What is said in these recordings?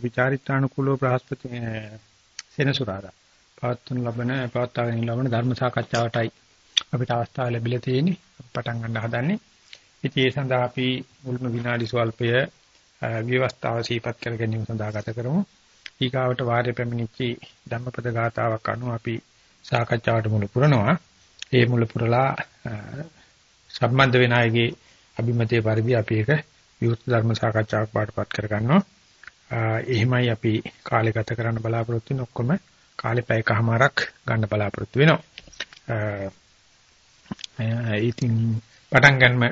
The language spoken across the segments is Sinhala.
අපි චාරිත්‍රානුකූලව බ්‍රහස්පති සෙනසුරාදා පවත්වන ලබන පවත්වාගෙන ලබන ධර්ම සාකච්ඡාවටයි අපිට අවස්ථාව ලැබිලා තියෙන්නේ පටන් ගන්න හදන්නේ. ඉතින් ඒ සඳහා අපි මුල්ම විනාඩි ස්වල්පය විවස්ථාව සීපත් කර ගැනීම සඳහා ගත කරමු. ඊගාවට වාරේ පැමිණිච්ච ධම්මපද ගාතාවක් අනුව අපි සාකච්ඡාවට මුල පුරනවා. ඒ මුල පුරලා සම්බන්ධ වෙන අයගේ අභිමතයේ පරිදි අපි ඒක විවෘත ධර්ම සාකච්ඡාවක් බාටපත් කරගන්නවා. එහෙමයි අපි කාලය ගත කරන්න බලාපොරොත්තු වෙන ඔක්කොම කාලේ පැයකමාරක් ගන්න බලාපොරොත්තු වෙනවා. ඉතින් පටන් ගන්නම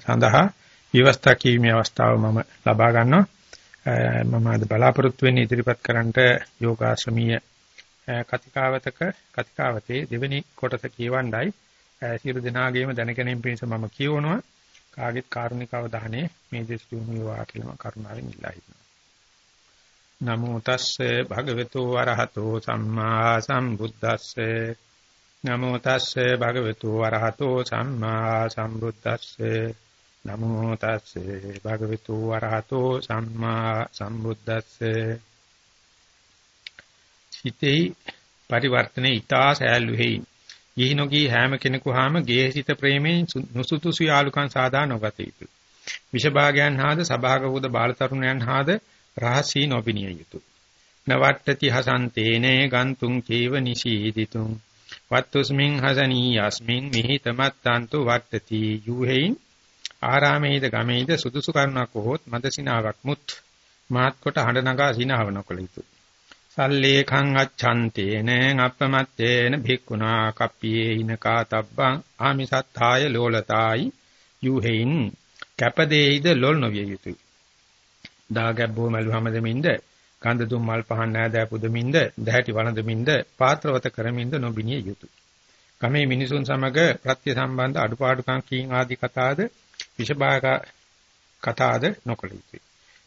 සඳහා විවස්ථා කීමේ අවස්ථාව මම ලබා ගන්නවා. මම අද බලාපොරොත්තු වෙන්නේ ඉදිරිපත් කරන්නට යෝගාශ්‍රමීය කතිකාවතක කතිකාවතේ දෙවෙනි කොටස කියවන්නයි සියලු දෙනාගේම දැනගැනීම පිණිස මම කියවනවා කාගෙත් කාරුණික අවධානය මේ දෙස් යොමු වේවා කියලා කරුණාවෙන් ඉල්ලා හිටිනවා. නමෝ තස්සේ භගවතු වරහතෝ සම්මා සම්බුද්දස්සේ. නමෝ තස්සේ භගවතු වරහතෝ සම්මා සම්බුද්දස්සේ. නමෝ තස්සේ භගවතු වරහතෝ සම්මා සම්බුද්දස්සේ. සිතේ පරිවර්තනේ ඊතා සෑල්ලු හේයි ගිහිනොගී හැම කෙනෙකු හාම ගේහසිත ප්‍රේමයෙන් නුසුතුසු යාලුකම් සාදා නොගත යුතුය. විෂභාගයන් හාද සභාග වූද බාලතරුණයන් හාද රහසී නොබිනිය යුතුය. නවට්ටති හසන්තේනේ ගන්තුං චේව නිශීදිතුං වත්තුස්මින් හසනී යස්මින් මිහිතමත්තන්තු වට්ටති යුහෙයින් ආරාමේද ගමේද සුදුසු කරුණක් හොත් මදසිනාවක් මුත් මාත් කොට හඬ නගා සිනාව නොකළ යුතුය. සල්ලේඛං අච්ඡන්තේන අපමත්තේන භික්ඛුනා කප්පියේ හිනකා තබ්බං ආමිසත්තාය ලෝලතායි යුහෙයින් කැපදේයිද ලොල් නොවිය යුතුය. දාගැබ්බෝ මලු හැමදෙමින්ද ගන්ධ දුම් මල් පහන් නෑදෑ පුදමින්ද දැහැටි වළඳමින්ද පාත්‍රවත කරමින්ද නොබිනිය යුතුය. ගමේ මිනිසුන් සමග ප්‍රත්‍ය සම්බන්ධ අඩුපාඩුකම් කීන් ආදී කතාද විෂභාග කතාද නොකළ යුතුය.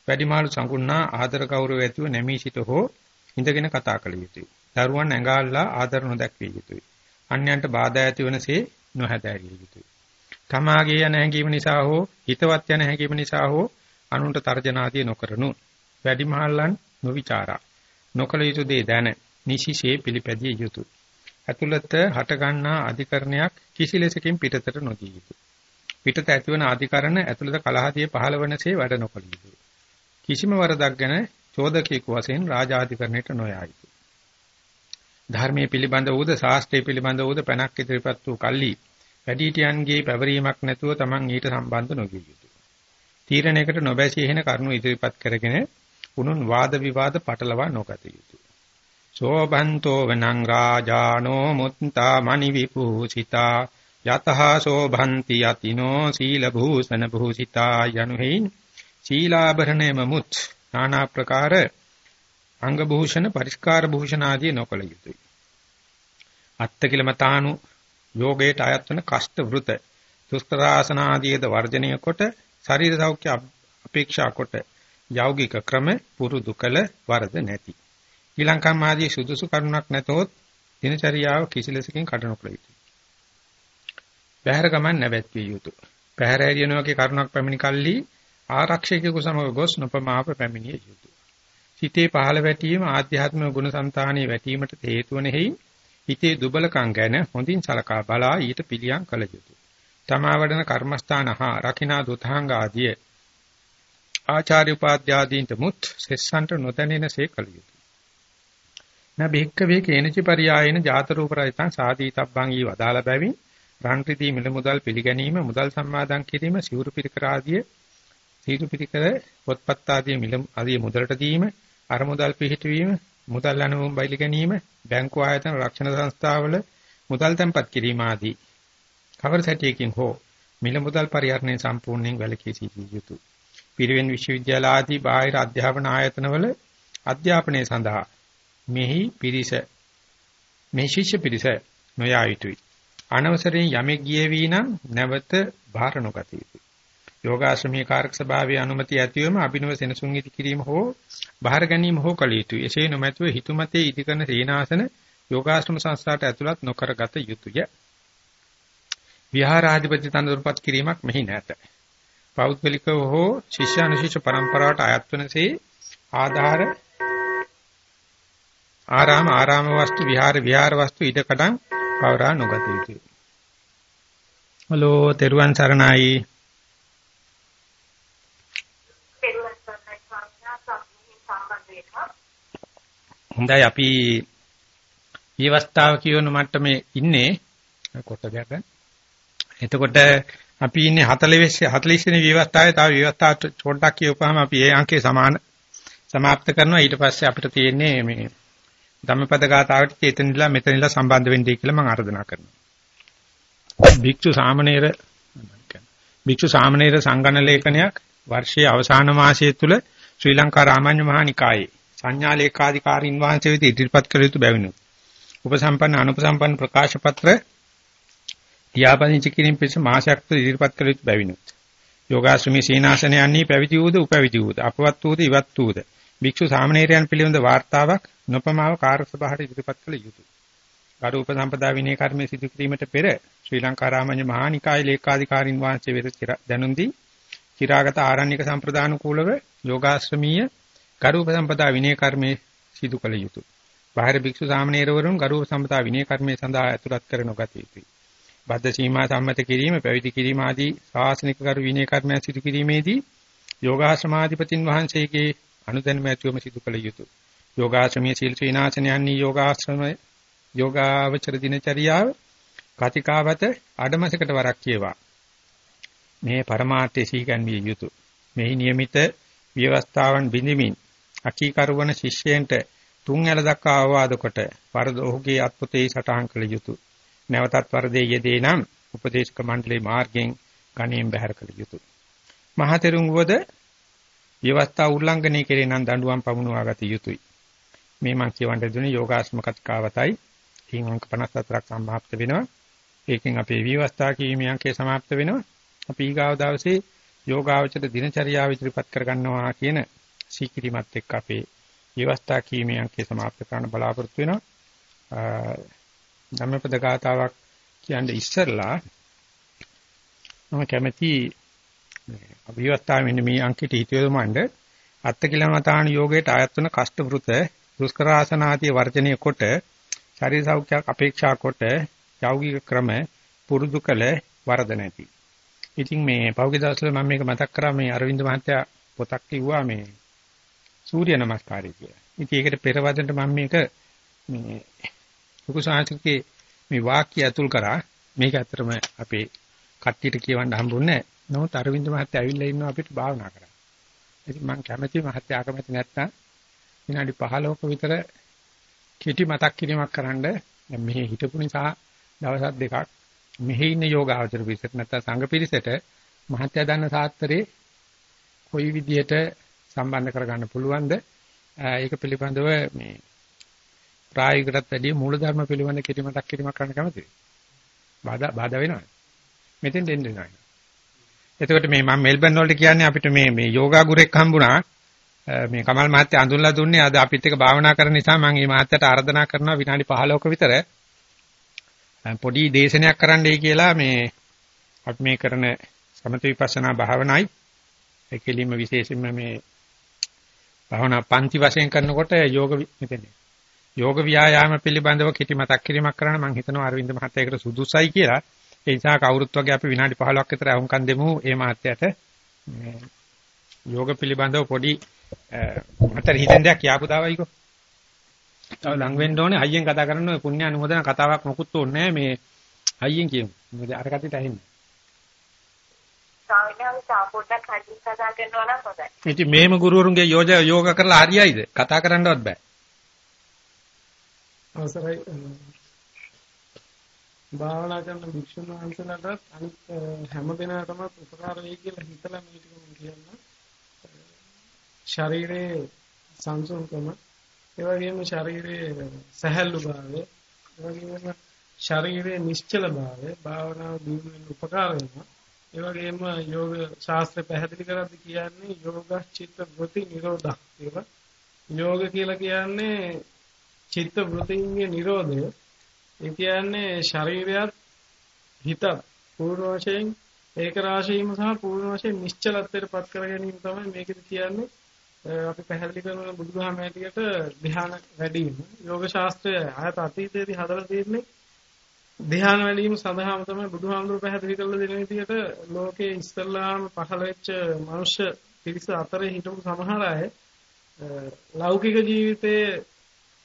වැඩිමාළු සංකුණා ආදර ගෞරව ඇතුව නැමී සිට හෝ ඉඳගෙන කතා කළ යුතුයි. දරුවන් ඇඟාල්ලා ආදර නොදැක්විය යුතුයි. අන්‍යයන්ට බාධා ඇති වනසේ නොහැදෑරිය යුතුයි. තමාගේ යන හැඟීම නිසා හෝ හිතවත් යන හැඟීම නිසා හෝ අනුන්ට තර්ජනාදී නොකරනු. වැඩිමහල්ලන් නොවිචාරා. නොකල යුතු දේ දැන නිසිසේ පිළිපැදිය යුතුය. ඇතුළත හටගන්නා අධිකරණයක් කිසි ලෙසකින් පිටතට නොදී යුතුය. පිටත ඇතිවන අධිකරණ ඇතුළත කලහතිය පහළ වනසේ වැඩ නොකළ යුතුය. කිසිම වරදක් ගැන චෝදකයෙකු වශයෙන් රාජාධිකරණයට නොයයි. ධර්මයේ පිළිබඳ වූද ශාස්ත්‍රයේ පිළිබඳ වූද පැනක් ඉදිරිපත් වූ කල්ලි වැඩිහිටියන්ගේ පැවරීමක් නැතුව Taman ඊට සම්බන්ධ නොවිය යුතුය. තීරණයකට නොබැසී එන කරුණු ඉදිරිපත් කරගෙන උනුන් වාද විවාද පටලවා නොගත යුතුය. සෝභන්තෝ වනං රාජානෝ මුත්තා මණි විපූසිතා යතහ සෝභන්ති යතිනෝ සීල භූෂණ භූසිතා යනුහෙයින් සීලාභරණයම මුත් নানা ප්‍රකාර අංග භූෂණ පරිස්කාර භූෂණ ආදී නොකළ යුතුය. අත්තකිලමතානු යෝගයට අයත් වන කෂ්ඨ වෘත දුස්තරාසන ආදීද වර්ජනය කොට ශරීර සෞඛ්‍ය අපේක්ෂා කොට යෞගික ක්‍රම පුරුදු කළ වරද නැති. ඊලංකම් ආදී සුදුසු කරුණක් නැතොත් දිනචරියාව කිසිලෙසකින් කඩ නොකළ යුතුය. බහැර ගමන් නැවැත්විය යුතුය. පැහැර හැරියන වගේ කරුණක් පැමිණි කල්ලි ආරක්ෂකයෙකු සමග ගොස් නොපමාව පැමිණිය යුතුය. සිතේ පහළ වැටීම ආධ්‍යාත්මික ගුණ సంతානයේ වැටීමට හේතු වන හේයින් හිතේ දුබලකම් ගැන හොඳින් සලකා බලා ඊට පිළියම් කළ යුතුය. තමා වඩන කර්මස්ථාන හා රකිනා දුතාංග ආදී ආචාර්ය උපාධ්‍යාදීන්ට මුත් සෙස්සන්ට නොතැනෙනසේ කළ යුතුය. නබෙක්ක වේ කේනචි පරියායන ජාත රූප රහිතං සාදීතබ්බං ඊ වදාළ බැවින් රන් රිදී මිල මුදල් පිළිගැනීම මුදල් සම්මාදන් කිරීම සිවුරු පිරිකර ආදී සීතු පිටිකර පොත්පත් ආදී මිල ආදී මුදලට දීම අර මුදල් පිහිටවීම මුදල් අනුමම බයිලි ගැනීම බැංකු ආයතන රක්ෂණ සංස්ථාවල මුදල් තැන්පත් කිරීම ආදී කවර සැටියකින් හෝ මිල මුදල් පරිහරණය සම්පූර්ණයෙන් වැළකී සිටිය යුතුය. පිරිවෙන් විශ්වවිද්‍යාල ආදී බාහිර අධ්‍යාපන ආයතනවල අධ්‍යාපනය සඳහා මෙහි පිරිස මේ ශිෂ්‍ය පිරිස නොයා යුතුය. අනවසරයෙන් යමෙක් ගියේ වී නම් නැවත බාර නොගත යුතුය. යෝගාශ්‍රමී කාර්ක සභාවේ අනුමැතිය ඇතිවම අභිනව සෙනසුන් ඉදි කිරීම හෝ බාහිර ගැනීම හෝ කළ යුතුය. එසේ නොමැතුව හිතුමතේ ඉදි කරන සීනාසන යෝගාශ්‍රම සංස්ථාට ඇතුළත් නොකරගත යුතුය. විහාරාධිපති තනතුරුපත් කිරීමක් මෙහි නැත. පෞද්ගලිකව හෝ ශිෂ්‍යානුශිෂ්‍ය પરම්පරාවට අයත් වනසේ ආධාර ආරාම ආරාම වස්තු විහාර විහාර වස්තු ඊටකටන් පවරා නොගත යුතුය. හලෝ තෙරුවන් සරණයි. හොඳයි අපි විවස්ථාව කියවන මට්ටමේ ඉන්නේ කොටගට. එතකොට අපි ඉන්නේ 40 40 වෙනි විවස්ථාවේ තව විවස්ථා චොට්ටක් කියවපුවාම අපි ඒ අංකේ සමාන સમાપ્ત කරනවා ඊට පස්සේ අපිට තියෙන්නේ මේ ධම්මපද ගාතාවට චේතනilla මෙතනilla සම්බන්ධ වෙන්නයි කියලා මම ආරාධනා කරනවා. භික්ෂු සාමණේර භික්ෂු සාමණේර සංගණන ලේඛනයක් වර්ෂයේ අවසාන මාසයේ තුල ශ්‍රී ලංකා රාමඤ්ඤ මහා නිකායේ සංඥා ලේකාධිකාරීන් වහන්සේ වෙත ඉදිරිපත් කළ යුතු බැවිනු. උපසම්පන්න අනුපසම්පන්න ප්‍රකාශ පත්‍ර ලියාපදිංචි කිරීම පිණිස මාසයක් තුළ ඉදිරිපත් කළ යුතු බැවිනුත්. යෝගාශ්‍රමී සීනාසනයන්හි පැවිදි වූද උපැවිදි වූද අපවත් වූද ඉවත් වූද භික්ෂු සාමණේරයන් පිළිබඳ වාර්තාවක් නොපමාව කාර්ය සභාවට ඉදිරිපත් කළ යුතුය. ගරු උපසම්පදා විනය කර්මයේ සිදු කිරීමට පෙර ශ්‍රී ලංකා රාමඤ්ඤ මහා නිකායේ ලේකාධිකාරින් වහන්සේ වෙත දැනුම් දී චිරාගත ආරණ්‍යක සම්ප්‍රදානුකූලව යෝගාශ්‍රමීය ගරු උපසම්පදා විනය කර්මයේ සිදු කළ යුතුය. බාහිර භික්ෂු සාමණේරවරුන් ගරු උපසම්පදා විනය කර්මයේ සඳහා ඇතුළත් කර නොගත යුතුය. බද්ධ සීමා සම්මත කිරීම, පැවිදි කිරීම ආදී ශාසනික කරු විනය කර්මයන් සිදු කිරීමේදී යෝගාශ්‍රමාධිපතින් වහන්සේගේ අනුදැනුම ඇතුවම සිදු කළ යුතුය. යෝගාශ්‍රමයේ සීල ශ්‍රීනාසනයන්හි යෝගාශ්‍රම යෝගාවචර දිනචරියාව කතිකාවත අඩමසකට වරක් කියවා. මේ પરමාර්ථය සීගන්විය යුතුය. මෙහි નિયમિત ව්‍යවස්ථාවන් බිඳමින් අකීකරුවන ශිෂ්‍යයන්ට තුන් ඇල දක්වා අවවාද කොට පරද ඔහුගේ අත්පොතේ සටහන් කළ යුතුය. නැවතත් වරදේ යෙදේ නම් උපදේශක මණ්ඩලයේ මාර්ගයෙන් ගණයෙන් බැහැර කළ යුතුය. මහතෙරුන් වද ව්‍යවස්ථා උල්ලංඝනය කෙරේ නම් දඬුවම් පමුණවා ගත යුතුය. මේ මං කියවන්න දුන්නේ යෝගාශ්‍රම කතිකාවතයි. ඉන් අංක 54ක් සම්භාප්ත වෙනවා. ඒකෙන් අපේ විවස්ථා කීමේ අංකය સમાપ્ત වෙනවා. අපි ඊගාව දවසේ යෝගාවචර දිනචරියාව ඉදිරිපත් කරගන්නවා කියන සීකිරීමත් එක්ක අපේ විවස්ථා කීමේ අංකය સમાપ્ત කරන්න බලාපොරොත්තු වෙනවා. ධම්මපද ගාතාවක් කියන්නේ ඉස්සරලා මම කැමති අභිවස්ථාවේ මෙන්න මේ අංකෙට හිතියොදමඬ අත්තිකිලමතාන යෝගයට ආයත් වන කෂ්ඨ වෘත දුෂ්කරාසනාදී වර්ජනීය කොට ශරීර සෞඛ්‍යයක් අපේක්ෂා කොට යෞගික ක්‍රම පුරුදු කළ වරද නැති. ඉතින් මේ පෞගේ දවස්වල මම මේක මතක් කරා මේ අරවින්ද මහත්තයා පොතක් කිව්වා මේ සූර්ය නමස්කාරය කියලා. ඉතින් ඒකට පෙරවදනට මම මේක මේ ලොකු සාංශකේ මේ වාක්‍ය ඇතුල් කරා මේක ඇත්තටම අපේ කට්ටියට කියවන්න හම්බුනේ නැහැ. නමුත් අරවින්ද මහත්තයා ඇවිල්ලා ඉන්නවා අපිට භාවනා කරන්න. ඉතින් මම කැමැති මහත්තයා කැමැති නැත්නම් විනාඩි 15ක විතර කෙටි මතක් කිරීමක් කරන්න මෙහි හිටපු නිසා දවස් දෙකක් මෙහි ඉන්න යෝගාවචර පිරිසට නැත්නම් සංඝ පිරිසට මහත්ය දන්න සාත්‍රේ කොයි විදිහට සම්බන්ධ කරගන්න පුළුවන්ද ඒක පිළිබඳව මේ ප්‍රායෝගිකටත් වැඩිය මූලධර්ම පිළිබඳ කෙටි මතක් කිරීමක් කරන්න කැමතිද? බාධා බාධා වෙනවද? මෙතෙන් දෙන්න වෙනවා. එතකොට මේ මම මෙල්බන් වලට කියන්නේ අපිට මේ මේ යෝගා ගුරුෙක් හම්බුණා. මේ කමල් මහත්තයා අඳුන්ලා දුන්නේ අද අපිත් එක්ක භාවනා කරන නිසා මම මේ මහත්තයාට ආරාධනා කරනවා විනාඩි 15ක විතර පොඩි දේශනයක් කරන්නයි කියලා මේ අපි මේ කරන සමථ විපස්සනා භාවනායි ඒකෙලිම විශේෂයෙන්ම මේ භාවනා පන්ති වශයෙන් කරනකොට යෝග මෙතන යෝග ව්‍යායාම පිළිබඳව කෙටි මතක් කිරීමක් කරන්න මම හිතනවා අරවින්ද මහත්තයාකට සුදුසයි කියලා. ඒ නිසා කවුරුත් වගේ අපි විනාඩි 15ක් විතර අහුම්කම් දෙමු ඒ මහත්තයාට යෝග පිළිබඳව පොඩි මතර හිතෙන් දෙයක් කියාපු දාවයිකෝ. තව ලඟ වෙන්න ඕනේ හයියෙන් කතා කරන්න ඔය පුණ්‍ය අනුමೋದන කතාවක් මොකුත් ඕනේ මේ හයියෙන් කියමු. මොකද අර කටිට ඇහෙන්නේ. ඉතින් මේම ගුරුවරුන්ගේ යෝජ යෝග කරලා හරියයිද? කතා කරන්නවත් බෑ. අවසරයි භාවනා කරන භික්ෂුන් වහන්සේලාට අනිත් හැම දිනකටම උපකාර වෙයි කියලා හිතලා මේ ටික මම කියන්න. ශරීරයේ සංසුන්කම ඒ වගේම ශරීරයේ සැහැල්ලු භාවය ඒ වගේම ශරීරයේ නිශ්චල භාවය භාවනාව දිනු වෙන උපකාර වෙනවා. ඒ වගේම යෝග ශාස්ත්‍ර පැහැදිලි කරද්දී කියන්නේ යෝග චිත්ත වෘති නිරෝධක් කියලා. යෝග කියලා කියන්නේ චිත්ත වෘතින්ගේ නිරෝධය. ඒ කියන්නේ ශරීරයත් හිතත් පූර්ණ වශයෙන් ඒක රාශීම සහ පූර්ණ වශයෙන් නිශ්චලත්වයට පත් කර ගැනීම තමයි මේකද කියන්නේ. අපි පැහැදිලි කරන බුදුදහම ඇටියට ධ්‍යාන වැඩි වීම යෝග ශාස්ත්‍රය ආයත අතීතයේදී හදලා තියෙන්නේ. ධ්‍යාන වැඩි වීම සඳහාම තමයි බුදුහාමුදුරු පැහැදිලි කරලා දෙන විදිහට ලෝකේ ඉස්තරලාම පහළ වෙච්ච මනුෂ්‍ය පිරිස අතරේ හිටපු සමහර අය ලෞකික ජීවිතයේ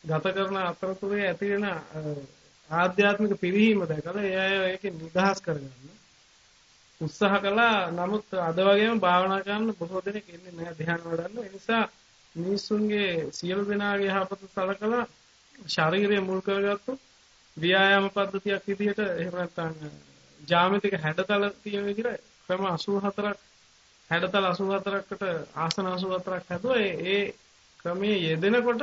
ගත කරන අතරතුරේ ඇති වෙන ආධ්‍යාත්මික පිරිහීම දැකලා ඒ අය ඒකෙන් නිදහස් කරගන්න. උත්සාහ කළා. නමුත් අද වගේම භාවනා කරන්න බොහෝ දෙනෙක් එන්නේ නැහැ ධ්‍යාන වඩන්න. ඒ නිසා මිනිස්සුන්ගේ සියලු දෙනාගේ යහපත සලකලා ශරීරය මුල් කරගත්තු ව්‍යායාම පද්ධතියක් විදිහට එහෙම නැත්නම් ජාමිතික හැඩතල තියෙන විදිහට ක්‍රම 84ක් හැඩතල 84කට ආසන 84ක් හැදුවා. ඒ ක්‍රමයේ යෙදෙනකොට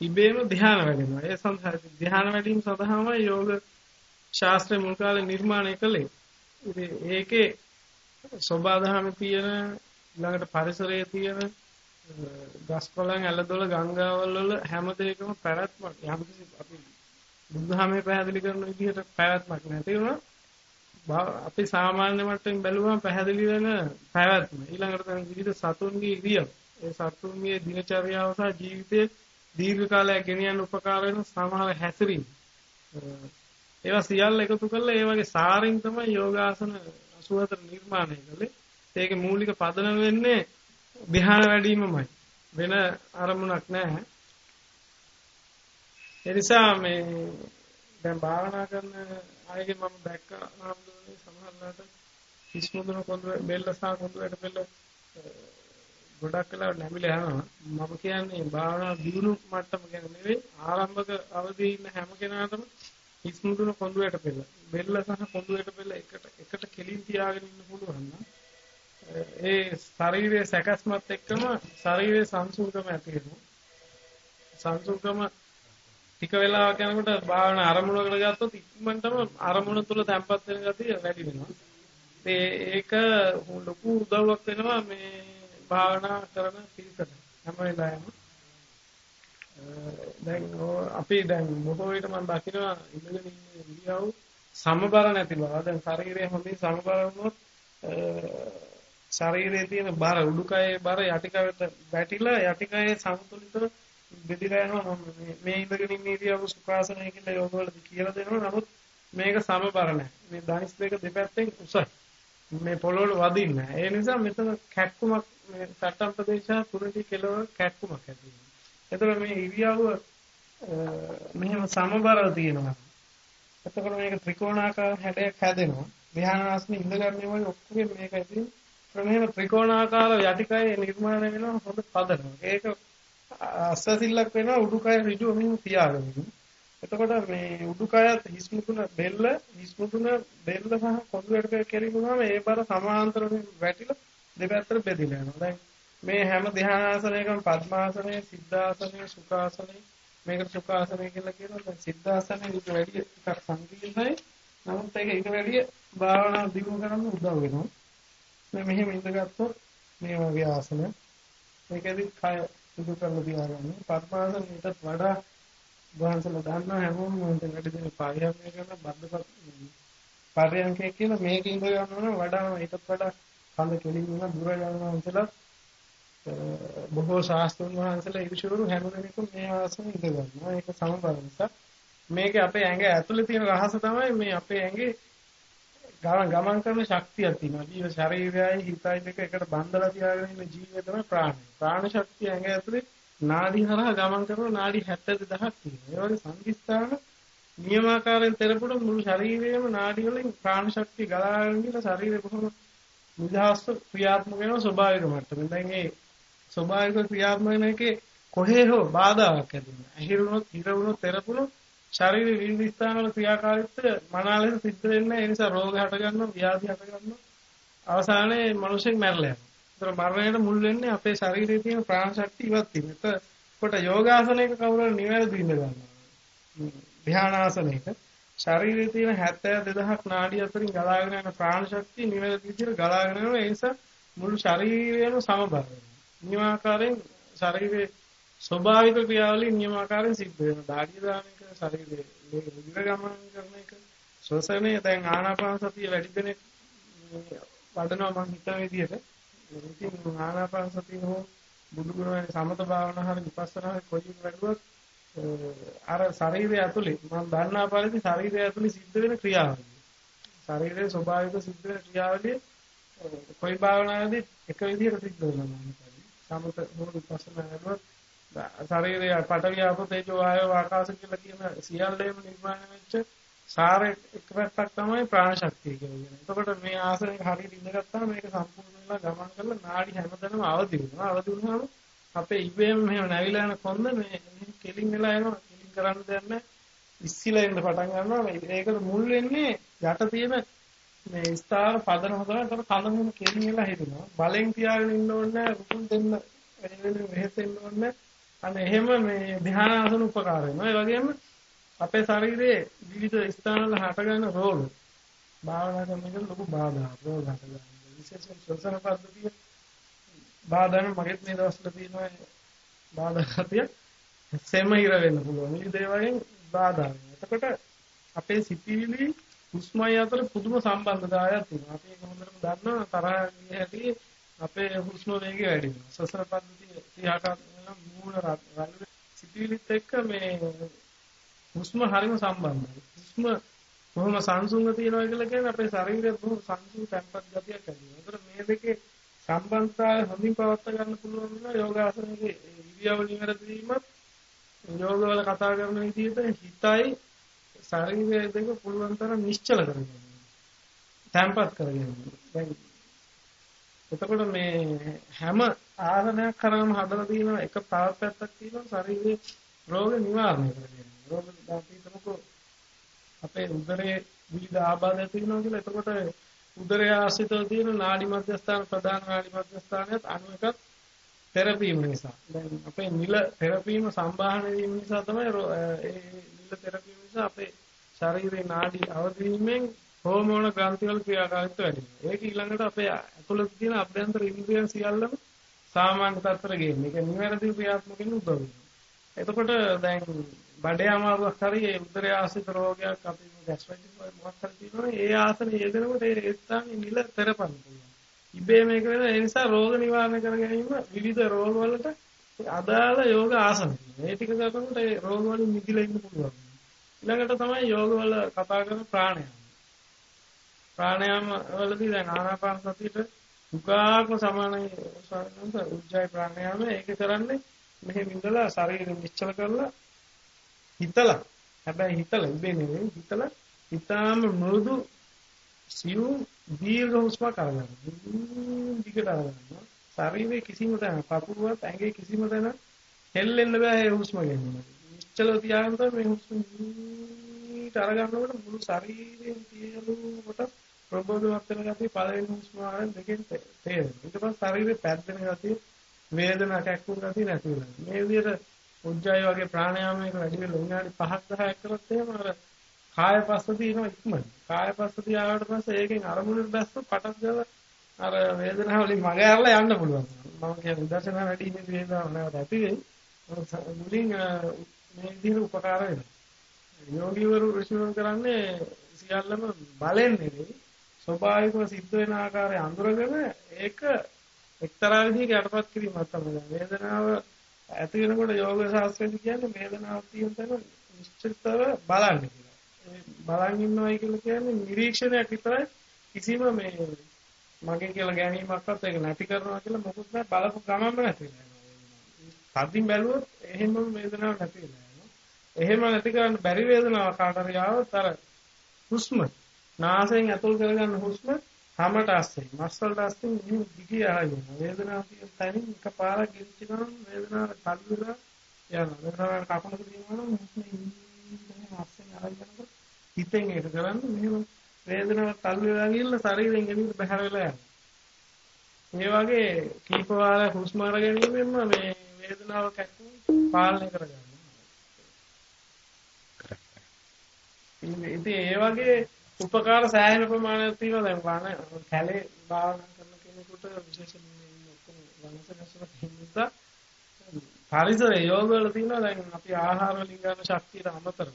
ඉබේම ධ්‍යාන වැඩෙනවා. ඒ සඳහා ධ්‍යාන වැඩිම සඳහාම යෝග ශාස්ත්‍රය මුල් කාලේ නිර්මාණය කළේ. ඉතින් ඒකේ සෝබාදහමේ තියෙන ළඟට පරිසරයේ තියෙන ගස්කොළන් ඇලදොල ගංගාවල් වල හැම දෙයකම පැවැත්මක් යම්කිසි අපි බුදුහමේ පැහැදිලි කරන විදිහට පැවැත්මක් නැති වුණා අපි සාමාන්‍ය මට්ටමින් බැලුවම පැහැදිලි වෙන පැවැත්ම ඊළඟට දැන් විවිධ සතුන්ගේ ඉරියව් ඒ සතුන්ගේ දිනචර්යාව සහ ජීවිතයේ දීර්ඝ කාලයක් ගෙනියන්න උපකාර වෙන සමහර හැසිරීම්. ඒවා සියල්ල එකතු කරලා ඒ වගේ සාරින් තමයි යෝගාසන 84 නිර්මාණය කළේ. ඒකේ මූලික පදනම වෙන්නේ ධ්‍යාන වැඩිවීමමයි වෙන අරමුණක් නැහැ. ඒ නිසා මේ දැන් භාවනා කරන අයගේ මම දැක්කා ආම්දුනේ සමහරවිට කිස්මුදුන කොඳු බෙල්ල සහ කොඳුයට බෙල්ල ගොඩක් වෙලාවට නැමිලා යනවා. මම කියන්නේ භාවනා දියුණු මට්ටම ගැන නෙවෙයි ආරම්භක අවදී ඉන්න හැම කෙනාටම කිස්මුදුන කොඳුයට බෙල්ල බෙල්ල සහ කොඳුයට බෙල්ල එකට එකට කෙලින් තියාගෙන ඉන්න පුළුවන් ඒ ශරීරයේ සැකස්මත් එක්කම ශරීරයේ සංසුන්කම ඇති වෙනවා. සංසුන්කම ටික වෙලාවක් යනකොට භාවනා අරමුණකට ගත්තොත් ඉක්මනටම අරමුණ තුල තැම්පත් වෙන ගතිය වැඩි වෙනවා. ඒක ලොකු උදව්වක් වෙනවා මේ භාවනා කරන පිළිසට හැම වෙලාවෙම. දැන් අපි දැන් බොහෝ විට මම දකිනවා ඉඳගෙන ඉන්න ඉරියව් සමබර නැති බව. දැන් ශරීරය හොඳින් සමබර වුණොත් ශරීරයේ තියෙන බර උඩුකයේ බර යටිකයට වැටිලා යටිකයේ සමතුලිතව බෙදිලා යනවා මේ ඉඳගෙන ඉන්න ඉරියව්ව සුඛාසනය කියලා යෝගවලදී කියලා දෙනවා නමුත් මේක සමබර නැහැ මේ ධනිස් දෙක දෙපැත්තෙන් උසයි මේ පොළොවට වදින්නේ. නැහැ ඒ නිසා මෙතන කැක්කුමක් මේ සටන් ප්‍රදේශ තුනදී කෙලව කැක්කුමක් ඇති වෙනවා එතකොට මේ ඉරියව්ව මෙහෙම සමබරව තියෙනවා. එතකොට මේක ත්‍රිකෝණාකාර හැඩයක් හැදෙනවා. ධ්‍යානාසන ඉඳගන්නේ වගේ ඔක්කොම මේක ඇති මෙහෙම ත්‍රිකෝණාකාර යටිකය නිර්මාණය වෙනවා හොඳ පදනම ඒක අස්සසිල්ලක් වෙනවා උඩුකය ඍජුව මෙහෙම තියාගෙන. එතකොට මේ උඩුකයත් හිස් මුතුන බෙල්ල හිස් මුතුන බෙල්ල සහ කොඳුරට කෙරිගුණාම ඒ බර සමාන්තරව වැටිලා දෙපැත්තට බෙදිලා යනවා. දැන් මේ හැම ධ්‍යානාසනයකම පద్මාසනය, සිද්ධාසනය, සුඛාසනය මේකට සුඛාසනය කියලා කියනවා. දැන් සිද්ධාසනය ඊට වැඩිය ටිකක් සංකීර්ණයි. නමුත් ඒක ඊට වැඩිය භාවනා දියුණු කරන්න උදව් වෙනවා. මේ මෙහෙම ඉඳගත්තොත් මේ වගේ ආසන ඒකෙදි කය සුදු කරලා තියාගන්න. පద్මාසනයටත් වඩා වහන්සලා දන්නා හැමෝම මොන්ට වැඩි දෙන පාරියම්ය කරන බද්දපත් පරියන්කේ කියලා මේක ඉඳ ගන්නවා වඩා ඊටත් වඩා කඳ කෙලින් වුණා දුර යනවා වහන්සලා බොහෝ ශාස්ත්‍රඥ වහන්සලා ඉරිෂවරු හැම දෙනෙකුම මේ ආසන ඉඳ ගන්නවා. ඒක සමබර නිසා මේක අපේ ඇඟ ඇතුලේ තියෙන රහස තමයි මේ අපේ ඇඟේ ගමන් කරන ශක්තියක් තියෙනවා. ජීව ශරීරයයි හිතයි දෙක එකට බඳලා තියාගෙන ඉන්න ජීවය තමයි ප්‍රාණය. ප්‍රාණ ශක්තිය ඇඟ ඇතුලේ නාඩි හරහා ගමන් කරන නාඩි 72000ක් තියෙනවා. ඒ වගේ සංදිස්ථාන නියමාකාරයෙන් තෙරපුඩ මුළු ශරීරයේම නාඩි වලින් ප්‍රාණ ශක්තිය ගලාගෙන ගිහලා ශරීරය බොහොම නිදහස්ව ක්‍රියාත්මක වෙනවා ස්වභාවික මට්ටමින්. දැන් මේ ස්වභාවික ක්‍රියාත්මක වෙන එකේ කොහේ හෝ බාධාවක් ඇති වෙනවා. ඇහිරුණොත්, හිරුණොත්, තෙරපුණොත් ශරීරයේ විවිධ ස්ථානවල ක්‍රියාකාරීත්වය මනාල ලෙස සිද්ධ වෙන්නේ ඒ නිසා රෝග හට ගන්නවා ව්‍යාධි හට ගන්නවා අවසානයේ මිනිසෙක් මැරලා යනවා. ඒතර මරණයට මුල් වෙන්නේ අපේ ශරීරයේ තියෙන ප්‍රාණ ශක්තිය ඉවත් වීම. එතකොට යෝගාසනයක කවුරු නිවැරදි ඉඳ ගන්නවා. ධානාසනයක ශරීරයේ තියෙන 72000ක් නාඩි අතරින් ගලාගෙන යන ප්‍රාණ ශක්තිය නිවැරදි විදිහට ගලාගෙන යනවා. ඒ නිසා මුළු ශරීරයම සමබර වෙනවා. නියමාකාරයෙන් ශරීරයේ ස්වභාවික ක්‍රියාවලින් නියමාකාරයෙන් සිද්ධ වෙනවා. දාඩිය දාන එක ශරීරයේ විවිධ ගමන් කරන එක ශ්වසනය දැන් ආනාපාන සතිය වැඩි දෙනෙක් වඩනවා මම හිතන විදිහට ඉතින් ආනාපාන සතිය හෝ බුදුගුණ සමත භාවනා හරි විපස්සනා හරි කොයි වැඩුවත් අර ශරීරය ඇතුලේ මම දන්නා පරිදි ශරීරය ඇතුලේ සිද්ධ වෙන ක්‍රියාවලිය. ශරීරයේ ස්වභාවික සිද්ධ වෙන ක්‍රියාවලිය කොයි භාවනාවේදී එක විදිහට සිද්ධ වෙනවා මම සමත හෝ විපස්සනා කරනකොට ශරීරය පටවිය ආපෝ තේජෝ ආයෝ ආකාශ කියලා කියන සියල්ලේම නිර්මාණය වෙච්ච සාර එක පැත්තක් තමයි ප්‍රාණ ශක්තිය කියන්නේ. එතකොට මේ ආසනයක හරියට ඉඳගත්තාම මේක සම්පූර්ණ වෙලා ගමන් කරලා නාඩි හැමතැනම අවදි වෙනවා. අවදි වුණාම අපේ ඉබේම මෙහෙම නැවිලා යන කොන්ද මේ කෙලින් වෙලා යනවා. කෙලින් කරන්න දෙයක් නැහැ. ඉස්සිලා එන්න පටන් ගන්නවා. ඒකට මුල් වෙන්නේ යට තියෙන මේ ස්ථාන පදන හොදලා එතකොට කලමුණු කෙලින් වෙලා හිටිනවා. බලෙන් තියාගෙන ඉන්න ඕනේ නැහැ. රුකුල් දෙන්න වෙන වෙහෙසෙන්න ඕනේ අන්න එහෙම මේ ධ්‍යාන ආසන උපකාර වෙනවා. ඒ වගේම අපේ ශරීරයේ විවිධ ස්ථානවල හටගන්න රෝග භාවනා කරන එක ලොකු බාධාවක් රෝග හටගන්න. විශේෂයෙන් ශ්වසන පද්ධතිය බාධාන මගෙත් මේ දවස්වල තියෙනවා බාධාතිය සෙම ඉර වෙන්න පුළුවන්. මේ දේවයෙන් බාධා වෙනවා. එතකොට අපේ සිතිවිලි හුස්මයි අතර පුදුම සම්බන්ධතාවයක් තියෙනවා. අපි ඒක හොඳටම දන්නවා තරහ ගිය හැටි අපේ හුස්ම වේගය වැඩි වෙනවා. ශ්වසන පද්ධතිය 38 වෙන මූල රළු සිතිවිලිත් එක්ක මේ හුස්ම හරිම සම්බන්ධයි. හුස්ම කොහොම සංසුන්ව තියනවා කියලා කියන්නේ අපේ ශරීරය බොහොම සංසුන් තැම්පත් ගතියක් ඇති වෙනවා. ඒතර මේ දෙකේ සම්බන්ධතාවය හොඳින් පවත්වා ගන්න පුළුවන් වෙනවා යෝගාසනයේ ඉරියව් නිවැරදි වීමත් යෝගවල කතා කරන විදිහට හිතයි ශරීරය දෙක පුළුවන් තරම් නිශ්චල කරගන්න. තැම්පත් කරගන්න. දැන් එතකොට මේ හැම ආසනයක් කරාම හදලා තියෙන එක පාවපැත්තක් තියෙනවා ශරීරයේ රෝග නිවාරණය කරගන්න. රෝග දාපිටමකෝ අපේ උදරයේ විවිධ ආබාධ තියෙනවා කියලා එතකොට උදරය ආශ්‍රිතව තියෙන නාඩි මධ්‍යස්ථාන ප්‍රධාන නාඩි මධ්‍යස්ථානයත් අනු එකක් තෙරපීම නිසා. දැන් අපේ නිල තෙරපීම සම්බාහනය වීම නිසා තමයි ඒ නිල තෙරපීම නිසා අපේ ශරීරේ නාඩි අවදි වීමෙන් හෝමෝන ග්‍රන්ථි වල ක්‍රියාකාරීත්වය වැඩි වෙනවා. ඒක ඊළඟට අපේ ඇතුළත තියෙන අභ්‍යන්තර ඉන්ද්‍රියන් සියල්ලම සාමාන්‍ය තත්ත්වයට ගේන්නේ. ඒක නිවැරදි ක්‍රියාත්මක වෙන උදව් වෙනවා. එතකොට දැන් බඩේ අමාරුවක් හරි ඒ උදරය ආශ්‍රිත රෝගයක් අපි ගැස්ට්‍රයිටිස් වගේ මොකක් හරි තියෙනවා ඒ ආසනේ යෙදෙනකොට ඒ ස්ථානේ නිල තෙරපන්න පුළුවන්. ඉබේ මේක වෙන ඒ නිසා රෝග නිවාරණය කර ගැනීම විවිධ රෝග වලට අදාළ යෝග ආසන. මේ ටික කරනකොට ඒ රෝග වලින් මිදලා ඉන්න පුළුවන්. ඊළඟට තමයි යෝග වල කතා කරන ප්‍රාණයාම. ප්‍රාණයාම වලදී දැන් ආනාපාන සතියට දුකාත්ම සමානයි සාරනන්ත උජ්ජයි ප්‍රාණයාම ඒක කරන්නේ මෙහෙම ඉඳලා ශරීරය නිශ්චල කරලා හිතලා හැබැයි හිතලා ඉබේ නෙවෙයි හිතලා හිතාම මෘදු සියු දීර්ඝ හුස්ම කරගන්න. දිගට අරගන්න. ශරීරයේ කිසිම තැනක පපුවත් ඇඟේ කිසිම තැනක හෙල්ලෙන්න බෑ ඒ හුස්ම ගැනීම. නිශ්චලව තියාගෙන තමයි මේ හුස්ම ඊට අරගන්නකොට මුළු ශරීරයෙන් තියෙනකොට ප්‍රබෝධවත් වෙන ගතිය පළවෙනි හුස්ම ආරෙන් දෙකෙන් තේරෙනවා. ඊට පස්සේ ශරීරේ පැද්දෙන ගතිය වේදනා කැක්කුම් ගතිය නැති වෙනවා. මේ විදිහට උජ්ජය වගේ ප්‍රාණයාමයක වැඩි වෙලා විනාඩි 5ක් 10ක් කරොත් එහෙම අර කාය පස්සතිය එනවා ඉක්මනට. කාය පස්සතිය ආවට පස්සේ ඒකෙන් අරමුණට බැස්ස පටක් ගාලා අර වේදනාව වලින් මග ඇරලා යන්න පුළුවන්. මම කියන්නේ දර්ශන වැඩි ඉන්නේ වේදනාව නැවත ඇති වෙයි. මුලින් මේ විදිහට උපකාර වෙනවා. යෝගීවරු ඍෂිවරු කරන්නේ සියල්ලම බලෙන් නෙවෙයි ස්වභාවිකව සිද්ධ වෙන ආකාරය අඳුරගෙන ඒක එක්තරා විදිහක යටපත් කිරීමක් තමයි. වේදනාව ඇති වෙනකොට යෝග ශාස්ත්‍රයෙන් කියන්නේ වේදනාව තියෙන තැන නිශ්චිතව බලන්න කියලා. ඒ බලන් ඉන්නවයි කියලා කියන්නේ නිරීක්ෂණයක් විතරයි කිසිම මේ මගේ කියලා ගැනීමක්වත් ඒක නැති කරනවා කියලා මොකුත් නැහැ බලපු ගමන්ම නැති වෙනවා. සද්දින් බැලුවොත් එහෙම වේදනාවක් නැති වෙනවා. එහෙම නැති කරන්න බැරි වේදනාවක් කාට හරි ආවොත් අර හුස්ම නාසයෙන් ඇතුල් කරගන්න හුස්ම හැමට ASCII මස්සල්ට ASCII මෙහෙම දිගිය ආගෙන වේදනාව කියන තැනින් එකපාරක් ගෙවිච්ච ගමන් වේදනාව කල්විලා යනවා වේදනාව කකුලක තියෙනවා නම් මෙහෙම ASCII ආගෙනකොට හිතෙන් ඒක කරන්නේ මෙහෙම වේදනාව කල්විලා ගිහිල්ලා ශරීරයෙන් එළියට බහැර වෙලා යනවා. ඒ වගේ කීප වාරයක් හුස්ම අර ගැනීමෙන්ම මේ වේදනාව කැක්කුම් පාලනය කරගන්නවා. ඉතින් ඒ වගේ උපකාර සෑහෙන ප්‍රමාණයක් තියෙනවා. දැන් වණ කැලේ භාවනා කරන කෙනෙකුට විශේෂයෙන් ඔක්කොම වනසනසන නිසා පරිසරය යෝග වල තියෙනවා. දැන් අපි ආහාර වලින් ගන්න ශක්තියට අමතරව.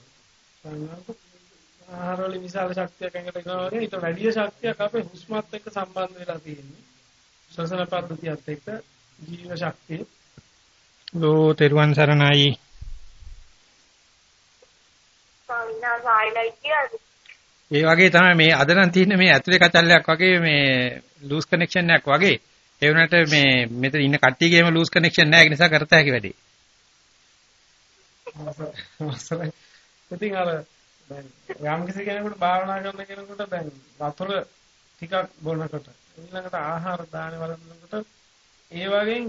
ආහාර වලින් විශාල ශක්තියක් ඇඟට එනවා වගේ ඊට වැඩි ශක්තියක් අපේ හුස්මත් එක්ක සම්බන්ධ වෙලා තියෙන්නේ. ශ්වසන පද්ධතියත් එක්ක ජීව ශක්තිය. ලෝ තෙරුවන් සරණයි. ස්වාමීනා කියන්නේ. ඒ වගේ තමයි මේ අද නම් තියෙන මේ ඇතුලේ කචල්ලයක් වගේ මේ ලූස් කනෙක්ෂන් එකක් වගේ. ඒ වුණාට මේ මෙතන ඉන්න කට්ටියගේම ලූස් කනෙක්ෂන් නැහැ. ඒ නිසා කරත හැකි වැඩේ. ඉතින් අර දැන් යම් කිසි කෙනෙකුට භාවනා කරන කෙනෙකුට දැන් වතුර ටිකක් බොනකොට ඊළඟට ආහාර දාන වලනකොට ඒ වගේන්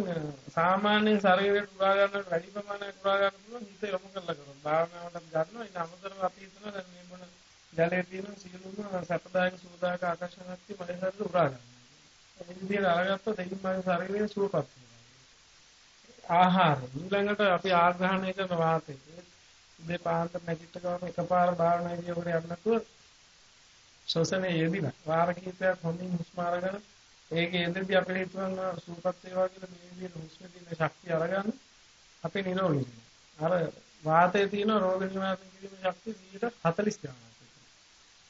සාමාන්‍ය ශරීරයට උරා ගන්න වැඩි ප්‍රමාණයක් උරා ගන්න පුළුවන් හිත යොමු කරලා කරනවා. භාවනාවට ගන්නවා. ඉතින් අමතරව අපි හිතනවා දැන් මේ මොන ජලයේ තියෙන සියලුම සැපදායක සූදායක ආකර්ෂණයක් මගේ ශරීරයට උරා ගන්නවා. ඒ විදිහට අරගත්තොත් එයින් මගේ ශරීරය සුවපත් වෙනවා. ආහාර ඊළඟට අපි ආග්‍රහණය කරන වාතය. මේ පාන්ත මැජිට් එකම එකපාර භාවනා කියවර යන්නතුව ශ්වසනයේ යෙදිලා වාර කිහිපයක් හොඳින් හුස්ම අරගෙන ඒකේ එදෙදී අපේ හිතන සූපත් වේවා කියලා මේ විදිහට හුස්ම දින ශක්තිය අරගන්න අපේ නිරෝගී අර වාතයේ තියෙන රෝග නිවාරණය කිරීමේ ශක්තිය 140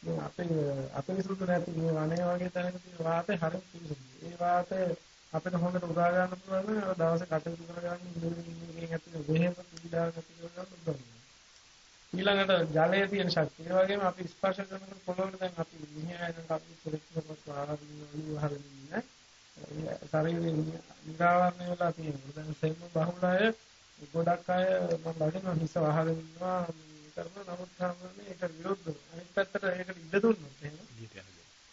ගණනක්. අපේ අපිරිසුදු නැති මේ වනේ වගේ තැනක තියෙන වාතය හරියට පිරිසුදුයි. ඒ වාතය අපිට හොඳට උදා ගන්න පුළුවන් නම් දවසේ කටයුතු කරගන්න ඉන්නේ ඇතුලේ වෙහෙම පීඩාවක් ඇති කරගන්න පුළුවන්. ඊළඟට ජලයේ තියෙන ශක්තිය. ඒ වගේම අපි ස්පර්ශ කරනකොට පොළොවට දැන් අපි විඤ්ඤාණයට අපි සුරක්ෂිතව ආරම්භ වෙනවා. ශරීරයේ නිරාවරණය වෙලා තියෙනවා. දැන් සෙල්ම බහුලය ගොඩක් අය මම බලනවා හිස වහගෙන ඉන්නවා කරන නමුත් සාමාන්‍යයෙන් ඒක විරුද්ධව. අනිත් පැත්තට ඒකට ඉඩ දුන්නොත් එහෙම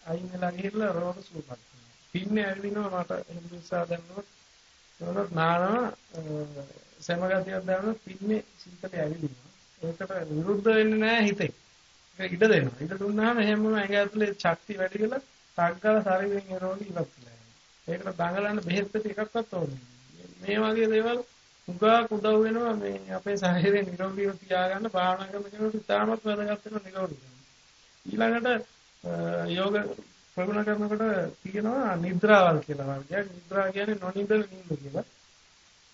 අයින් වෙලා ගිහිල්ලා රෝග සුවපත් වෙනවා. පින්නේ ඇවිදිනවා මට එහෙම නිසා දැන්නොත් නෝනත් නානවා සමගතියක් දැනනොත් පින්නේ සීතලේ ඇවිදිනවා. ඒකට විරුද්ධ වෙන්නේ නැහැ හිතේ. ඒක ඉඩ දෙනවා. ඉඩ දුන්නාම එහෙම ඇඟ ඇතුලේ ශක්තිය වැඩි වෙලා තක්කල ශරීරයෙන් රෝගී ඉවත් වෙනවා. ඒකට දඟලන්න බෙහෙත් පිට එකක්වත් ඕනේ මේ වගේ දේවල් උගාක් උදව් වෙනවා මේ අපේ ශරීරය නිරෝගීව තියාගන්න භාවනා කරන කෙනෙකුට ඉතාමත් වැදගත් වෙන නිරෝගී. ඊළඟට යෝග ප්‍රගුණ කරනකොට තියෙනවා නිද්‍රාවල් කියලා වර්ගයක්. නිද්‍රා කියන්නේ නොනිදන නිින්ද කියලා.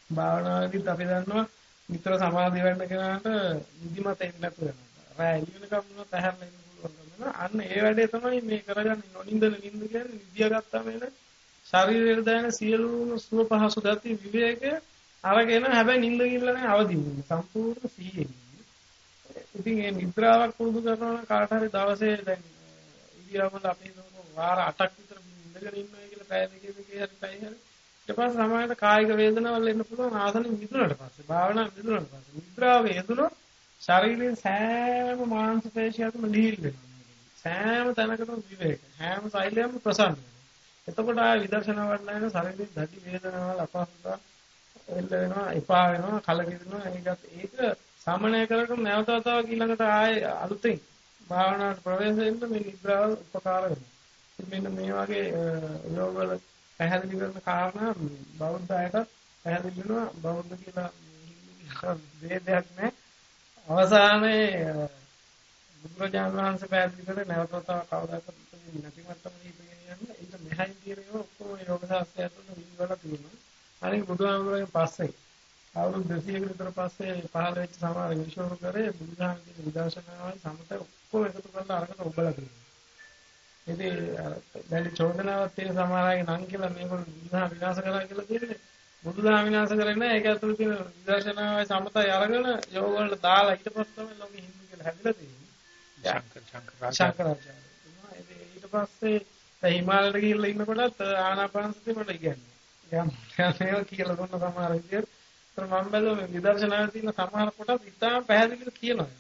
භාවනාවේදීත් අපි දන්නවා නිතර සමාධිය වෙන්න කෙනාට නිදිමත එන්නේ නැතුව වෙනවා. රැ එළිවෙනකම් වුණත් ඇහැරලා ඉන්න පුළුවන්. අන්න ඒ වැඩේ තමයි මේ කරගන්නේ නොනිදන නිින්ද කියන්නේ නිදියා ගත්තාම එන ශරීරයට දැනෙන සියලුම සුව පහසු ගති විවේකය අරගෙන හැබැයි නිින්ද ගිල්ල නැහැ අවදි වෙන්නේ සම්පූර්ණ සිහියෙන්. ඉතින් මේ නිද්‍රාවක් පුරුදු කරනවා නම් කාට හරි දවසේ දැන් ඉරියව්වල අපි වාර 8ක් විතර ඉඳගෙන ඉන්නවා කියලා පැය දෙකේ දෙකේ හරි පැය හරි ඊට පස්සේ සමාජයට කායික වේදනාවල් එන්න පුළුවන් ආසන මිදුණට පස්සේ භාවනා මිදුණට පස්සේ නිද්‍රාව යෙදුනොත් ශරීරයේ සෑම මාංශ පේශියක්ම ලිහිල් වෙනවා. සෑම තැනකටම විවේක. හැම සෛලයක්ම ප්‍රසන්න වෙනවා. එතකොට ආය විදර්ශනා වඩන ශරීරයේ දැඩි වේදනාවල් අපහසුතා එල්ල වෙනවා එපා වෙනවා කලකිරෙනවා. ඒකත් ඒක සමනය කරගෙන නැවත වතාවක් ඊළඟට ආය අලුතෙන් භාවනාවට ප්‍රවේශ වෙන්න මේ නිද්‍රාව උපකාර වෙනවා. මෙන්න මේ වගේ යෝග වල පැහැදිලි කරන කාරණා බෞද්ධ අයට පැහැදිලි වෙනවා. බෞද්ධ කියලා වේදයක් නැහැ අවසානයේ බුදුරජාණන් වහන්සේ පැහැදිලි කරේ නැවත වතාවක් කවදාකවත් නැති මට්ටමක යන්න. ඊට මෙහායින් තියෙන ඒවා ඔක්කොම යෝග ශාස්ත්‍රය ඇතුළත විවල තියෙනවා. අනික බුදුහාමුදුරන්ගෙන් පස්සේ අවුරුදු 200කට විතර පස්සේ පහළ වෙච්ච සමහර විශ්වරු කරේ බුදුදහම කියන විදර්ශනාවයි සමත ඔක්කොම එකතු කරලා අරකට ඔබලා තියෙනවා. ඉතින් දැන් චෝදනාවක් තියෙන සමහර අය නම් කියලා මේගොල්ලෝ බුදුදහම විනාශ කරා කියලා කියන්නේ බුදුදහම විනාශ කරන්නේ නැහැ. ඒක ඇතුළේ තියෙන විදර්ශනාවයි සමතයි අරගෙන යෝග වලට දාලා ඊට පස්සේ තමයි ලෝකෙ හින්දු කියලා හැදිලා තියෙන්නේ. ශංකර ශංකරාචාර්ය. ඊට පස්සේ හිමාලයට ගිහිල්ලා ඉන්නකොටත් ආනාපාන සතිය මට ඉගන්නේ. යම් කියලා දුන්න සමහර විදියට. ඒත් මම බැලුවා මේ විදර්ශනාවේ තියෙන සමහර කොටස් ඉතාම පැහැදිලිව කියනවා.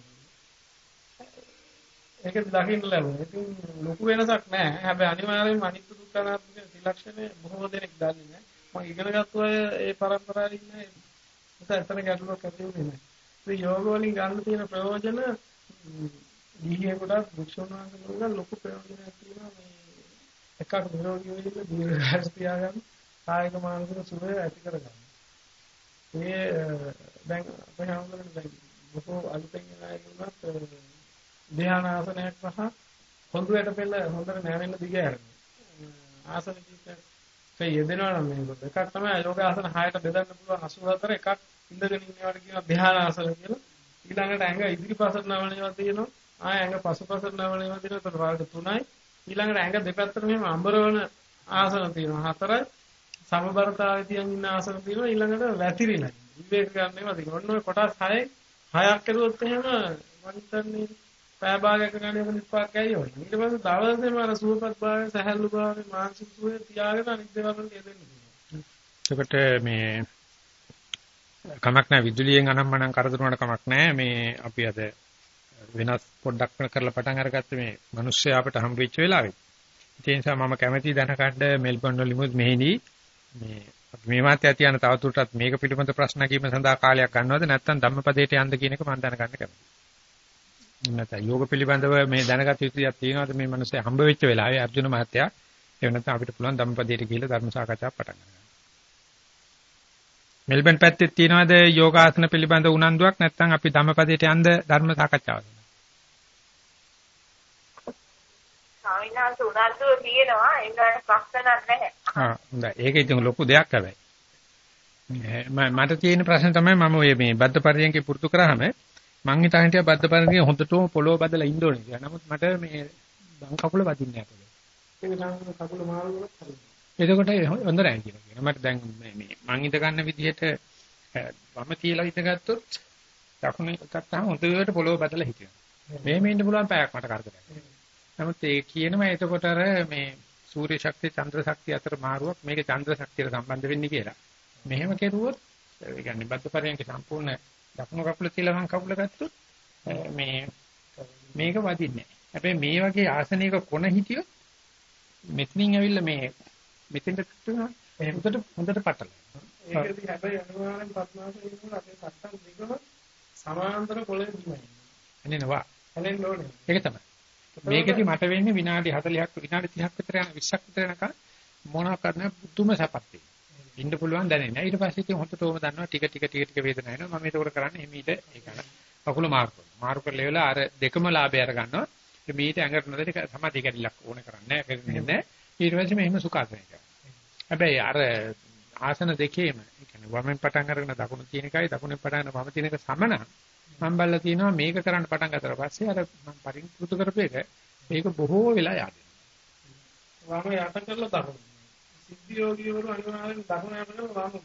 ඒක දකින්න ලැබුණා. ඉතින් ලොකු වෙනසක් නැහැ. හැබැයි අනිවාර්යයෙන්ම අනිත්‍ය දුක්ඛ අනාත්ම කියන ත්‍රිලක්ෂණය බොහෝ දෙනෙක් දන්නේ නැහැ. මම ඉගෙන ගත්ත අය ඒ පරම්පරාවේ ඉන්නේ. ඒක ඇත්තට ගැටලුවක් ඇති වෙන්නේ නැහැ. ඒ යෝග වලින් ගන්න තියෙන ප්‍රයෝජන ගිහියෙකුට දුක්ෂණ වහන්සේලා ලොකු ප්‍රයෝජනයක් තියෙනවා මේ එකක් නිරෝගී වෙන්න දීර්ඝායස තියාගන්න කායික මානසික සුවය ඇති කරගන්න. මේ දැන් අපේ හැමෝටම දැන් බොහෝ අලුතෙන් එන අය වුණත් ධ්‍යානාසනයක් පහ හොඳට පෙළ හොඳට නැවෙන්න දිග ඇරෙනවා. ආසන කීපයක් යෙදෙනවා නම් මේක එකක් තමයි යෝගාසන 6ට බෙදන්න පුළුවන් 84 එකක් ඉඳගෙන ඉන්නවට කියනවා ධ්‍යානාසන කියලා. ඊළඟට ඇඟ ඉදිරිපසට නවණේවා තියෙනවා. ආය ඇඟ පසුපසට නවණේවා තියෙනවා. ඒකට වර්ග 3යි. ඊළඟට ඇඟ දෙපැත්තට මෙහෙම අඹරවන ආසන තියෙනවා හතරයි සමබරතාවයේ තියන් ඉන්න ආසන තියෙනවා ඊළඟට වැතිරිලා විවේක ගන්න ඒවා තියෙනවා. ඔන්න ඔය කොටස් 6 හයක් කරුවොත් එහෙම මම හිතන්නේ පෑ භාගයක ගන්න එක නිපාක් ඇයි ඕනේ. ඊට පස්සේ දවසේම අර සුවපත් භාවය, සහැල්ලු භාවය, මානසික සුවය තියාගෙන අනිත් දේවල් වලට යෙදෙන්න එතකොට මේ කමක් නැහැ විදුලියෙන් අනම්මනම් කරදරුණාට කමක් නැහැ මේ අපි අද වෙනස් පොඩ්ඩක් කරලා පටන් අරගත්ත මේ මිනිස්සයා අපට හම්බ වෙච්ච වෙලාවේ. ඒ නිසා මම කැමැති දැනගන්න මෙල්බන් වලිමුත් මෙහිදී මේ මේ මාත්‍ය තියන තවදුරටත් මේක පිළිබඳ ප්‍රශ්න කීම සඳහා කාලයක් ගන්නවද නැත්නම් ධම්මපදයට යන්න කියන එක මම දැනගන්න කැමතියි. නැත්නම් යෝග පිළිබඳව මේ දැනගත යුතු දෙයක් තියෙනවද මේ මිනිස්සේ හම්බ වෙච්ච වෙලාවේ අර්ජුන මහත්තයා එහෙම නැත්නම් අපිට පුළුවන් ධම්මපදයට ගිහිල්ලා ධර්ම සාකච්ඡාවක් පටන් ගන්න. මෙල්බන් පැත්තේ තියෙනවද යෝගාසන පිළිබඳ උනන්දුවක් නැත්නම් අපි ධම්මපදයට යන්න ධර්ම සාකච්ඡාවද? ස්වාමීනාන්ත උනන්දුව තියෙනවා ඒකට ප්‍රශ්න නැහැ. ආ හොඳයි. ඒක ඉතින් ලොකු දෙයක් හැබැයි. මට තියෙන ප්‍රශ්න තමයි මම ඔය මේ බද්ද පරියන්කේ පුරුදු කරාම මං හිතා හිටියා බද්ද පරියන්කේ හොඳටම පොළොව බදලා ඉන්න ඕනේ කියලා. නමුත් මට මේ බං කකුල වදින්නේ. එතකොට හොඳ නැහැ කියනවා. මට දැන් මේ මං ඉඳ ගන්න විදිහට වම තියලා ඉඳගත්තොත් දකුණේ ගත්තාම හොඳට පොළොව බදලා හිටිනවා. මෙහෙම ඉන්න පුළුවන් පැයක් මට කරදරයක්. නමුත් ඒ කියනවා එතකොට අර මේ සූර්ය ශක්තිය චන්ද්‍ර ශක්තිය අතර මාරුවක් මේක චන්ද්‍ර ශක්තියට සම්බන්ධ වෙන්නේ කියලා. මෙහෙම කෙරුවොත් ඒ කියන්නේ බද්ද පරයන්ක සම්පූර්ණ දකුණු කකුල තියලා මං කකුල ගත්තොත් මේ මේක වදින්නේ නැහැ. හැබැයි මේ වගේ ආසනයක කොන හිටියොත් මෙතනින් ඇවිල්ලා මේ මෙතෙන්ට තුනක් හොඳට හොඳට පටල. ඒකදී හැබැයි අනිවාර්යෙන් පත්මාසයෙන් වල අපේ සත්තම් දෙකම සමාන්තර පොළේ දුමයි. එන්නේනවා. හැලෙන්න ඕනේ. ඒක තමයි. මේකෙදි මට වෙන්නේ විනාඩි 40ක් විනාඩි 30ක් විතර යන 20ක් විතර යනකම් මොනවා කරන්න පුදුම සපත් ඉන්න පුළුවන් දැනෙන්නේ. ඊට පස්සේ ඉතින් හොතටම දන්නවා ටික ටික ටික ටික වේදනාව එනවා. මම ඒක කරන්නේ එමීට ඒක කකුල මාරු කරනවා. මාරු කරලා ඉවලා අර දෙකම ලාභය අර ගන්නවා. එමීට ඇඟට නොදෙක සමාධිය කැඩිලක් ඕන කරන්නේ නැහැ. ඊට පස්සේ මෙහෙම සුඛාසනය කරනවා. හැබැයි අර ආසන දෙකේම ඒ කියන්නේ වමෙන් පටන් අරගෙන දකුණු තියෙන එකයි දකුණෙන් පටන් ගන්න වම තියෙන එක සමන මම බල්ලා තියෙනවා මේක කරන්න පටන් ගත්තට පස්සේ අර මම පරිපූර්ණ කරපු එක ඒක බොහෝ වෙලා yaadෙනවා. වම යට කරලා දකුණු. සිද්ධි යෝගීවරු අනිවාර්යෙන් දකුණ යනකොට වම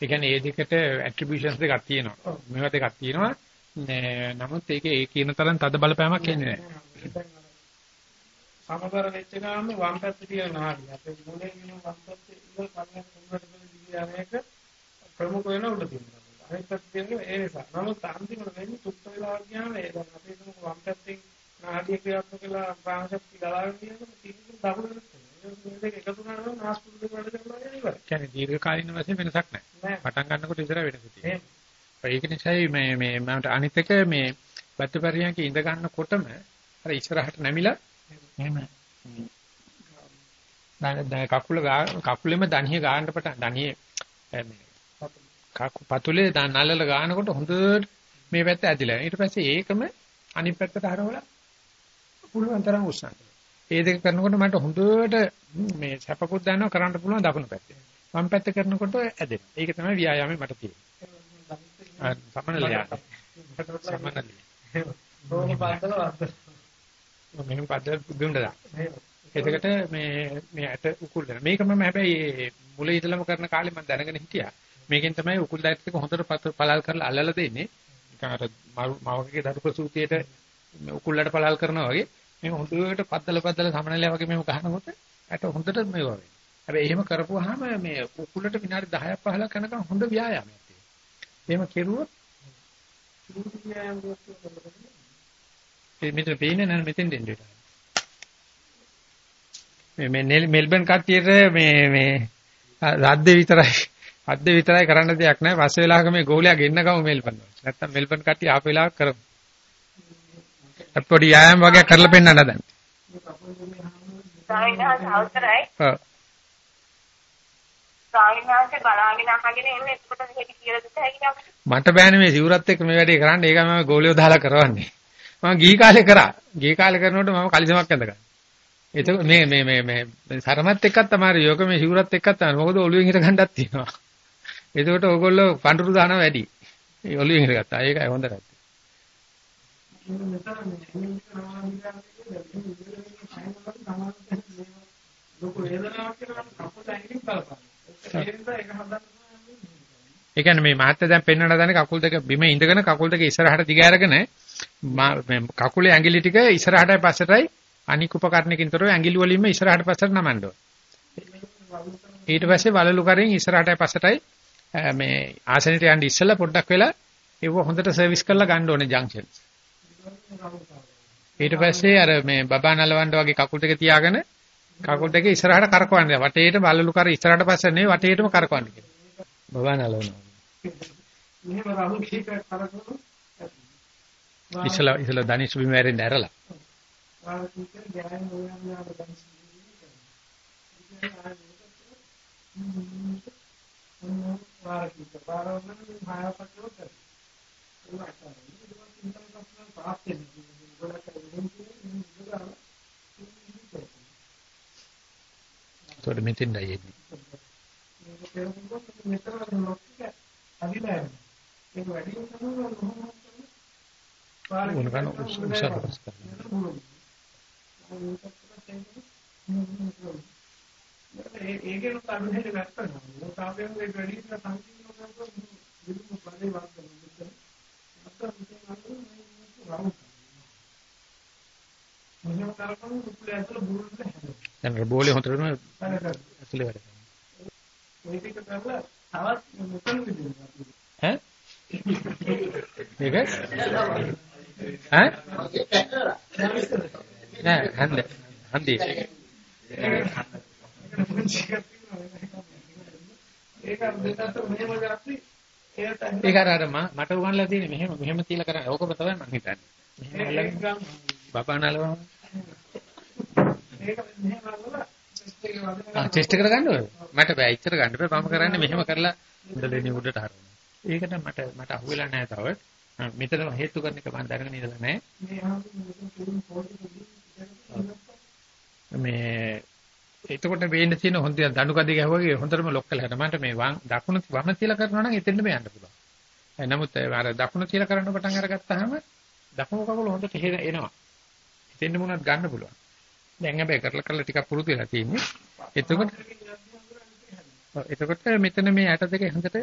ඒ කියන්නේ මේ දෙකට ඇට්‍රිබියුෂන්ස් දෙකක් තියෙනවා. මේවා දෙකක් තියෙනවා. නමුත් ඒකේ ඒ කියන තරම් තද බලපෑමක් එන්නේ නැහැ. සමබර වෙච්ච ගාම වම් පැත්තේ තියෙන නාඩිය. අපේ මොලේ ඉන්න වම් පැත්තේ ඉන්න කලින් තුනකට දිවියනේක ප්‍රමුඛ වෙන උඩ තියෙනවා. අනිත් පැත්තේ තියෙන ඒ නිසා. නමුත් අන්තිමට වෙන්නේ තුත් වෙලා ගියාම ඒ දැන් අපේ තුන වම් පැත්තේ නාඩිය ක්‍රියාත්මක කළා ප්‍රාණශක්තිය ගලාගෙන යනකොට තීක්ෂණ දකුණට මේ දෙක එකතු කරනවා නාස්පුඩු දෙක වැඩ කරනවා කියන ඉවරයි. කියන්නේ දීර්ඝකාලීන වශයෙන් වෙනසක් නැහැ. පටන් ගන්නකොට ඉතර වෙනස තියෙනවා. ඒක නිසායි මේ මේ මට අනිත් එක මේ බත්පරියන්ක ඉඳ ගන්නකොටම අර ඉස්සරහට නැමිලා එහෙම දැන් කකුල කකුලෙම දණිය ගන්න පටන් දණියේ මේ කකු පතුලේ නලල ගන්නකොට හොඳට මේ පැත්ත ඇදිලා. ඊට පස්සේ ඒකම අනිත් පැත්තට හරවලා පුළුවන් තරම් උස්සන්න. ඒ දෙක කරනකොට මට හොඳට මේ සැපකුත් දැනව කරන්න පුළුවන් දකුණු පැත්තේ. වම් පැත්ත කරනකොට ඇදෙනවා. ඒක තමයි ව්‍යායාමේ මට තියෙන්නේ. සමනලිය. සමනලිය. ඕක පාදල වද්ද. මෙහෙම පද්දල් දුන්න දා. එතකොට මේ මේ ඇට උකුල් දෙන. මේක මම හැබැයි මුල ඉඳලම කරන කාලේ මම දැනගෙන හිටියා. මේකෙන් තමයි උකුල් දැත් එක හොඳට පළල් කරලා අල්ලලා දෙන්නේ. නිකන් අර මවකගේ දරු ප්‍රසූතියට උකුල්ලට පළල් කරනවා වගේ මේ හොඳට පද්දල පද්දල සමනලයා වගේ මේව ගහනකොට ඇට හොඳට මේව වෙනවා. හැබැයි එහෙම කරපුවාම මේ උකුල්ලට විනාඩි 10ක් 15ක් යනකම් හොඳ ව්‍යායාමයක් තියෙනවා. එහෙම කෙරුවොත් මෙතන පේන්නේ නැහැ මෙතෙන් දෙන්න මේ මේ මෙල්බන් කට්ටියට මේ මේ රද්ද විතරයි අද්ද විතරයි කරන්න දෙයක් නැහැ. පස් වෙලාවක මේ ගෝලයා ගෙන්න ගමු මෙල්බන්. නැත්තම් මෙල්බන් කට්ටිය ආපු වෙලාවක කරමු. අපොඩි යායම් වගේ කරලා පෙන්නන්න දැන්. ස්වාමීනාන්ත අවසරයි. ඔව්. ස්වාමීනාන්ත බලාගෙන අහගෙන ඉන්න එතකොට මෙහෙට කියලා දෙත හැකියි. මට බෑනේ මේ සිවුරත් එක්ක මේ වැඩේ කරන්න. ඒකයි මම ගෝලියෝ දාලා කරවන්නේ. මම ගිහි කාලේ කරා. ගිහි කාලේ කරනකොට මම කලිසමක් ඇඳගන්න. ඒක මේ මේ මේ මේ සරමත් එක්කත් තමයි යෝග මේ සිවුරත් එක්කත් තමයි. මොකද ඔළුවෙන් හිට ගන්නක් තියෙනවා. එතකොට ඕගොල්ලෝ පඳුරු දානවා වැඩි. ඒ ඔළුවෙන් හිට ගත්තා. ඒකයි හොඳ නැත්තේ. ලොකු වේදනාවක් කියලා කපුට ඇඟින් බලපන්. ඒක හදන්න ඒ කියන්නේ මේ මහත්ය දැන් පෙන්වන්න දන්නේ කකුල් දෙක බිම ඉඳගෙන කකුල් දෙක ඉස්සරහට දිග අරගෙන කකුලේ ඇඟිලි ටික ඉස්සරහටයි පස්සටයි අනික් උපකරණකින් තොරව ඇඟිලි වලින්ම ඉස්සරහට පස්සට නමන්න ඕන. ඊට පස්සේ වලලු කරෙන් ඉස්සරහටයි පස්සටයි මේ ආසනෙට යන්න ඉස්සෙල්ලා පොඩ්ඩක් වෙලා ඒව හොඳට සර්විස් කරලා ගන්න ඕනේ ජංක්ෂන්. ඊට පස්සේ අර මේ බබා නලවන්න වගේ කකුල් දෙක තියාගෙන කකුල් දෙක ඉස්සරහට කරකවන්න. වටේට බල්ලු කර ඉස්සරහට පස්සේ නෙවෙයි වටේටම කරකවන්න කියලා. බබා නලවනවා. මෙහෙම රහු කීක කරකවන ඉස්සලා ඉස්සලා දනිස් බිම වැරෙන්න ඇරලා. වාසික ගෑන් හොයන්න ආව දැන් වාරකික පාරවන භායපටෝ කර. ඒකට මෙතෙන්ද යන්නේ. ඒක වැඩි වෙනවා ඕන ගන්න උසාව පස් කරනවා. ඒකේ උත්තරෙ නැත්තම් මොකක්ද මේ වැඩි වෙන සංකීර්ණ කරනකොට විදුලි පරිදි වත් කරනවා. මෙහෙම කරපුවම කුකුලේ ඇතුළ බුරුල්ල හැදෙනවා. දැන් බෝලේ හොතරම ඇතුලේ වැඩ කරනවා. මේක කරලා තවත් මොකක්ද දෙන්නේ? ඈ? මේක? ඈ? නෑ හන්ද හන්දි. ඒක දෙකට මෙහෙම ගත්තී ඒක අර අර මට උගන්ලා තියෙන්නේ මෙහෙම මෙහෙම තියලා කරන්නේ. ඕකම තමයි මම හිතන්නේ. මෙහෙම අල්ලගෙන බබා නලවම. ඒක මෙහෙම අල්ලලා. ආ ටෙස්ට් එකට ගන්න ඕනේ. මට බෑ ඉච්චර ගන්න බෑ. මම කරන්නේ මෙහෙම කරලා උඩලෙන්නේ උඩට හරවනවා. ඒකට මට මට අහුවෙලා නැහැ තව. මෙතන හේතු කරන එක මම දැනගෙන ඉඳලා නැහැ. මේ එතකොට වෙන්න තියෙන හොඳ දඬු කඩේ ගැහුවාගේ හොඳටම ලොක් කළා හට මන්ට මේ වම් දකුණු වම තියලා කරනවා නම් එතෙන්ද මේ යන්න පුළුවන්. නමුත් අර දකුණු තියලා කරන්න පටන් අරගත්තාම දකුණු කකුල හොඳට එනවා. එතෙන්ද මොනවද ගන්න පුළුවන්. දැන් හැබැයි කරලා කරලා ටිකක් පුරුදු වෙලා තියෙන්නේ. එතකොට එතකොට මෙතන මේ ඇට දෙක හොඳට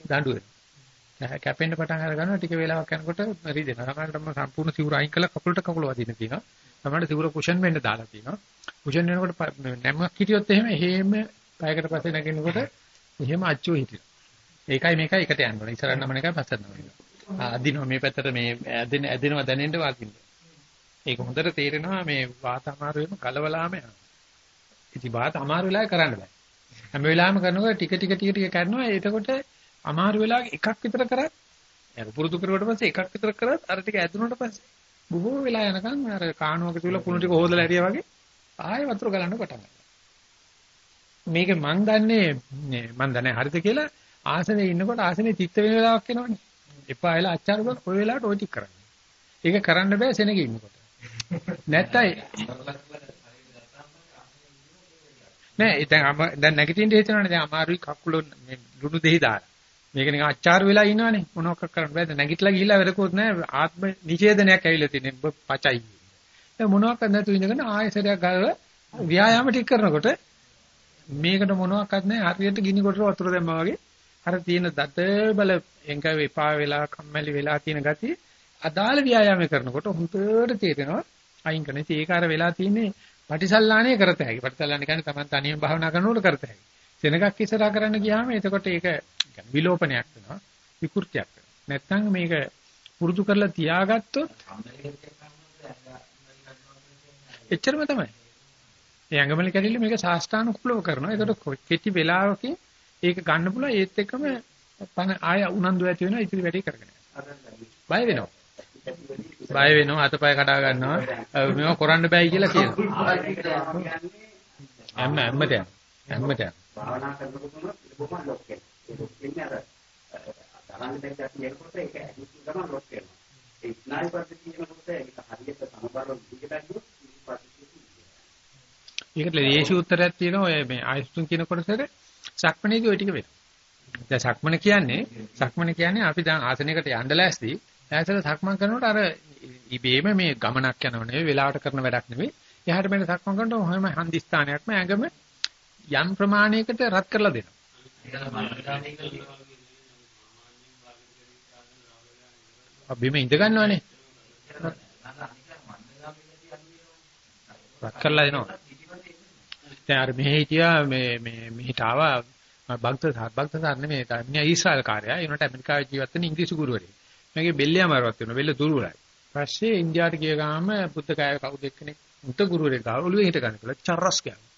දඬු වෙනවා. කැපෙන්න පටන් අර ගන්නවා ටික වෙලාවක් යනකොට රිදෙනවා. සමහරවිට මම සම්පූර්ණ සිවුර අයින් කළා කකුලට කකුල වදින්න තියෙනවා. සමහරවිට සිවුර කුෂන් වෙන්න දාලා තියෙනවා. කුෂන් වෙනකොට නැමක් හිටියොත් එහෙම එහෙම පැයකට පස්සේ නැගෙනකොට එහෙම අච්චෝ හිටිනවා. ඒකයි මේකයි එකට යන්න ඕනේ. ඉස්සරහට නමන එකයි පස්සට නමන එක. අදිනවා මේ පැත්තට මේ ඇදෙන ඇදෙනවා දැනෙන්න වාකින්න. ඒක හොඳට තේරෙනවා මේ වාත අමාරුවෙම කලවලාම යනවා. ඉතින් වාත අමාරු වෙලාවේ කරන්න බෑ. හැම වෙලාවෙම කරනකොට ටික ටික ටික ටික කරනවා. එතකොට අමාරු වෙලාවක එකක් විතර කරත් අර පුරුදු කරුවට පස්සේ එකක් විතර කරත් අර ටික ඇතුනට පස්සේ බොහෝ වෙලා යනකම් අර කාණුවක තියලා කුණු ටික හොදලා හැරියා වගේ ආයෙ වතුර ගලන්න පටන් ගන්නවා. මේක මං දන්නේ මං දන්නේ හරිද කියලා ආසනේ ඉන්නකොට ආසනේ තිත්ත වෙන වෙලාවක් එනවනේ. එපා වෙලා අච්චාරු ගන්න ඔය වෙලාවට ඔය ටික කරන්න. ඒක කරන්න බෑ සෙනගේ ඉන්නකොට. නැත්තයි. නෑ දැන් දැන් නැගිටින්න හිතනවනේ? දැන් අමාරුයි කකුල මේ ලුණු දෙහි දාලා. මේක නිකන් අච්චාරු වෙලා ඉන්නවනේ. මොනවක් කරන්න බෑ දැන් නැගිටලා ගිහිල්ලා වැඩකුත් නෑ. ආත්ම නිෂේධනයක් ඇවිල්ලා තියෙන්නේ පචයි. ඒ මොනවක් නැතු ඉඳගෙන ආයෙසරයක් ගාලා ව්‍යායාම ටික කරනකොට මේකට මොනවත් නැහැ හරියට ගිනි කොටර වතුර දැම්මා වගේ. අර තියෙන දත බල එංග වෙපා වෙලා කම්මැලි වෙලා තියෙන ගතිය අදාළ ව්‍යායාම කරනකොට හුඟට තේරෙනවා අයින් කරන ඉතින් ඒක අර වෙලා තියෙන්නේ පටිසල්ලාණේ කරත හැකි. පටිසල්ලාණේ කියන්නේ Taman තනියම භාවනා කරනකොට කරත හැකි. සෙනගක් ඉස්සරහා කරන්න ගියාම එතකොට ඒක විලෝපනයක් වෙනවා. විකෘතියක් වෙනවා. නැත්නම් මේක පුරුදු කරලා තියාගත්තොත් එච්චරම තමයි. ඒ අංගමලි කැඩිල්ල මේක සාස්ත්‍රානුකූලව කරනවා. ඒකට කෙටි වෙලාවකින් ඒක ගන්න පුළුවන් ඒත් එක්කම පන ආය උනන්දු ඇති වෙනවා ඉතිරි වැඩේ කරගෙන. බය වෙනවා. බය වෙනවා අතපය කඩා ගන්නවා මේවා කරන්න බෑයි කියලා කියනවා. හැම හැමත හැමත භාවනා කරනකොටම බොහොම ලොක් වෙනවා. ඒක. ඒ ඒකට දේශී උත්තරයක් තියෙනවා ඔය මේ ආයුෂ්තුන් කියන කොටසට සක්මණේදී ওই ටික වෙනවා. දැන් සක්මණ කියන්නේ සක්මණ කියන්නේ අපි දැන් ආසනයකට යන්න ලෑස්ති. ඈතට සක්මන් කරනකොට අර ඉබේම මේ ගමනක් යනව නෙවෙයි වෙලාවට කරන වැඩක් නෙවෙයි. එහාට මෙන්න සක්මන් කරනකොට ඔහම හන්දි ස්ථානයක්ම ඇඟම යම් ප්‍රමාණයකට රත් කරලා දෙනවා. බිම ඉඳ ගන්නවනේ. වත් කරලා දෙනවා. දැන් අර මෙහි හිටියා මේ මේ මෙහිට ආවා බක්තසාර බක්තසාර නෙමෙයි තාමියා ඊශ්‍රායල් කාර්යය. ඒනට ඇමරිකාවේ ජීවත් වෙන ඉංග්‍රීසි ගුරුවරයෙක්. මගේ බෙල්ලිය අමාරුවක් වෙනවා. බෙල්ල දුරුලයි. පස්සේ ඉන්දියාවට ගිය ගාම පුත්තකාය කවුද එක්කෙනෙක් මුත ගුරුවරයෙක් ආව ඔළුවේ හිට ගන්න කියලා චරස් කියනවා.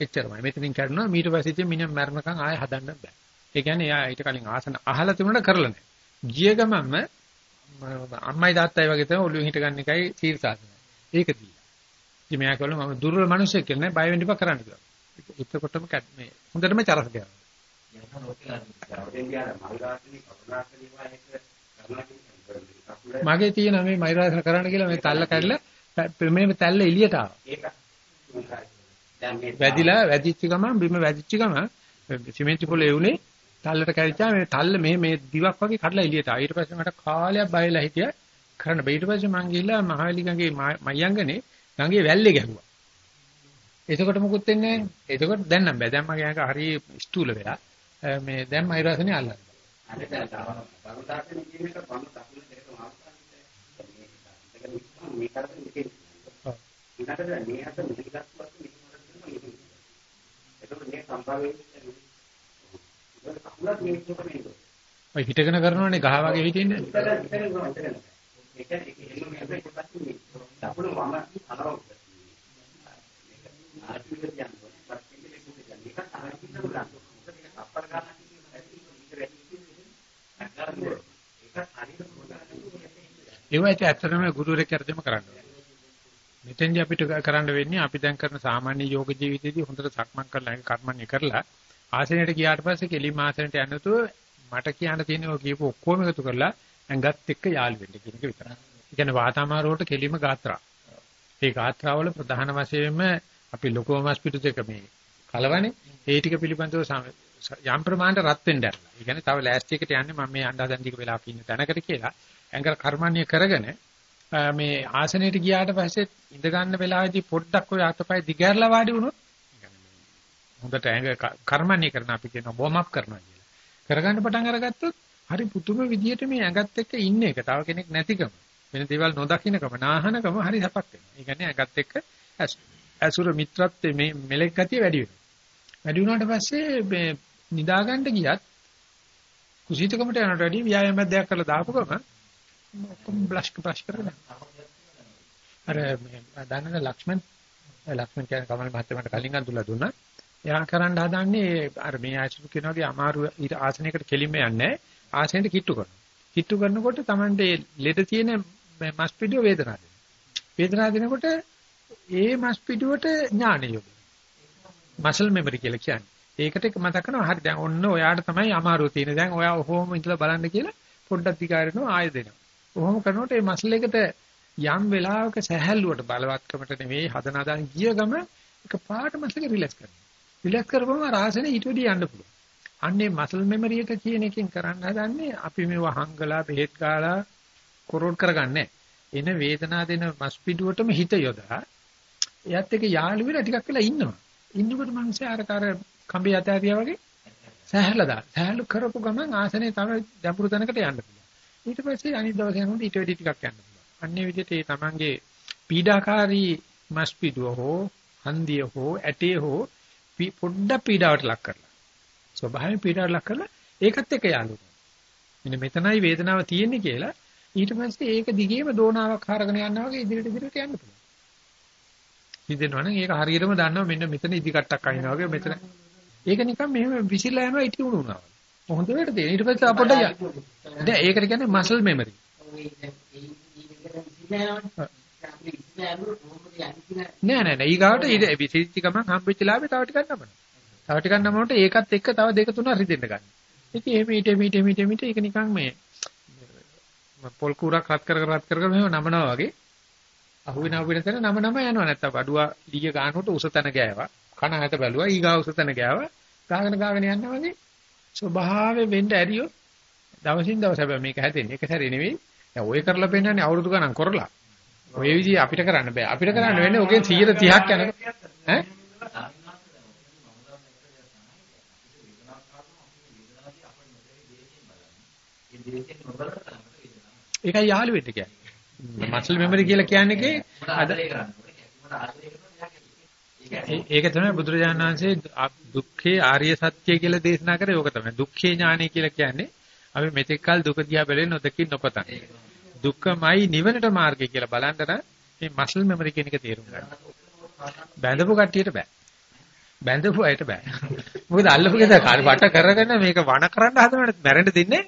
එච්චරමයි. මෙතනින් කරනවා මීට පස්සේ ඉතින් මිනිහ මරණකම් ආයෙ හදන්න බෑ. ඒ කියන්නේ එයා ඊට කලින් ආසන අහලා තිබුණාට කරලා නැහැ. ගිය ගමන්ම අම්මයි තාත්තයි වගේ තමයි ඔළුවෙන් හිට ගන්න එකයි තීර්ථාසනය. ඒක දීලා. ඉතින් මෙයා කළා මම දුර්වල මිනිහෙක් කියලා නෑ බය වෙන්න එපා කරන්න කියලා. එතකොටම මේ හොඳටම චරස ගියා. මගේ තියෙන මේ මෛරාසන කරන්න කියලා මේ තල්ල කැඩලා මේ තැල්ල එළියට ආවා. වැදිලා වැදිච්ච ගමන් බිම වැදිච්ච ගමන් සිමෙන්ති පොලේ උනේ තල්ලට කැරිච්චා මේ තල්ල මේ මේ දිවක් වගේ කඩලා එළියට ආවා. ඊට පස්සේ මට කාලයක් බයලා හිටියා කරන්න බෑ. ඊට පස්සේ මං ගිහිල්ලා මහවැලි ගඟේ මයංගනේ ගඟේ වැල්ලේ ගැහුවා. එතකොට මොකුත් වෙන්නේ නැහැ. එතකොට දැන් නම් බෑ. දැන් මගේ අඟ හරිය ස්තූල වෙලා මේ දැන් මයිරාසනේ අල්ලන්න. අර දැන් බරුදාසනේ කියන එක වම් දකුණ දෙකම අවස්ථාවේ මේ කරන්නේ මේකේ. ඊටද මේ අත මුලිකත්වත් මේක එතකොට මේ සම්භාවයේ කකුලක් මේ චොකනේ. ඔය හිටගෙන කරනවනේ ගහ වගේ හිටින්නේ. ඒක ඒක එහෙම මේ අපේ කොටස් නේ. දකුණු වම අනවුත්. මේක ආර්ථික කියන්නේ බස් එකේ කුඩේ කියන්නේ ඒක තමයි කිව්වලා. ඒක අපර ගන්න ඒවා ඇත්තටම ගුරුවරයෙක් කරදෙම කරන්න ඕනේ. මෙතෙන්දී අපිට කරන්න වෙන්නේ අපි දැන් කරන සාමාන්‍ය යෝග ජීවිතයේදී හොඳට සක්මන් කරලා ඒක කර්මන්නේ කරලා ආසනයට ගියාට පස්සේ කෙලිම ආසනයට යන්නතුව මට කියන්න තියෙන ඔය කියපු ඔක්කොම එකතු කරලා ඇඟත් එක්ක යාළු වෙන්න කියන එක විතරයි. ඒ කියන්නේ වාතාමාරෝට කෙලිම ගාත්‍රා. ඒ ගාත්‍රාවල ප්‍රධාන වශයෙන්ම අපි ලොකෝමස් පිටු දෙක මේ කලවනේ ඒ ටික පිළිබඳව යම් ප්‍රමාණයට රත් වෙන්න ඇරලා. ඒ කියන්නේ තව ලෑස්ති එකට යන්නේ මම මේ අඬා ටික වෙලාවක ඉන්න තැනකට කියලා ඇඟර කර්මන්නේ කරගෙන මේ ආසනයට ගියාට පස්සේ ඉඳ ගන්න වෙලාවේදී පොඩ්ඩක් ඔය අතපය දිගහැරලා වාඩි වුණොත් හොඳට ඇඟ කර්මන්නේ කරන අපි කියනවා වෝම් අප් කරනවා කියලා. කරගන්න පටන් අරගත්තොත් හරි පුදුම විදියට මේ ඇඟත් එක්ක ඉන්න එක. තව කෙනෙක් නැතිකම. වෙන දේවල් නොදකින්නකම නාහනකම හරි සපක් වෙනවා. ඒ කියන්නේ ඇඟත් එක්ක ඇසුර මිත්‍රත්වයේ මේ මෙලෙක් ගතිය වැඩි වෙනවා. වැඩි වුණාට පස්සේ මේ නිදාගන්න ගියත් කුසීතකමට යනට වැඩි ව්‍යායාමයක් දෙයක් කරලා දාපු ගම ඔක්කොම බ්ලෂ් බ්ලෂ් කරගෙන අර මේ දන්නද ලක්ෂ්මන් ලක්ෂ්මන් කියන කමල් මහත්තයාට කලින් අඳුලා දුන්නා එයා කරන්න හදන්නේ අර මේ ආයතන කියන වගේ අමාරු ආසනයකට කෙලින්ම යන්නේ ආසනෙට කිට්ටු කරනවා. කිට්ටු කරනකොට Tamande ලෙඩ තියෙන මස් පිඩුව වේදනාව දෙනවා. වේදනාව දෙනකොට ඒ මස් පිඩුවට ඥානය යොදවනවා. මසල් මෙමරි කියලා කියන්නේ. ඒකට මතක් කරනවා හරි දැන් ඔන්න ඔයාට තමයි අමාරුව තියෙන්නේ. දැන් ඔයා ඔහොම ඉඳලා බලන්න කියලා පොඩ්ඩක් දිගාරනවා ආයෙ දෙනවා. ඔහොම කරනකොට මේ මසල් එකට යම් වෙලාවක සැහැල්ලුවට බලවත්කමට නෙවෙයි හදන හදන ගිය ගම එක පාට මසල් එක රිලැක්ස් කරනවා. රිලැක්ස් කරපුවම රාසනේ ඊට වැඩි යන්න පුළුවන්. අන්නේ මසල් මෙමරි එක කියන එකෙන් කරන්න හදන්නේ අපි මේව හංගලා බෙහෙත් ගාලා කොරෝඩ් කරගන්නේ එන වේදනාව දෙන මස් පිටුවටම හිත යොදා එයත් එක යාළු වෙලා ටිකක් වෙලා ඉන්නවා. ඉන්නකොට මංසය අර කර කඹේ යතාරියා වගේ සහැල්ලා දා. සහැල්ලු කරපු ගමන් ආසනේ තව ගැඹුරු තැනකට යන්න පුළුවන්. ඊට පස්සේ අනිත් දවසේ යනකොට ඊට වැඩි ටිකක් යන්න පුළුවන්. අන්නේ විදිහට ඒ තමන්ගේ පීඩාකාරී මස් පිටුව හෝ හන්දිය හෝ ඇටේ හෝ පොඩ්ඩක් පීඩාවට ලක් කරලා. ස්වභාවයෙන් පීඩාවට ලක් කරලා ඒකත් එක්ක යාළු මෙන්න මෙතනයි වේදනාව තියෙන්නේ කියලා ඊට පස්සේ ඒක දිගේම දෝනාවක් හරගෙන යනවා වගේ ඉදිරියට ඉදිරියට යන්න පුළුවන්. හිතෙනවනම් ඒක හරියටම දන්නවා මෙන්න මෙතන ඉදි කට්ටක් අයින්නවා වගේ මෙතන ඒක නිකන් මෙහෙම විසිරලා යනවා ඉටි උණුනවා. හොඳට තියෙන. ඊට පස්සේ අපොට දැන් ඒකට කියන්නේ මසල් මෙමරි. නෑ නෑ නෑ ඊගාවට ඊට විසිරිච්ච ගමන් හම්බෙච්ච ලාභේ තව ටිකක් නමනවා. තව ටිකක් නමනකොට ඒකත් එක්ක තව දෙක තුනක් රිදෙන්න ගන්න. ඉතින් එහෙම ඊට මීට මීට මීට ඒක නිකන් මේ පොල් කුරක් රත් කර කර රත් කර කර මෙහෙම නමනවා වගේ අහුවෙන අහුවෙන තැන නම නම යනවා නැත්තම් බඩුවා ලිය ගන්නකොට උස තැන ගෑවා. කන හැට බැලුවා ඊගා උස තැන ගෑවා. ගාගෙන ගාගෙන යනවා වගේ ස්වභාවයෙන් වෙන්න ඇරියෝ දවසින් දවස හැබැයි මේක හැදෙන්නේ එක සැරේ නෙවෙයි. දැන් ඔය කරලා පෙන්නන්නේ අවුරුදු ගණන් කරලා. ඔය විදිහ අපිට කරන්න බෑ. අපිට කරන්න වෙන්නේ ඔකෙන් 130ක් යනකොට ඈ ඒකයි යාළු වෙන්න කියන්නේ. මස්ල් මෙමරි කියලා කියන්නේ අද ඒක තමයි බුදුරජාණන් වහන්සේ දුක්ඛේ ආර්ය සත්‍ය කියලා දේශනා කරේ ඕක තමයි. දුක්ඛේ ඥානය කියලා කියන්නේ අපි මෙතෙක් කල දුක දිහා බැලෙන්නේ නොදකින් නොපතන්. දුක්ඛමයි නිවනට මාර්ගය කියලා බලන්න මේ මස්ල් මෙමරි කියන එක තේරුම් ගන්න. බැඳපු කට්ටියට බෑ. බැඳපු අයට බෑ. මොකද අල්ලපු ගෙදර වට කරගෙන මේක වණ කරන්න හදනවට මැරෙන්න දෙන්නේ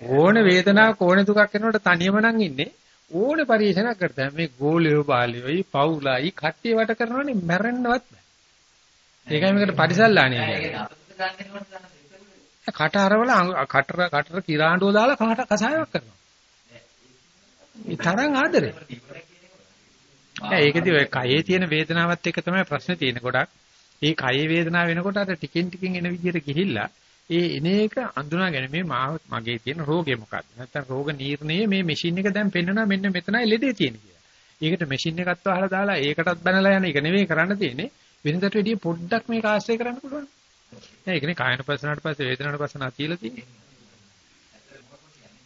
ඕන වේදනාවක් ඕන දුකක් එනකොට තනියම නම් ඉන්නේ ඕන පරිශනක් කරતા මේ ගෝලියෝ බාලියෝයි පවුලයි කට්ටිය වට කරනවනේ මැරෙන්නවත් බෑ. ඒකයි මේකට පරිසල්ලානේ කියන්නේ. කට අරවල කටර කටර කිරාඬුව දාලා කාට කසායක් කරනවා. ඒ තරම් ආදරේ. ඒකදී ඔය කයේ තියෙන වේදනාවත් එක්ක තමයි ප්‍රශ්නේ තියෙන්නේ ගොඩක්. ඒ කයේ වේදනාව වෙනකොට අර ටිකෙන් ටිකෙන් එන විදිහට ගිහිල්ලා ඒ එන එක අඳුනා ගැනීම මේ මගේ තියෙන රෝගේ මොකක්ද? නැත්නම් රෝග නිర్ణයේ මේ මැෂින් එක දැන් පෙන්වනවා මෙන්න මෙතනයි ලෙඩේ තියෙන්නේ කියලා. ඒකට මැෂින් එකක් වහලා දාලා ඒකටත් බැනලා යන එක නෙවෙයි කරන්න තියෙන්නේ. වෙනදට වැඩිය පොඩ්ඩක් මේක ආශ්‍රය කරන්න පුළුවන්. නෑ ඒකනේ කායන පස්සනාට පස්සේ වේදනාවට පස්සනා කියලා තියෙන්නේ.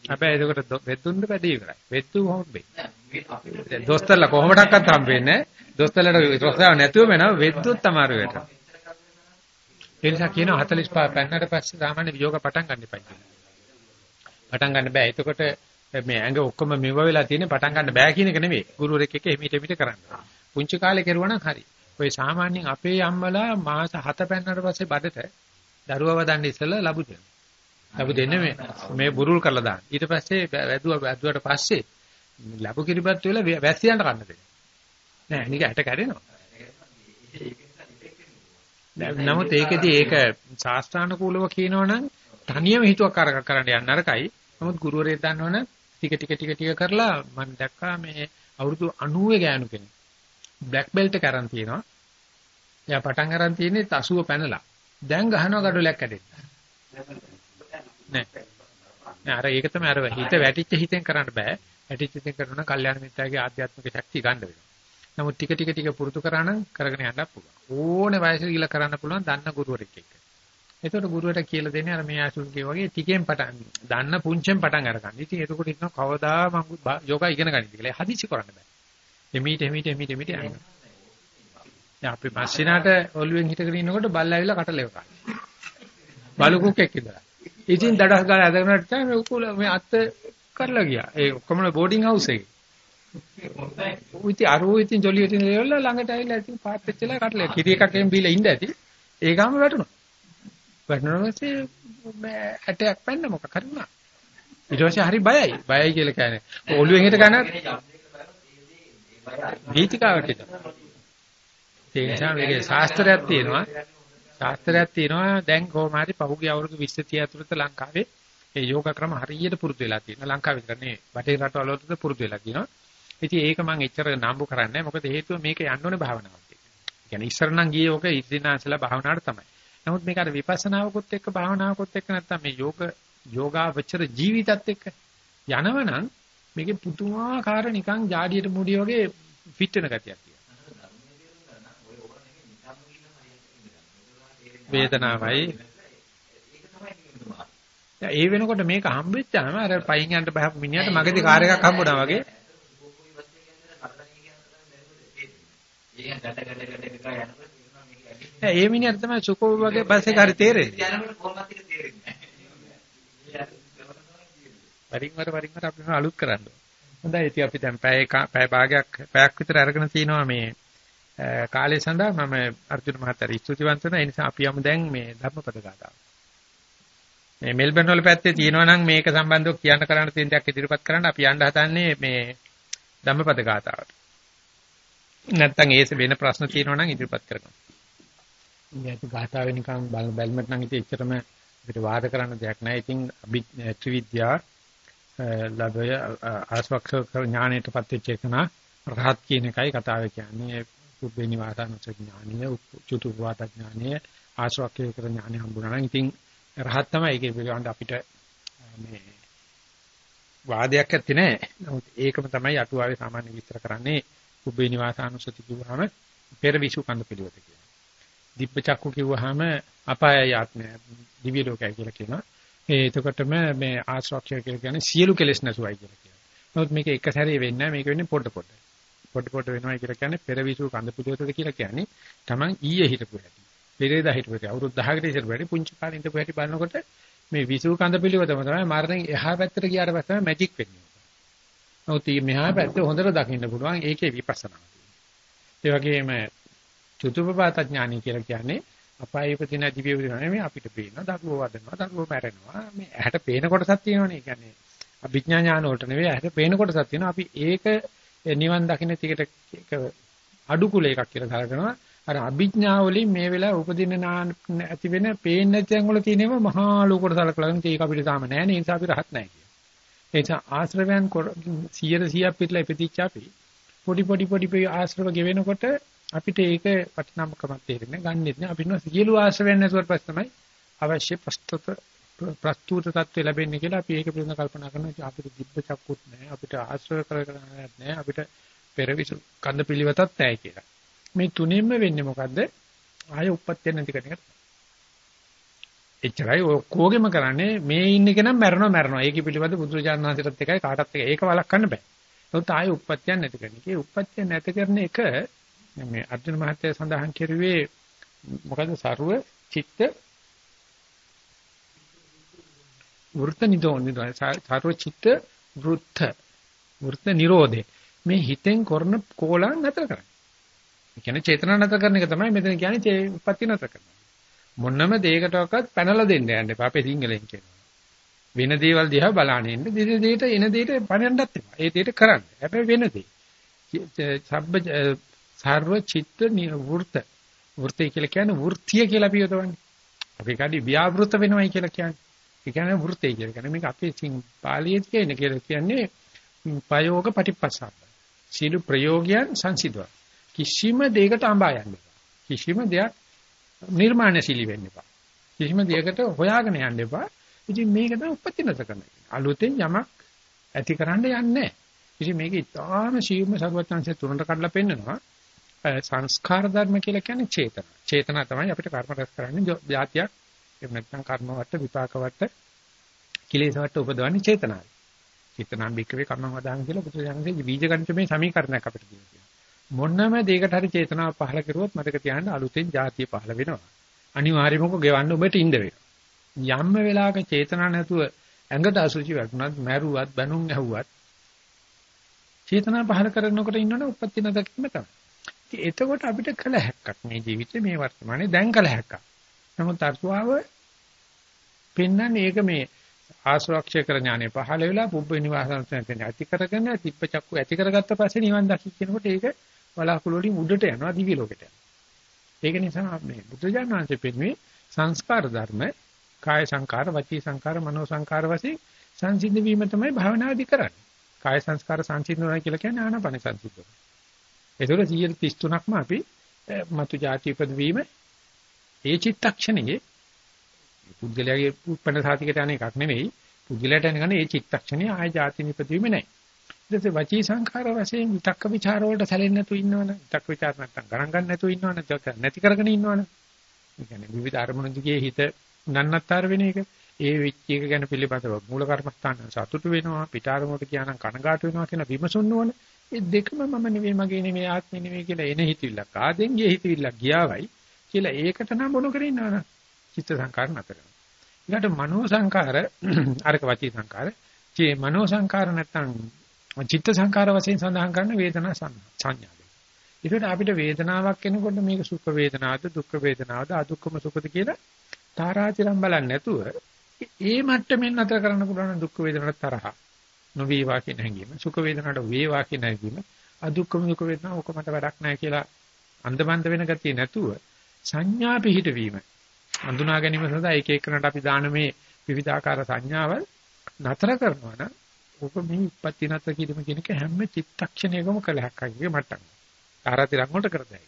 හැබැයි ඒකට වෙද්දුන්න වැඩි ඉවරයි. වෙද්දු කොහොමද වෙන්නේ? දොස්තරලා කොහොමඩක්වත් හම්බෙන්නේ නෑ. දොස්තරලට රොස්සාව නැතුව වෙනවා වෙද්දුත් අමාරු වෙනවා. ඒ නිසා කියනවා 45 පෙන්නට පස්සේ සාමාන්‍ය විയോഗ පටන් ගන්න එපා කියලා. පටන් ගන්න බෑ. එතකොට මේ ඇඟ ඔක්කොම මෙව වෙලා තියෙන්නේ පටන් ගන්න බෑ කියන එක නෙවෙයි. ගුරුවරෙක් එක්ක එමිට එමිට කරන්න. පුංචි කාලේ කරුවා නම් හරි. ඔය සාමාන්‍යයෙන් අපේ අම්මලා මාස 7 පෙන්නට පස්සේ බඩට දරුවව දාන්න ඉස්සෙල්ලා ලැබු දෙනවා. ලැබු දෙන්නේ මේ මේ බුරුල් කරලා දාන්න. ඊට පස්සේ වැදුවා වැදුවට පස්සේ ලැබු කිරිබත් වෙලා වැස්සියන්ට කන්න දෙනවා. නෑ නික ඇට කැඩෙනවා. නමුත් ඒකෙදි ඒක ශාස්ත්‍රානුකූලව කියනවනම් තනියම හිතුවක් අරක කරන්න යන්න නරකයි. නමුත් ගුරුවරයෙක් දන්නවනම් ටික ටික ටික ටික කරලා මම දැක්කා මේ අවුරුදු 90 ගෑනු කෙනෙක්. බ්ලැක් බෙල්ට් එක අරන් තියෙනවා. එයා පටන් අරන් තියෙන්නේ 80 පැනලා. දැන් ගහනවා gadolak කැඩෙන්න. නෑ. නෑ අර ඒක තමයි අර හිත වැටිච්ච හිතෙන් කරන්න බෑ. වැටිච්ච හිතෙන් කරනවා නම් කල්යාණ මිත්‍යාගේ ආධ්‍යාත්මික ශක්තිය ගන්න වෙනවා. නමුත් ටික ටික ටික පුරුදු කරා නම් කරගෙන යන්න පුළුවන්. ඕනේ වයසට ගිහලා කරන්න පුළුවන් දන්න ගුරුවරෙක් එක්ක. එතකොට ගුරුවරට කියලා දෙන්නේ අර මේ ආසුන්ගේ වගේ ටිකෙන් පටන් දන්න පුංචෙන් පටන් අරගන්න. ඉතින් එතකොට හිතනවා කවදා මම යෝගා ඉගෙන ගන්නද කියලා. හදිසි කරන්න බෑ. එමීට එමීට එමීට එමීට යන්න. දැන් අපි මස්සිනාට ඔළුවෙන් හිටගෙන ඉන්නකොට බල්ලා ඇවිල්ලා කටලෙව කනවා. බලුකුක් එක්ක ඉඳලා. ඉතින් දඩස් ගාලා ඇදගෙනට තමයි මේ උකුල මේ අත්ත කරලා ගියා. ඒ ඔක්කොම බෝඩින් හවුස් එකේ. උිති අරෝ ඉතින් ජොලියට ඉඳලා ළඟට ඇවිල්ලා ඉතින් පාත් වෙච්චලා කටලෙව. කිරි එකක් එම් බීලා ඉඳ ඇති. ඒ ගාම වැටුණා. වැටුණා පස්සේ ඇටයක් පැන්න මොකක් හරි වුණා. ඊට පස්සේ හරි බයයි. බයයි කියලා කියන්නේ. ඔළුවෙන් හිට ගන්න දීතිකාවට හිට. ඒ නිසා මේකේ ශාස්ත්‍රයක් තියෙනවා. ශාස්ත්‍රයක් තියෙනවා දැන් කොහොම හරි පහුගිය අවුරුදු 20 30 ඇතුළත ලංකාවේ ඒ යෝග ක්‍රම හරියට පුරුදු වෙලා තියෙනවා. ලංකාවේ නෙවෙයි. බටේ රටවල වලට පුරුදු වෙලා තියෙනවා. ඉතින් ඒක මම එච්චර නම්බු කරන්නේ මොකද හේතුව මේක යන්න ඕනේ භාවනාවක් එක්ක. කියන්නේ ඉස්සර නම් ගියේ ඕක ඉදිනාසලා භාවනාවට තමයි. නමුත් මේක අර විපස්සනාවකොත් එක්ක භාවනාවකොත් එක්ක නැත්තම් මේ යෝග යෝගාවචර ජීවිතත් එක්ක යනවනම් මේකේ පුදුමාකාර නිකන් ජාඩියට මුඩිය වගේ ෆිට වෙන ගතියක් තියෙනවා. වේදනාවයි ඒ වෙනකොට මේක හම්බෙච්චාම අර පයින් යන්න බහපු මිනිහට මගදී කාර් එකක් හම්බුණා වගේ ඒ මිනිහට තමයි සුකෝ වගේ බස් එක හරි තේරෙන්නේ. වරින් වර වරින් වර අපි අලුත් කරන්න. හොඳයි ඉතින් අපි දැන් පැය පැය භාගයක් පැයක් විතර අරගෙන තිනවා මේ කාලය සඳහා මම අර්ජුන මහත්තයා ස්තුතිවන්ත වෙනවා. ඒ නිසා අපි යමු දැන් මේ ධර්මපද ගාථාව. මේ මෙල්බන් වල පැත්තේ තියෙනවා නම් මේක සම්බන්ධව කියන්න කරන්න තියෙන දේක් ඉදිරිපත් කරන්න අපි යන්න හදන්නේ මේ ධම්මපද ගාථාවට. නැත්තම් ඒ වෙන ප්‍රශ්න තියෙනවා නම් ඉදිරිපත් කරගන්න. මේක ගාථාවේ නිකන් බැල්මට නම් ඉතින් එච්චරම අපිට වාද කරන්න දෙයක් නැහැ. ඉතින් ත්‍රිවිද්‍යා ලබය ආස්වක්ෂ ඥාණයටපත් වෙච්ච එකන රහත් කියන එකයි කතාව කියන්නේ. පුබ්බේ නිවාසානුස ඥානීය, චුතු වාත ඥානීය, ආස්වක්ෂ කර ඥානය හම්බුනා නම් ඉතින් රහත් තමයි ඒකේ පිළිබඳ අපිට මේ වාදයක් ඇත්තේ නැහැ. නමුත් ඒකම තමයි අටුවාවේ සාමාන්‍ය විස්තර කරන්නේ පුබ්බේ නිවාසානුසති කිව්වහම පෙර විසු කන්ද පිළිවෙත කියනවා. දිබ්බ චක්කු කිව්වහම අපාය ආත්මය දිව්‍ය ලෝකය කියලා කියනවා. ඒ එතකොටම මේ ආශ්‍රක්ෂය කියලා කියන්නේ සියලු කෙලෙස් නැසුවයි කියලා කියනවා. නමුත් මේක එක සැරේ වෙන්නේ නැහැ. මේක වෙන්නේ පොඩ පොඩ. පොඩ පොඩ වෙනවා කියලා කියන්නේ පෙරවිසු කඳ පිළිවෙතද කියලා කියන්නේ Taman ඊයේ හිටපු හැටි. පෙරේදා හිටපු හැටි. අවුරුදු 10කට ඉස්සර වැඩි පුංචි කාලේ ඉඳපු හැටි බලනකොට මේ විසු කඳ පිළිවෙතම තමයි මරණයෙන් එහා පැත්තට ගියාට පස්සේ තමයි මැජික් වෙන්නේ. නමුත් මේ මෙහා පැත්තේ හොඳට දකින්න පුළුවන් ඒකේ විපස්සනා. ඒ වගේම චතුපපාත ඥානයි කියලා කියන්නේ අපායේ ප්‍රතින දිව්‍ය විදින නෙමෙයි අපිට පේනවා. දරුවෝ වදනවා දරුවෝ මැරෙනවා. මේ ඇහැට පේන කොටසක් තියෙනවනේ. ඒ කියන්නේ අභිඥා ඥාන වලට නෙවෙයි ඇහැට පේන කොටසක් තියෙනවා. අපි ඒක නිවන් දකින්න ticket එක අඩු කුල එකක් කියලා සලකනවා අර අභිඥා වලින් මේ වෙලාව උපදින ඇති වෙන පේන්නේ නැති තැන් වල තියෙනව මහා ලෝකයට සලකලා ඒක අපිට තාම නැහැ නේ ඒ නිසා අපි රහත් නැහැ කියන. ඒ නිසා ආශ්‍රවයන් 100 100ක් පිටලා ඉපදිච්ච අපි පොඩි පොඩි පොඩි ආශ්‍රව ගෙවෙනකොට අපිට ඒක වටිනාකමක් තේරෙන්නේ ගන්නෙත් නෑ අපිට සියලු ආශ්‍රවයන් නැතුවට පස්සේ තමයි අවශ්‍ය ප්‍රස්තුත ප්‍රස්තුත තත්ත්වය ලැබෙන්නේ කියලා අපි ඒක පිළිබඳව කල්පනා කරනවා අපිට දිබ්බ චක්කුත් නෑ අපිට ආශ්‍රව කරගෙන නෑ අපිට පෙරවිසු කන්ද පිළිවෙතත් නැහැ කියලා. මේ තුනෙන්ම වෙන්නේ මොකද්ද? ආය උප්පත්තිය නැති කෙනෙක්. එච්චරයි ඔක්කොගෙම කරන්නේ මේ ඉන්න කෙනා මැරෙනවා මැරෙනවා. ඒකේ පිළිබඳ බුදුරජාණන් වහන්සේටත් එකයි කාටත් එකයි. ඒක වළක්වන්න බෑ. නමුත් ආයේ උප්පත්තියක් නැති කරන්නේ. ඒ උප්පත්තිය නැති කරන එක මේ අර්ජුන මහත්තයා සඳහන් කරුවේ මොකද? ਸਰව චිත්ත වෘත්ත නිදෝනි සර්ව චිත්ත වෘත්ත වෘත්ත නිරෝධේ මේ හිතෙන් කරන කෝලං නැතර කරන්නේ. ඒ කියන්නේ චේතනා නැතර කරන එක තමයි මෙතන කියන්නේ උප්පත්තිය නැතර කරනවා. මොනම දෙයකටවත් පැනලා දෙන්න යන්න එපා අපේ සිංහලෙන් කියනවා. වෙන දේවල් දිහා බලාගෙන ඉන්න. දෙද දෙයට එන දෙයට පණයන්නත් එපා. ඒ දෙයට කරන්න. හැබැයි වෙන දේ. සබ්බ සර්ව චිත්ත වෘත. වෘතය කියලා කියන්නේ වෘත්තිය කියලා අපි යොදවන්නේ. අපි කඩි ව්‍යාවෘත වෙනවයි කියලා කියන්නේ. ඒ කියන්නේ වෘතය කියලා කියන්නේ මේක අපේ සිං පාලියේ තියෙන කියලා කියන්නේ ප්‍රයෝග ප්‍රතිපස්සක්. සීල ප්‍රයෝගයන් සංසිද්ධව. කිසිම දෙයකට අඹා යන්න කිසිම දෙයක් නිර්මාණශීලී වෙන්න එපා. කිසිම දෙයකට හොයාගෙන යන්න එපා. ඉතින් මේක තමයි උපත්ති නැත කරන. අලුතෙන් යමක් ඇති කරන්න යන්නේ නැහැ. ඉතින් මේක ඉතාම සීම සර්වඥාන්සේ තුනට කඩලා පෙන්නනවා. සංස්කාර ධර්ම කියලා කියන්නේ චේතන. චේතනා තමයි අපිට කර්ම රැස් කරන්නේ જાතියක්. එහෙම නැත්නම් කර්ම වට විපාක වට කිලේශ වට උපදවන්නේ චේතනාවයි. චේතනාම් බික්කවේ කර්මං වදාන කියලා බුදුසසුනේ බීජ ගණිතමේ සමීකරණයක් අපිට කියනවා. මොනම දෙයකට හරි චේතනාව පහල කරුවොත් මතක තියාගන්න අලුතෙන් જાතිය පහල වෙනවා. අනිවාර්යයෙන්ම ගෙවන්න ඔබට ඉන්න වෙනවා. යම්ම වෙලාවක චේතනා නැතුව ඇඟට අසුචි වැටුණත් මැරුවත් බැනුම් ඇහුවත් චේතනා පහල කරනකොට ඉන්නවනේ උපත්ති නැදකීම තමයි. ඉතින් එතකොට අපිට කළ හැක්කක් මේ ජීවිතේ මේ වර්තමානයේ දැන් කළ හැක්කක්. නමුත් අර්ථවාව පෙන්වන්නේ ඒක මේ ආශ්‍රක්ෂය කර ඥානෙ පහළ වෙලා පුබ්බ නිවාසන ඇති කරගෙන තිබ්බ චක්කු ඇති කරගත්ත පස්සේ නිවන් දකි කියනකොට ඒක බලාකුළු වලින් උඩට යනවා දිවි ලෝකෙට. ඒක නිසා මේ බුදුජානක වහන්සේ පෙන්වන්නේ සංස්කාර ධර්ම කාය සංකාර, වචී සංකාර, මනෝ සංකාර වශයෙන් සංසිද්ධ වීම තමයි භාවනාදි කරන්නේ. කාය සංස්කාර සංසිද්ධනවා කියලා කියන්නේ ආනාපාන සංසිද්ධන. ඒතකොට 133ක්ම අපි මතු ಜಾති උපදවීම ඒ චිත්තක්ෂණයේ පුද්ගලයාගේ උත්පන්න සාතිකට යන එකක් නෙවෙයි පුද්ගලයාට යන ඒ චිත්තක්ෂණයේ ආය ಜಾති නිපදවීම නැහැ. ඊටසේ වචී සංඛාර වශයෙන් විතක්ක ਵਿਚාර වලට සැලෙන්නේ නැතු ඉන්නවනේ. විතක්ක ਵਿਚාර නැත්තම් ගණන් ගන්න නැතු ඉන්නවනේ. නැති කරගෙන ඉන්නවනේ. ඒ කියන්නේ විවිධ අරමුණු දිගේ හිත නන්නත්තර වෙන එක. ඒ වෙච්ච එක ගැන පිළිපදව මූල කර්මස්ථාන සතුට වෙනවා. පිටාරමුණට කියනනම් කනගාට වෙනවා කියන විමසුන්න ඕනේ. ඒ දෙකම මම නෙවෙයි මගේ නෙවෙයි ආත්මෙ නෙවෙයි කියලා එන හිතවිල්ලක් ආදෙන් ගිය හිතවිල්ලක් ගියාවයි කියලා ඒකට නම් මොන කරේ ඉන්නවද? චිත්ත සංකාර නැතර. ඊට මනෝ සංකාර අරක වචී සංකාර. මේ මනෝ සංකාර නැත්තම් චිත්ත සංකාර වශයෙන් සඳහන් කරන වේදනා සංඥා. ඒකට අපිට වේදනාවක් එනකොට මේක සුඛ වේදනාවද දුක්ඛ වේදනාවද අදුක්ඛම සුඛද කියලා තාරාතිරම් බලන්නේ නැතුව ඒ මට්ටමින් නතර කරන්න පුළුවන් දුක්ඛ වේදනාවට තරහ නොවේවා කියන හැඟීම සුඛ වේදනාවට වේවා කියන හැඟීම අදුක්ඛම දුක්ඛ වේදනාව ඔක මට වැඩක් නැහැ කියලා අන්දමන්ද වෙන ගතිය නැතුව සංඥා පිහිටවීම අඳුනා ගැනීම සඳහා එක එකනට අපි දාන මේ විවිධාකාර සංඥාවල් නතර කරනවා නම් ඕක මේ උප්පත්ති නතර කිරීම කියන එක හැම චිත්තක්ෂණයකම කළ හැක්කගේ මට්ටම. ආරතිරක් වලට කරදයි.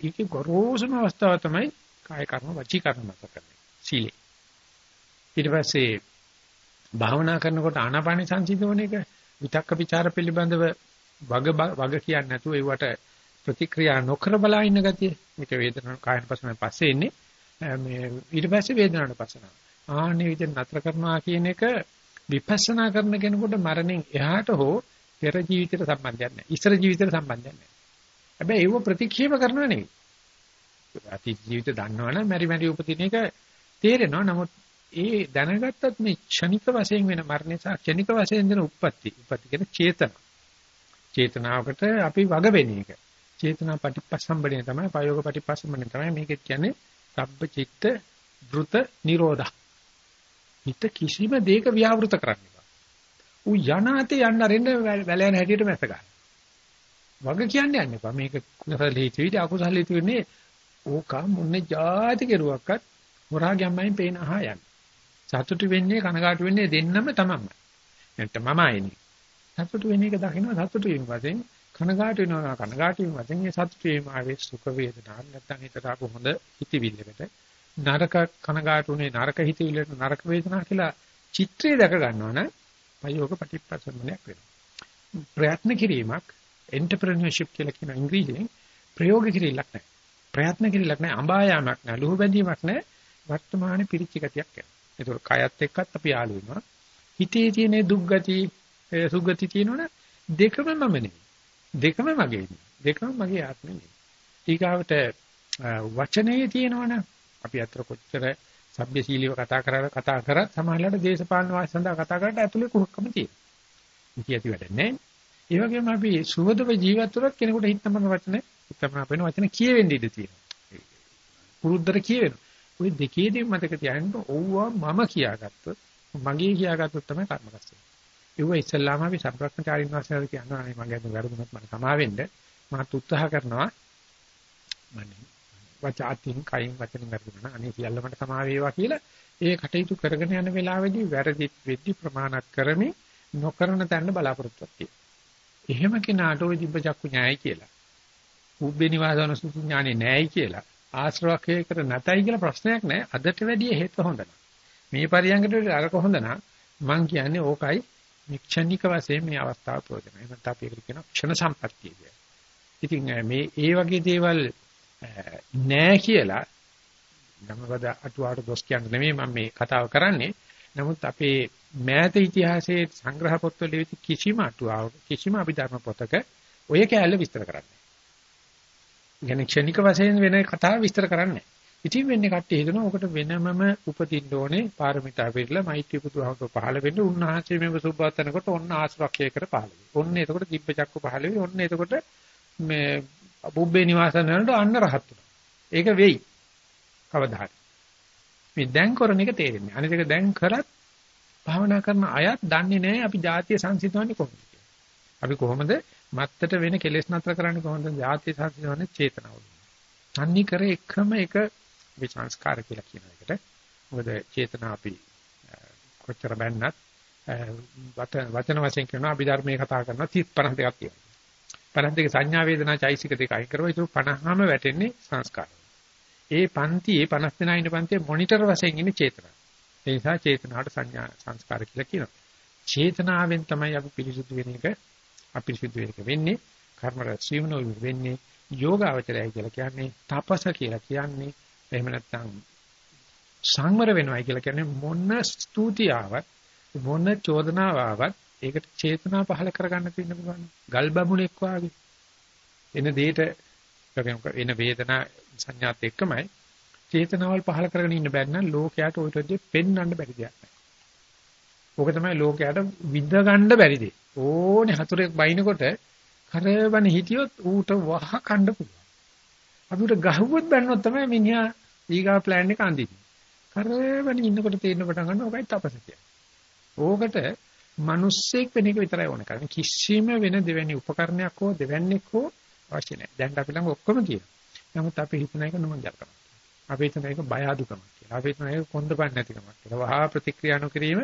ඒකේ ගොරෝසුම අවස්ථාව තමයි කාය කර්ම වචී කර්ම නතර කරන්නේ. සීලේ. ඊට පස්සේ භාවනා කරනකොට ආනාපාන සංසිඳවන එක විතක්ක ਵਿਚාර පිළිබඳව වග වග කියන්නේ නැතුව ඒවට ප්‍රතික්‍රියා නොකර බලා ඉන්න ගතිය. මේක වේදනාව කායන පස්සෙන් පස්සේ ඉන්නේ මේ ඊට පස්සේ වේදනාවට පස්සනවා. ආන්නේ විදිහට නතර කරනවා කියන එක විපස්සනා කරන කෙනෙකුට මරණයෙන් එහාට හෝ පෙර ජීවිතයට සම්බන්ධයක් නැහැ. ඉස්සර ජීවිතයට සම්බන්ධයක් නැහැ. හැබැයි ඒව ප්‍රතික්ෂේප කරනව නෙවෙයි. අතීත ජීවිත දන්නවනම් මෙරි මෙරි උපදින එක තේරෙනවා. නමුත් ඒ දැනගත්තත් මේ ක්ෂණික වශයෙන් වෙන මරණය සහ ක්ෂණික වශයෙන් දෙන උප්පත්ති. උප්පත්ති කියන්නේ චේතන. චේතනාවකට අපි වග වෙන එක. චේතනා පටිපස්සම්බණය තමයි ප්‍රයෝග පටිපස්සම්බණය තමයි මේක කියන්නේ සබ්බ චිත්ත ධෘත නිරෝධා. හිත කිසිම දෙයක ව්‍යාවෘත කරන්න බෑ. ඌ යනාතේ යන්න රෙන්න වැල යන හැටියට මැස ගන්න. වග කියන්නේ යන්න එපා. මේක කුසල හේතුවිද අකුසල හේතුවෙන්නේ ඕක මොන්නේ જાති කෙරුවක්වත් හොරා ගැම්මයින් පේන අහා යන්න. සතුටු වෙන්නේ කනගාටු වෙන්නේ දෙන්නම තමයි. නැත්නම් මම ආයේ. සතුටු වෙන එක දකින්න සතුටු වීම වශයෙන් කනගාටු වෙනවා කනගාටු වීම වශයෙන් ඒ සතුටු වීම ආවේ සුඛ වේදනාවක් නැත්නම් හිතට ආපු හොඳ හිතවිල්ලකට නරක කනගාටුනේ නරක හිතවිල්ලට නරක වේදනාවක් කියලා චිත්‍රය දැක ගන්නවා නම් ප්‍රයෝග ප්‍රතිපස්සමනයක් වෙනවා. ප්‍රයත්න කිරීමක් එන්ටර්ප්‍රෙනියර්ෂිප් කියලා කියන ඉංග්‍රීසියෙන් ප්‍රයෝග කිරීමක් නැහැ. ප්‍රයත්න කිරීමක් නැහැ. අඹායාමක් නැහැ. ලුහු බැඳීමක් නැහැ. වර්තමානයේ පිරිච්ච ගතියක් යනවා. ඒක කයත් එක්කත් අපි යාළු වෙනවා. හිතේ තියෙන දුක් ගති, සුගති තියෙනවනේ දෙකම මම නෙවෙයි. දෙකම මගේ නෙවෙයි. දෙකම මගේ ආත්මෙ නෙවෙයි. ඊගාවට වචනේ තියෙනවනේ අපි අතර කොච්චර සભ્યශීලීව කතා කරලා කතා කරත් සමහරවිට දේශපාලන වාසි සඳහා කතා කරලා ඇතුලේ කුහකම තියෙනවා. කිය ඇති වැඩන්නේ. ඒ වගේම අපි සුවදව ජීවත් වුණත් කෙනෙකුට හිතමන වචන හිතමන වෙන වචන කියවෙන්න ඉඩ තියෙනවා. පුරුද්දට කියවෙනවා. ওই දෙකේදී මතක තියාගන්න ඕවා මම කියාගත්තොත් මගේ කියාගත්තොත් තමයි කර්ම කරන්නේ. ඒව ඉස්සල්ලාම අපි සම්ප්‍රක්‍මචාරින් වාසයද කියනවා නේ මගේ අද වැරදුනත් මම සමා වෙන්න මම උත්සාහ කරනවා මම වචාතින් කයින් වචනින් වැරදුනා අනේ සියල්ල මට සමා වේවා කියලා ඒ කටයුතු කරගෙන යන වෙලාවේදී වැරදි වෙද්දි ප්‍රමාණත් කරමින් නොකරන තැන බලාපොරොත්තුවක් තියෙනවා. එහෙම කෙනාට ওই දිබ්බ චක්කු ඥායයි කියලා. උබ්බේ නිවාසන සුසු ඥානෙ නෑයි කියලා. ආශ්‍රවකයකට නැතයි කියලා ප්‍රශ්නයක් නෑ. අදට වැඩිය හේතු හොඳ මේ පරියංගට අරක හොඳ නම් මං කියන්නේ ඕකයි මික්ෂණික වශයෙන් මේ අවස්ථාව ප්‍රයෝජනයි. එහෙනම් අපි ඒකට කියනවා ක්ෂණ සම්පත්තිය කියලා. ඉතින් මේ ඒ වගේ දේවල් නෑ කියලා ධම්මපද අටුවාට දොස් කියන්නේ නෙමෙයි මම මේ කතාව කරන්නේ. නමුත් අපේ මෑත ඉතිහාසයේ සංග්‍රහ පොත්වල කිසිම අටුවාවක කිසිම අභිධර්ම පොතක ඔය කැලේ විස්තර කරන්නේ නැහැ. ක්ෂණික වශයෙන් වෙන කතාව විස්තර කරන්නේ ඉතින් වෙන්නේ කට්ටිය හිතනවා ඔකට වෙනමම උපදින්න ඕනේ පාරමිතා පිළිලා මෛත්‍රී පුදුහමක පහළ වෙන්න උන්වහන්සේ මේව සුබවතනකොට ඔන්න ආශ්‍රක්ෂයකට පහළ වෙයි. ඔන්න එතකොට දිබ්බචක්ක පහළ වෙයි. ඔන්න එතකොට මේ බුබ්බේ නිවාසන වලට අන්න රහත් වෙනවා. ඒක වෙයි. කවදා හරි. මේ දැන් කරන එක තේරෙන්නේ. අනිත් එක දැන් කරත් භාවනා කරන අයත් දන්නේ නැහැ අපි ජාතිය සංසිඳවන්නේ කොහොමද අපි කොහොමද මත්තට වෙන කෙලෙස් නතර කරන්නේ කොහොමද ජාතිය සංසිඳවන්නේ චේතනාව. තන්නේ කර එකම එක විචාන්ස්කාර කියලා කියන එකට. මොකද චේතනා අපි කොච්චර බැන්නත් වචන වශයෙන් කියනවා අපි ධර්මයේ කතා කරනවා 30 52ක් තියෙනවා. 52 සංඥා වේදනා චෛසික දෙක අයින් කරවා ඒක 50ම වැටෙන්නේ සංස්කාර. ඒ පන්තියේ 50 දෙනා ඉන්න පන්තියේ මොනිටර් වශයෙන් ඉන්නේ චේතනා. ඒ නිසා චේතනාවට සංඥා සංස්කාර කියලා කියනවා. චේතනාවෙන් තමයි අපි පිරිසුදු වෙන එක අපිරිසුදු වෙන එක වෙන්නේ. කර්ම රැස්වීම වෙන්නේ යෝගාවචරයයි කියලා කියන්නේ තපස කියලා කියන්නේ එහෙම නැත්නම් සංවර වෙනවයි කියලා කියන්නේ මොන ස්තුතියාවක් මොන චෝදනාවක් ඒකට චේතනා පහල කරගන්න තියෙන පුළුවන්. ගල් බමුණෙක් වාගේ. එන දෙයට එන වේදනා සංඥාත් එක්කමයි චේතනාවල් පහල කරගෙන ඉන්න බැරි නම් ලෝකයට ඔය දෙය පෙන්වන්න බැරි දෙයක් නෑ. ඕක තමයි ලෝකයට විඳ ගන්න බැරි දෙය. ඕනේ හතුරෙක් බයිනකොට කරවන හිටියොත් ඌට වහ කන්න පුළුවන්. අපිට ගහුවොත් බැන්නොත් තමයි මිනිහා ඊගා ප්ලෑන් එක අඳින්නේ. කරවන ඉන්නකොට තේරෙන පටන් ගන්න ඕකයි තපස කියන්නේ. ඕකට මිනිස්සෙක් වෙන එක විතරයි ඕන කරන්නේ. කිසිම වෙන දෙවැනි උපකරණයක් හෝ දෙවන්නේක් හෝ අවශ්‍ය නැහැ. දැන් අපි ළඟ ඔක්කොම තියෙනවා. නමුත් අපි හිතන එක නොමංගල්කමක්. අපි හිතන එක බය අඩුකමක් කියලා. අපි හිතන එක කොන්දපන් නැතිකමක් කියලා. වහා ප්‍රතික්‍රියා නොකිරීම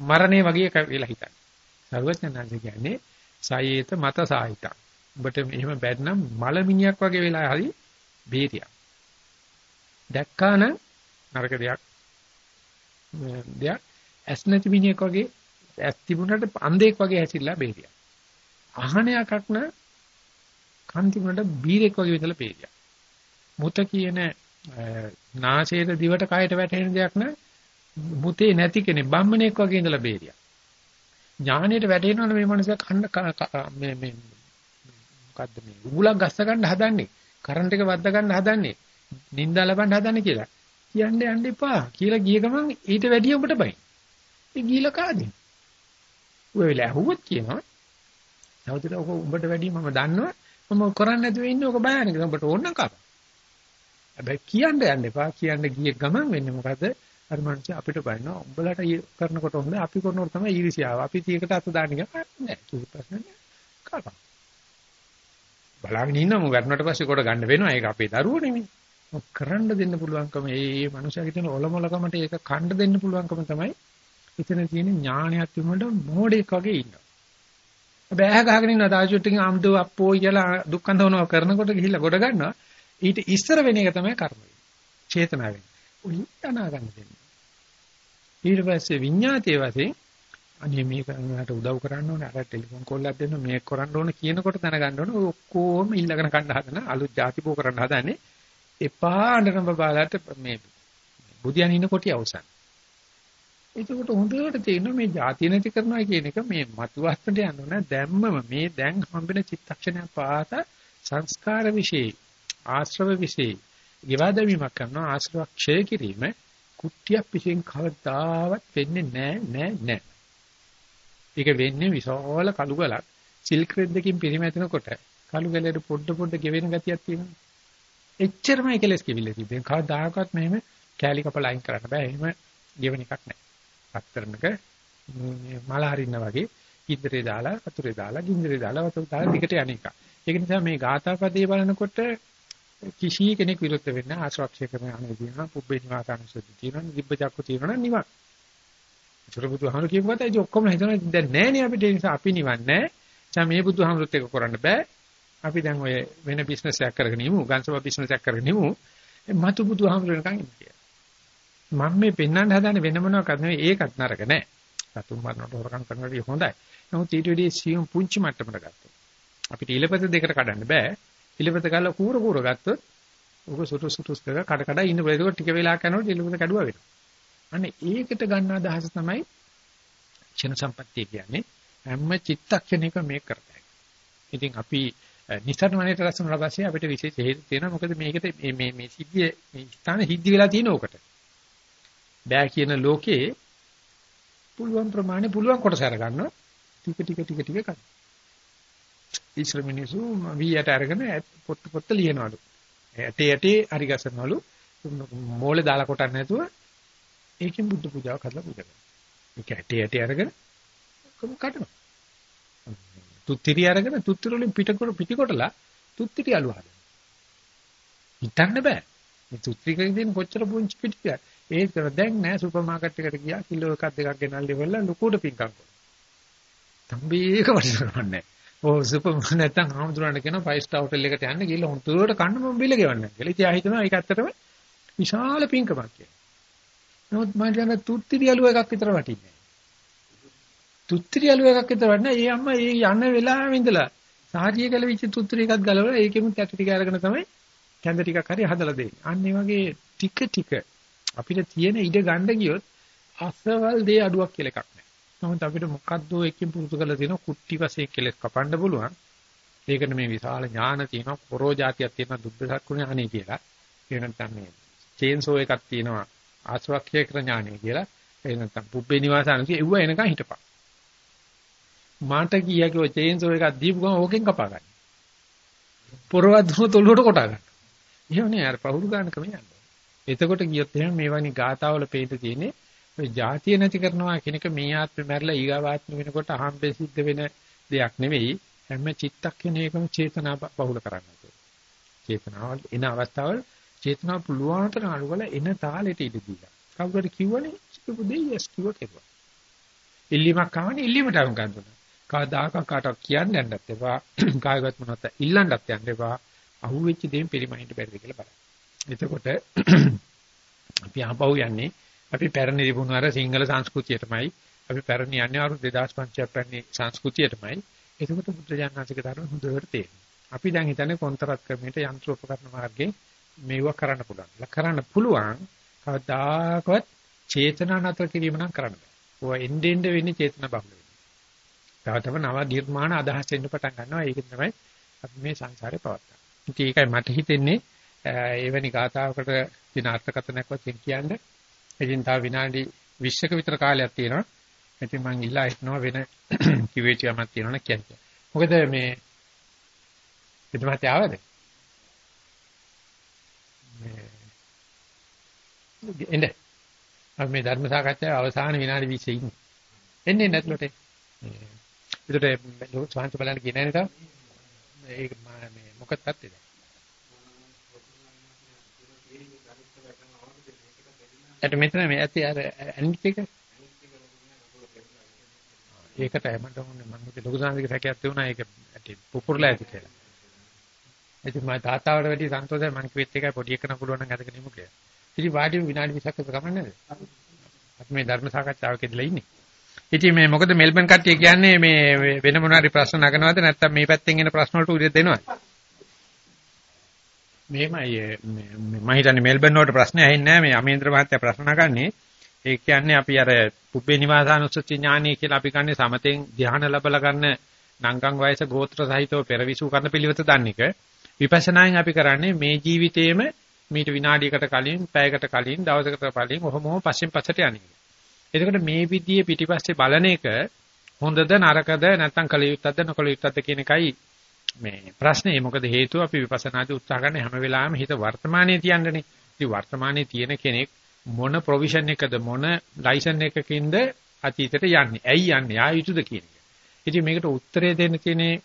මරණය වගේ කියලා හිතන්නේ. සර්වඥාන්සේ කියන්නේ සායේත මත සාහිතං. ඔබට එහෙම බැත්නම් මලමිණියක් වගේ වෙලා හරි බේරියක්. දැක්කාන නරක දෙයක් දෙයක් ඇස් නැති මිනිහෙක් වගේ ඇස් තිබුණාට අන්ධෙක් වගේ හැසිරලා බේරියක්. අහන එකක් න කන් තිබුණාට බීරෙක් වගේ විතර බේරියක්. මුත කියන නාසයට දිවට කයට වැටෙන දෙයක් න මුතේ නැති කෙනෙක් බම්මණෙක් වගේ ඉඳලා බේරියා. ඥානෙට වැටෙනවනේ මේ මනුස්සයා කන්න මේ මේ මොකද්ද මේ උගුලක් ගස්ස ගන්න හදන්නේ. කරන්ට් එක වද්දා ගන්න හදන්නේ. නින්දා ලබන්න හදන්නේ කියලා. කියන්න යන්න එපා කියලා ගිය ගමන් ඊට වැඩිය උඹට බයි. ඒ ගිහිලා කාදී. ඔය වෙලාව ඇහුවොත් කියනවා. සහෝදර ඔක උඹට වැඩිය මම දන්නවා. මම කරන්නේ නැතුව ඉන්නේ ඔක බයන්නේ. උඹට ඕන නම් කප. හැබැයි කියන්න යන්න එපා. කියන්න ගිය ගමන් වෙන්නේ මොකද? අර මනුස්සය අපිට බලනවා. උඹලට කරනකොට හොඳ අපි කරනකොට තමයි ඊර්ෂ්‍යාව. අපි තීකට අත දාන්න ගියා නෑ. කිසි ප්‍රශ්නයක් නෑ. කපා. බලාගෙන ඉන්නම වැටුණට පස්සේ කොට ගන්න වෙනවා. ඒක අපේ දරුවෝ නෙමෙයි. කරන්න දෙන්න පුළුවන්කම ඒ මනුස්සයාගේ තියෙන ඔලොමලකමට ඒක කණ්ඩ දෙන්න පුළුවන්කම තමයි එතන තියෙන ඥානයක් තිබුණාට මෝඩෙක් වගේ ඉන්නවා. බෑහ ගහගෙන ඉන්න තාජුට්ටින් ආම්දෝ අප්පෝ කියලා දුක්ඛන්දවනවා කරනකොට ගිහිල්ලා ගොඩ ගන්නවා. ඊට ඉස්සර වෙන එක තමයි කර්ම වෙන්නේ. චේතනාව වෙන්නේ. උයි අනා ගන්න දෙන්නේ. ඊට පස්සේ විඤ්ඤාතයේ වශයෙන් අනේ මේක නට උදව් කරන්න ඕනේ අර ටෙලිෆෝන් කෝල් එකක් දෙන්න මේක කරන්න ඕනේ කියනකොට දැනගන්න ඕනේ ඔය ඔක්කොම ඊළඟන කණ්ඩ හදන අලුත් ಜಾති බෝ කරන්න හදන්නේ එපා අඬන බබාලට මේ බුදියන් ඉන්න කොටිය අවසන්. එතකොට හොඳට තේරෙනවා මේ ಜಾති නැති කරනවා කියන එක මේ මතුවස්තට යන්නේ නැහැ දැම්මම මේ දැන් හම්බෙන චිත්තක්ෂණය පාත සංස්කාර વિશે ආශ්‍රව વિશે ගෙවාදවීමක් කරනවා. ආශ්‍රව ක්ෂය කිරීම කුට්ටියක් පිටින් කවදාවත් වෙන්නේ නැහැ නෑ නෑ. ඒක වෙන්නේ විශාල කළු ගලක් සිල්ක් රෙඩ් එකකින් පිරිමැදෙනකොට කළු ගලේ පොඩ පොඩ ගෙවෙන ගතියක් තියෙනවා. එච්චරමයි කෙලස් කිවිල තිබෙන කවදාකවත් මෙහෙම කැලි කපලා අයින් කරන්න බෑ. එහෙම ගෙවෙන එකක් නෑ. පත්තරනක මල හරින්න වගේ ඉන්ද්‍රේ දාලා වතුරේ දාලා ගින්දරේ දාලා වතුර දාලා දිගට යන එක. ඒක නිසා මේ ගාථාපදයේ බලනකොට කිසි කෙනෙක් විරුද්ධ වෙන්නේ ආශ්‍රක්ෂය කරන අනේ දිනවා පුබ්බේ නිවාසානුසති තියෙනවා දිබ්බ චක්කු තියෙනවා නිවන්. ඒතර බුදුහාමුදුරු කියපුවාට ඒ ඔක්කොම හිතනවා දැන් නෑනේ අපිට ඒ නිසා අපි නිවන් නෑ. දැන් මේ බුදුහාමුදුරුත් එක කරන්න බෑ. අපි දැන් ඔය වෙන බිස්නස් එකක් කරගෙන ඉමු, ගන්සබ බිස්නස් එකක් කරගෙන ඉමු. මතු බුදුහාමුදුරනකන් ඉන්නේ. මම මේ පෙන්වන්න හදන්නේ වෙන මොනවාක්වත් නෙවෙයි ඒකත් නරක නෑ. සතුන් මරනකොට හොරකම් කරනකොට හොඳයි. නමුත් ඊට වැඩි සියුම් පුංචි මට්ටමකට ගත්තොත් අපිට ඉලපත දෙකට කඩන්න බෑ. ඉලපත ගාලා කූර කූර ගත්තොත් ඔක සුටු සුටුස් කර කඩ කඩ ඉන්න බෑ. ඒක ටික වෙලා කරනකොට ඉලපත කැඩුවා වෙනවා. අනේ ඒකට ගන්න අදහස තමයි ක්ෂණ සම්පත්තිය කියන්නේ. හැම චිත්තක්ෂණයක මේක කරතයි. ඉතින් අපි නිස්සාරණ වනේට රැස් වුණාට පස්සේ අපිට විශේෂ හේතු තියෙනවා මොකද මේකට මේ මේ මේ සිද්ධිය මේ ස්ථාන හිද්දි වෙලා තියෙන ඕකට බෑ කියන ලෝකේ පුළුවන් ප්‍රමාණය පුළුවන් කොටස අරගන්න ටික ටික ටික ටික කරන්න ඉස්සර මිනිස්සු වීයට අරගෙන පොත් පොත් ලියනවලු ඇටේ ඇටේ හරි ගසනවලු මෝලේ දාලා කොටන්න නැතුව ඒකෙන් බුද්ධ පූජාවක් හදලා පූජා කරනවා ඒක ඇටේ ඇටේ අරගෙන කටනවා තුත්තිරි අරගෙන තුත්තිරි වලින් පිටකොට පිටිකොටලා තුත්තිරි අලු හදන. හිතන්න බෑ. මේ තුත්තිරිකෙන් දෙන කොච්චර පුංචි පිටියක්. ඒක දැන් නෑ සුපර් මාකට් එකට ගියා කිලෝ එකක් දෙකක් ගෙනල්ලා ඉවරලා ලොකුට පින්කම් කරනවා. තම්බේක වටිනවන්නේ. ඕ සුපර් නැත්තම් ආමුදුරන්න කියන 5 ස්ටාර් හොටෙල් එකට යන්න ගිහලා හුදුවට කන්න මම බිල ගෙවන්න කියලා. ඉතින් ආ හිතනවා ඒක ඇත්තටම විශාල පින්කමක් කියලා. නමුත් මම කියන තුත්තිරි අලු එකක් විතර වටින්නේ. තුත්තිරි අලු එකක් විතර වන්න ඒ අම්මා ඒ යන වෙලාවෙම ඉඳලා සාහිය කළ විච තුත්තිරි එකක් ගලවලා ඒකෙම කැට ටික අරගෙන තමයි කැඳ ටිකක් හරි හදලා දෙන්නේ. අන්න ඒ වගේ ටික ටික අපිට තියෙන ඉඩ ගන්න ගියොත් අසවල් දේ අඩුවක් කියලා එකක් නැහැ. නමුත් අපිට මොකද්ද එකකින් පුරුදු කරලා තියෙන කුට්ටි වශයෙන් කෙලස් කපන්න පුළුවන්. ඒකට මේ විශාල ඥාන තියෙනවා, පොරෝ જાතියක් තියෙනවා, දුබ්බසක්කුණේ අනේ කියලා. ඒ නැත්නම් මේ චේන්සෝ එකක් තියෙනවා, ආස්වාක්ෂය කර ඥානෙ කියලා. ඒ නැත්නම් පුබ්බේ නිවාසානදී එව්ව එනකන් හිටපන්. මාට කීයක ඔය චේන්සෝ එකක් දීපු ගමන් ඕකෙන් කපා ගන්න. පොරවත් දුන තොලුවට කොටා ගන්න. එහෙමනේ අර පහුරු ගන්නකම යන්නේ. එතකොට ගියොත් එහෙනම් මේ වගේ ගාතාවල පේට තියෙන්නේ ඔය જાතිය නැති කරනවා කියන එක මේ ආත්මෙ මැරලා ඊගාවාත්ම වෙනකොට අහම්බෙ සිද්ධ වෙන දෙයක් නෙවෙයි. හැම චිත්තක්ෂණයකම චේතනා බහුල කරන්න චේතනාවල් එන අවස්ථාවල් චේතනාව පුළුවන් තරම් අඩු කරලා එන තාලෙට ඉඳ දීලා. කවුරුහරි කිව්වනේ කිව්ව දෙය යස් කිව්වට ඒක. ඉල්ලීමක් ආවනේ ඉල්ලීමට අරුම් ගන්නවා. කවදාක කාටවත් කියන්න යන්නත් එපා. කායගත මොනවත් ඉල්ලන්නත් යන්න එපා. අහුවෙච්ච දේෙන් පරිමහින්ට බැරිද කියලා බලන්න. එතකොට අපි ආපහු යන්නේ අපි පැරණි තිබුණු අර සිංහල සංස්කෘතියටමයි. අපි පැරණි යන්නේ අවුරුදු 2500ක් පැරණි සංස්කෘතියටමයි. එතකොට බුද්ධ ඥානසික ධර්ම හොඳට තේරෙනවා. අපි දැන් හිතන්නේ කොන්තරත් ක්‍රමයට යන්ත්‍රෝපකරණ මාර්ගයෙන් මේව කරන්න පුළුවන්. කරන්න පුළුවන්. කවදාකවත් චේතනා නතර කිරීම නම් කරන්න බෑ. ඔය එන්නේ එන්නේ වෙන්නේ චේතනා බහුල වෙන්නේ. තව තව නව නිර්මාණ අදහස් එන්න පටන් ගන්නවා. ඒක තමයි අපි මේ සංසාරේ පවත්තන. ඉතින් ඒකයි මට හිතෙන්නේ එවැනි ගාථාවකට දින අර්ථකථනයක්වත් කියන්නේ. ඉතින් තව විනාඩි 20ක විතර කාලයක් තියෙනවා. ඉතින් මම ඉල්ලා හිටනවා වෙන කිව්වේටියක් තියෙනවනේ කියන්නේ. මොකද මේ පිටමත් ආවද? මේ එන්නේ. අපි මේ ධර්ම සාකච්ඡාවේ අවසාන විනාඩි 20 ඉන්නේ. එන්නේ නැත්ලොට. ඒකට ලෝක ස්වාමීන් බලන්න කියන නේද? ඒක මේ මොකක්ද තත්ත්වද? එතන මෙතන මේ ඇති අර ඇනිට් එක ඒකට මට ඕනේ මම හිතුවේ ලොකු සාන්තික සැකයක් තියුණා ඒක ඇටි පුපුරලා ඇති කියලා. ඉතින් මම තාත්තාවට වැඩි සන්තෝෂයි මං කිව්වෙත් එකයි පොඩි එකන පුළුවන් නම් අදගෙන ඉමු කියලා. ඉතින් වාඩි විනාඩි 20ක් විතර ගමන් නේද? අපි මේ ධර්ම සාකච්ඡාවකදලා ඉන්නේ. ඉතින් මේ මොකද මෙල්බන් කට්ටිය කියන්නේ මේ වෙන මොනවාරි ප්‍රශ්න නගනවද නැත්නම් මේ පැත්තෙන් එන ප්‍රශ්න වලට උත්තර දෙනවද? මෙහෙමයි මම හිතන්නේ මෙල්බන් වලට ප්‍රශ්න ඇහෙන්නේ නැහැ මේ අමේන්ද්‍ර මහත්තයා ප්‍රශ්න නගන්නේ. ඒ කියන්නේ අපි අර පුබ්බේ නිවාසානුස්සති ඥානීය කියලා අපි ගන්නේ සමතෙන් ධ්‍යාන ලැබලා ගන්න නංගන් වයස ගෝත්‍ර සහිතව පෙරවිසු කරන පිළිවෙත දන්න එක. විපස්සනායෙන් අපි කරන්නේ මේ ජීවිතේම මීට විනාඩියකට කලින්, පැයකට කලින්, දවසකට කලින් ඔහොමම පස්සෙන් පස්සට යන්නේ. එතකොට මේ විදිහේ පිටිපස්සේ බලන එක හොඳද නරකද නැත්නම් කල යුත්තක්ද නොකල යුත්තක්ද කියන එකයි මේ ප්‍රශ්නේ. මොකද හේතුව අපි විපස්සනාදී උත්සාහ කරන හැම වෙලාවෙම හිත වර්තමානයේ තියන්නනේ. ඉතින් වර්තමානයේ තියෙන කෙනෙක් මොන ප්‍රොවිෂන් එකද මොන ලයිසන් එකකින්ද අතීතයට යන්නේ. ඇයි යන්නේ? ආ යුතුද කියන එක. ඉතින් මේකට උත්තරය දෙන්න තියෙන්නේ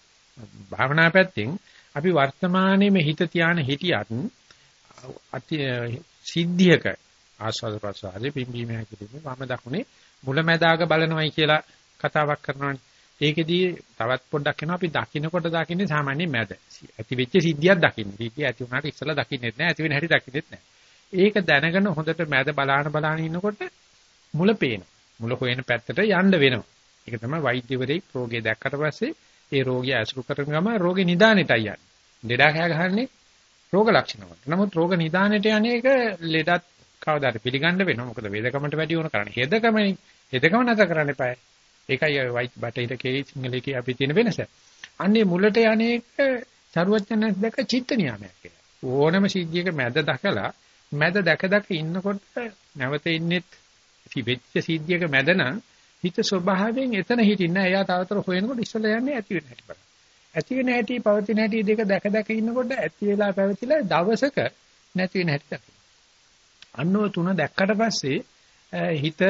භාවනා පැත්තෙන් අපි වර්තමානයේ මේ හිත තියාන හිටියත් අති සිද්ධියක ආස්වාද ප්‍රසආරේ පිම්බීම හැකිලිමේ වම දකුණේ මුලැමැදාග බලනවයි කියලා කතාවක් කරනවානේ. ඒකෙදී තවත් පොඩ්ඩක් එනවා අපි දකින්නකොට දකින්නේ සාමාන්‍ය මැද. ඇති වෙච්ච සිද්ධියක් දකින්නේ. සිද්ධිය ඇති වුණාට ඉස්සලා දකින්නෙත් නැහැ, ඇති වෙන හැටි දකින්නෙත් නැහැ. ඒක දැනගෙන හොඳට මැද බලාන බලාන ඉන්නකොට මුල පේනවා. මුල හොයන පැත්තට යන්න වෙනවා. ඒක තමයි වෛද්‍යවරයෙක් රෝගය දැක්කට පස්සේ ඒ රෝගිය ඇසුරු කරන ගම රෝගේ නිදානෙටයි යන්නේ. ලෙඩා කෑ ගහන්නේ රෝග ලක්ෂණ වලට. නමුත් රෝග නිදානෙට යන්නේ ඒක ලෙඩත් කවදාද පිළිගන්න වෙනවා. මොකද වේදකමට වැඩි වුණ කරන්නේ. හෙදකමනේ. හෙදකම නැත කරන්න එපා. ඒකයි ඔය වයිට් බටහිර කේ සිංහලයේ අපි තියෙන වෙනස. අන්නේ මුලට යන්නේක චරුවචනස් දැක චිත්ත නියාමයක් කියලා. ඕනම සිද්ධියක මැද දකලා මැද දැක දැක ඉන්නකොට නැවත ඉන්නෙත් වෙච්ච සිද්ධියක මැද නම් හිත ස්වභාවයෙන් එතන හිටින්න එයා තවතර හොයනකොට ඉස්සලා යන්නේ ඇති වෙන හැටි බලන්න. ඇති වෙන හැටි පවතින හැටි දෙක දැක දැක ඉන්නකොට ඇති වෙලා පැවතිලා දවසක නැති වෙන හැටි දකින්න. අන්නෝ තුන දැක්කට පස්සේ හිත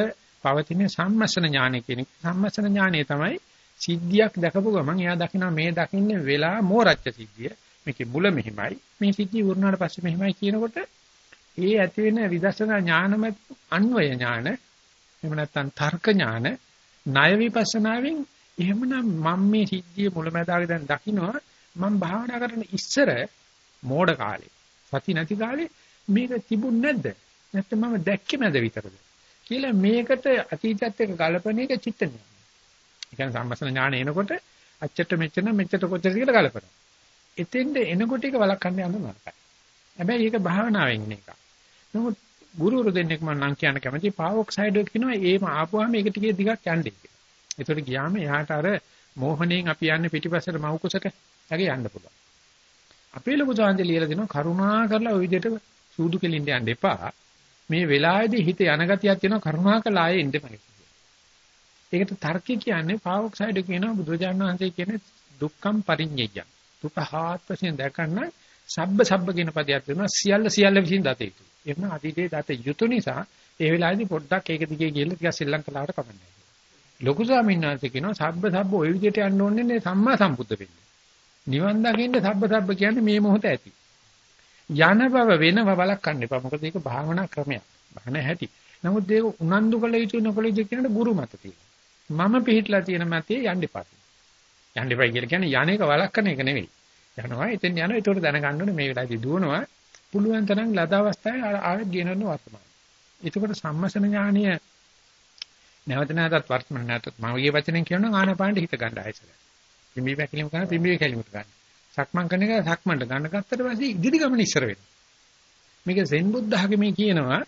පවතින සම්මසන ඥානය කියන සම්මසන ඥානය තමයි සිද්ධියක් දැකපු ගමන් එයා දකිනවා මේ දකින්නේ වෙලා මෝරච්ච සිද්ධිය. මේකේ මුල මෙහිමයි. මේ සිද්ධිය වුණාට පස්සේ මෙහිමයි කියනකොට ඒ ඇති වෙන විදර්ශනා ඥානම අන්වය ඥාන එහෙම නැත්නම් තර්ක ඥාන ණය විපස්සනාවෙන් එහෙමනම් මම මේ සිද්ධිය මුලැමැදාගේ දැන් දකින්නවා මම භාවනා කරන ඉස්සර මෝඩ කාලේ සති නැති කාලේ මේක තිබුණ නැද්ද නැත්නම් මම දැක්කේ නැද විතරද කියලා මේකට අතීතයත් එක්ක ගලපන එක චිත්ත ඥාන. ඒ කියන්නේ සම්මස්න ඥාන එනකොට අච්චට මෙච්චර මෙච්චර කොච්චර කියලා ගලපනවා. එතෙන්ද එනකොට ඒක වළක්වන්න යන්න නරකයි. හැබැයි ඒක භාවනාවෙන් ඉන්න එකක්. නමුත් ගුරුවරු දෙන්නෙක් මම නම් කියන්න කැමති පාවොක්සයිඩ් එක කියනවා ඒම ආපුවාම ඒක ටිකේ දිගක් යන්නේ කියලා. ඒතකොට ගියාම එහාට අර මෝහණයෙන් අපි යන්නේ පිටිපස්සට මව් කුසට යගේ යන්න පුළුවන්. අපේ ලොකු සාන්දේ ලියලා දෙනවා කරුණා කරලා ওই විදිහට සූදු කෙලින්න යන්න එපා. මේ වෙලාවේදී හිත යන ගතියක් තියෙනවා කරුණා කරලා ආයේ එන්න ඒකට තර්කය කියන්නේ පාවොක්සයිඩ් කියනවා බුදුරජාණන් වහන්සේ කියන්නේ දුක්ඛම් පරිඤ්ඤය. දුක හාත්පසින් දැකන්න සබ්බ සබ්බ කියන පදයක් වෙනවා සියල්ල සියල්ල විසින් දත යුතුයි. එහෙම අතීතයේ දත යුතු නිසා ඒ වෙලාවේදී පොඩ්ඩක් ඒක දිගේ ගිහලා ටිකක් සෙල්ලම් කළාට කමන්නේ නැහැ. ලොකු ස්වාමීන් වහන්සේ කියනවා සබ්බ සබ්බ ওই විදිහට යන්න ඕනේ නේ සම්මා සම්බුද්ධ වෙන්නේ. නිවන් දකින්න සබ්බ සබ්බ කියන්නේ මේ මොහොත ඇති. යන බව වෙනව බලක්න්න එපා. මොකද ඒක භාවනා ක්‍රමයක්. භාවන හැටි. නමුත් ඒක උනන්දු කළ යුතු නොකළ යුතු කියන ගුරු මත තියෙනවා. මම පිළිట్లా තියෙන මතේ යන්න එපා. යන්න එපා කියලා කියන්නේ යන්නේක වළක්වන එක නෙවෙයි. යනවා එතෙන් යනවා ඒතකොට දැනගන්න ඕනේ මේ වෙලාවේදී දුවනවා පුළුවන් තරම් ලද අවස්ථාවේ ආයෙත් ගෙනවන්න වර්තමාන. එතකොට සම්මසන ඥානීය නැවත නැවතත් වර්තමාන නැවතත් මගේ වචනෙන් කියනවා ආනාපානට හිත ගන්න ආයසල. පිම්බි පැකිලිම කරන පිම්බි පැකිලිමට ගන්න. සක්මන් කරන එක සක්මන්ට ගන්න ගත්තට පස්සේ ඉදිරි ගමන ඉස්සර වෙනවා. මේක සෙන් බුද්ධ ආගමේ කියනවා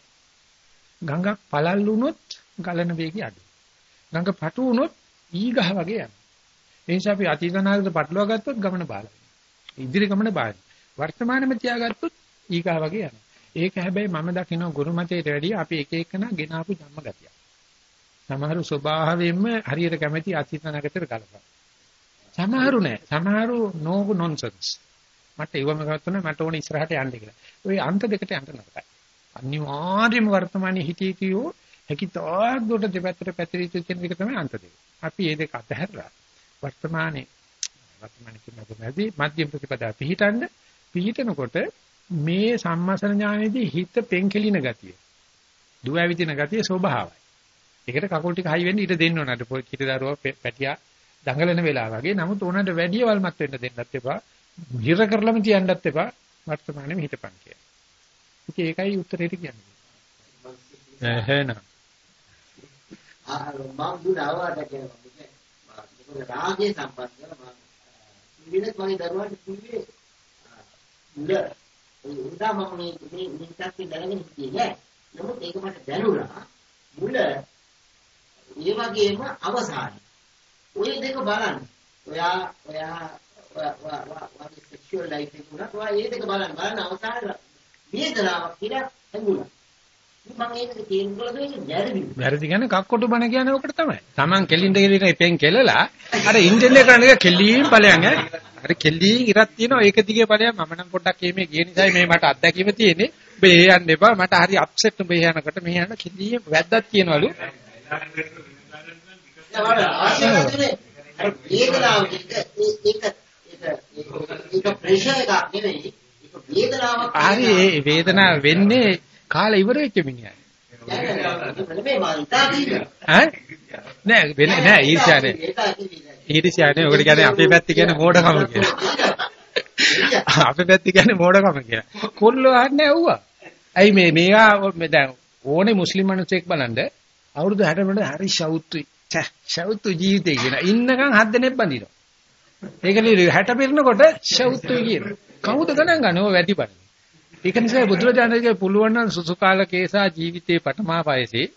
ගඟක් පළල් වුණොත් ගලන වේගය අඩුයි. ගඟ පටු වුණොත් ඊගහ වගේ යනවා. ඒ නිසා අපි අතීතනාගත පටලවා ගත්තොත් ගමන බාලයි. ඉදිරි ගමන බාලයි. වර්තමානෙම තියාගත්තොත් ඊගහ වගේ යනවා. ඒක හැබැයි මම දකින්න ගුරු මතයට වැඩිය අපි එක එකනා ගෙනාපු ධම්ම ගතිය. සමහරු ස්වභාවයෙන්ම හරියට කැමැති අතීතනාගතට කලපන. සමහරු නෑ. සමහරු no nonsense. මට ඒවම ගත්තොත් මට ඕනේ ඉස්සරහට යන්න කියලා. ওই අන්ත දෙකට යන්න නරකයි. අනිවාර්යයෙන්ම වර්තමානයේ හිතේ කියෝ හැකිතාක් දුරට දෙපැත්තට පැතිරී තියෙන එක තමයි අන්ත දෙක. අපි මේ දෙක අතහැරලා වර්තමානයේ වර්තමාන කිමදමැදි මධ්‍යම ප්‍රතිපදා පිහිටන්න පිහිටනකොට මේ සම්මසන ඥානයේදී හිත පෙන්කෙලින ගතිය. දුව ඇවිදින ගතිය ස්වභාවයි. ඒකට කකුල් ටික හයි වෙන්න ඉඩ දෙන්න ඕනට පොයි කිට දරුවා පැටියා දඟලන වෙලාව වගේ. නමුත් ඕනට වැඩි වල්මත් වෙන්න දෙන්නත් එපා. හිර කරලම තියන්නත් එපා. වර්තමානයේ හිතපන් කියලා. ඉතින් ඒකයි උත්තරේට කියන්නේ. එහෙනම්. ආ මම දුරවට කියනවා. මොකද රාගයේ සම්බන්ධව මම විනත් මගේ දරුවාට කිව්වේ මුල උදා මම මේ මේ නිස්සක්ති දැනගෙන හිටියේ නෑ. නමුත් ඒක මට දැනුණා මුල ඒ වගේම අවසානය. ඔය දෙක බලන්න. ඔයා ඔයා ඔයා ඔයා සෙක්ෂුවල් ලයිෆ් එක උනත් ඔයා ඒ දෙක බලන්න. බලන්න අවසානයේ වේදනාවක් කියලා හංගුණා. මම ඒක තේරුම්කලද ඒක වැරදි. වැරදි කියන්නේ කක්කොටු බණ කියන්නේ ඔකට තමයි. Taman කෙලින්ද කෙලින්ද පෙන් කෙලලා අර ඉන්ටර්නෙට් කරන එක කෙලින් ඵලයන් ඈ. අර කෙලින් ඉරක් තියෙනවා ඒක දිගේ ඵලයන් මම නම් පොඩ්ඩක් එීමේ ගිය නිසා මේ මට අත්දැකීම තියෙන්නේ. ඔබ ඒ යන්න එපා. මට හරි අප්සෙට් උඹ ඒ යනකොට මේ යන කෙලින් වැද්දක් කියනවලු. වේදනාව එක ඒක ඒක ප්‍රෙෂර් එකක් නෙවෙයි වේදනාවක් හරි ඒ වේදනාව වෙන්නේ කාලා ඉවර වෙච්ච මිනිහා. නෑ වෙන නෑ ඊර්ෂ්‍යා නෑ. ඊර්ෂ්‍යා නෑ. ඔකට කියන්නේ අපේ පැත්ත කියන්නේ මෝඩකම කියලා. අපේ පැත්ත කියන්නේ මෝඩකම කියලා. කොල්ලෝ අහන්නේ ඇව්වා. ඇයි මේ මේවා දැන් ඕනේ මුස්ලිම් මිනිස්සෙක් බලන්න අවුරුදු 60 වල හරි ෂවුතුයි. ඡ ෂවුතු ජීවිතේ කියන. ඉන්නකන් හත් දෙනෙක් බඳිනවා. ඒක නේ 60 පිරනකොට ෂවුතුයි කියන. කවුද ගණන් ගන්නේ ඔය වැඩි බඩ. ඒක නිසා බුදුරජාණන්ගේ පුළුවන් නම් සුසු කාල කේසා ජීවිතේ පටමා වයසේ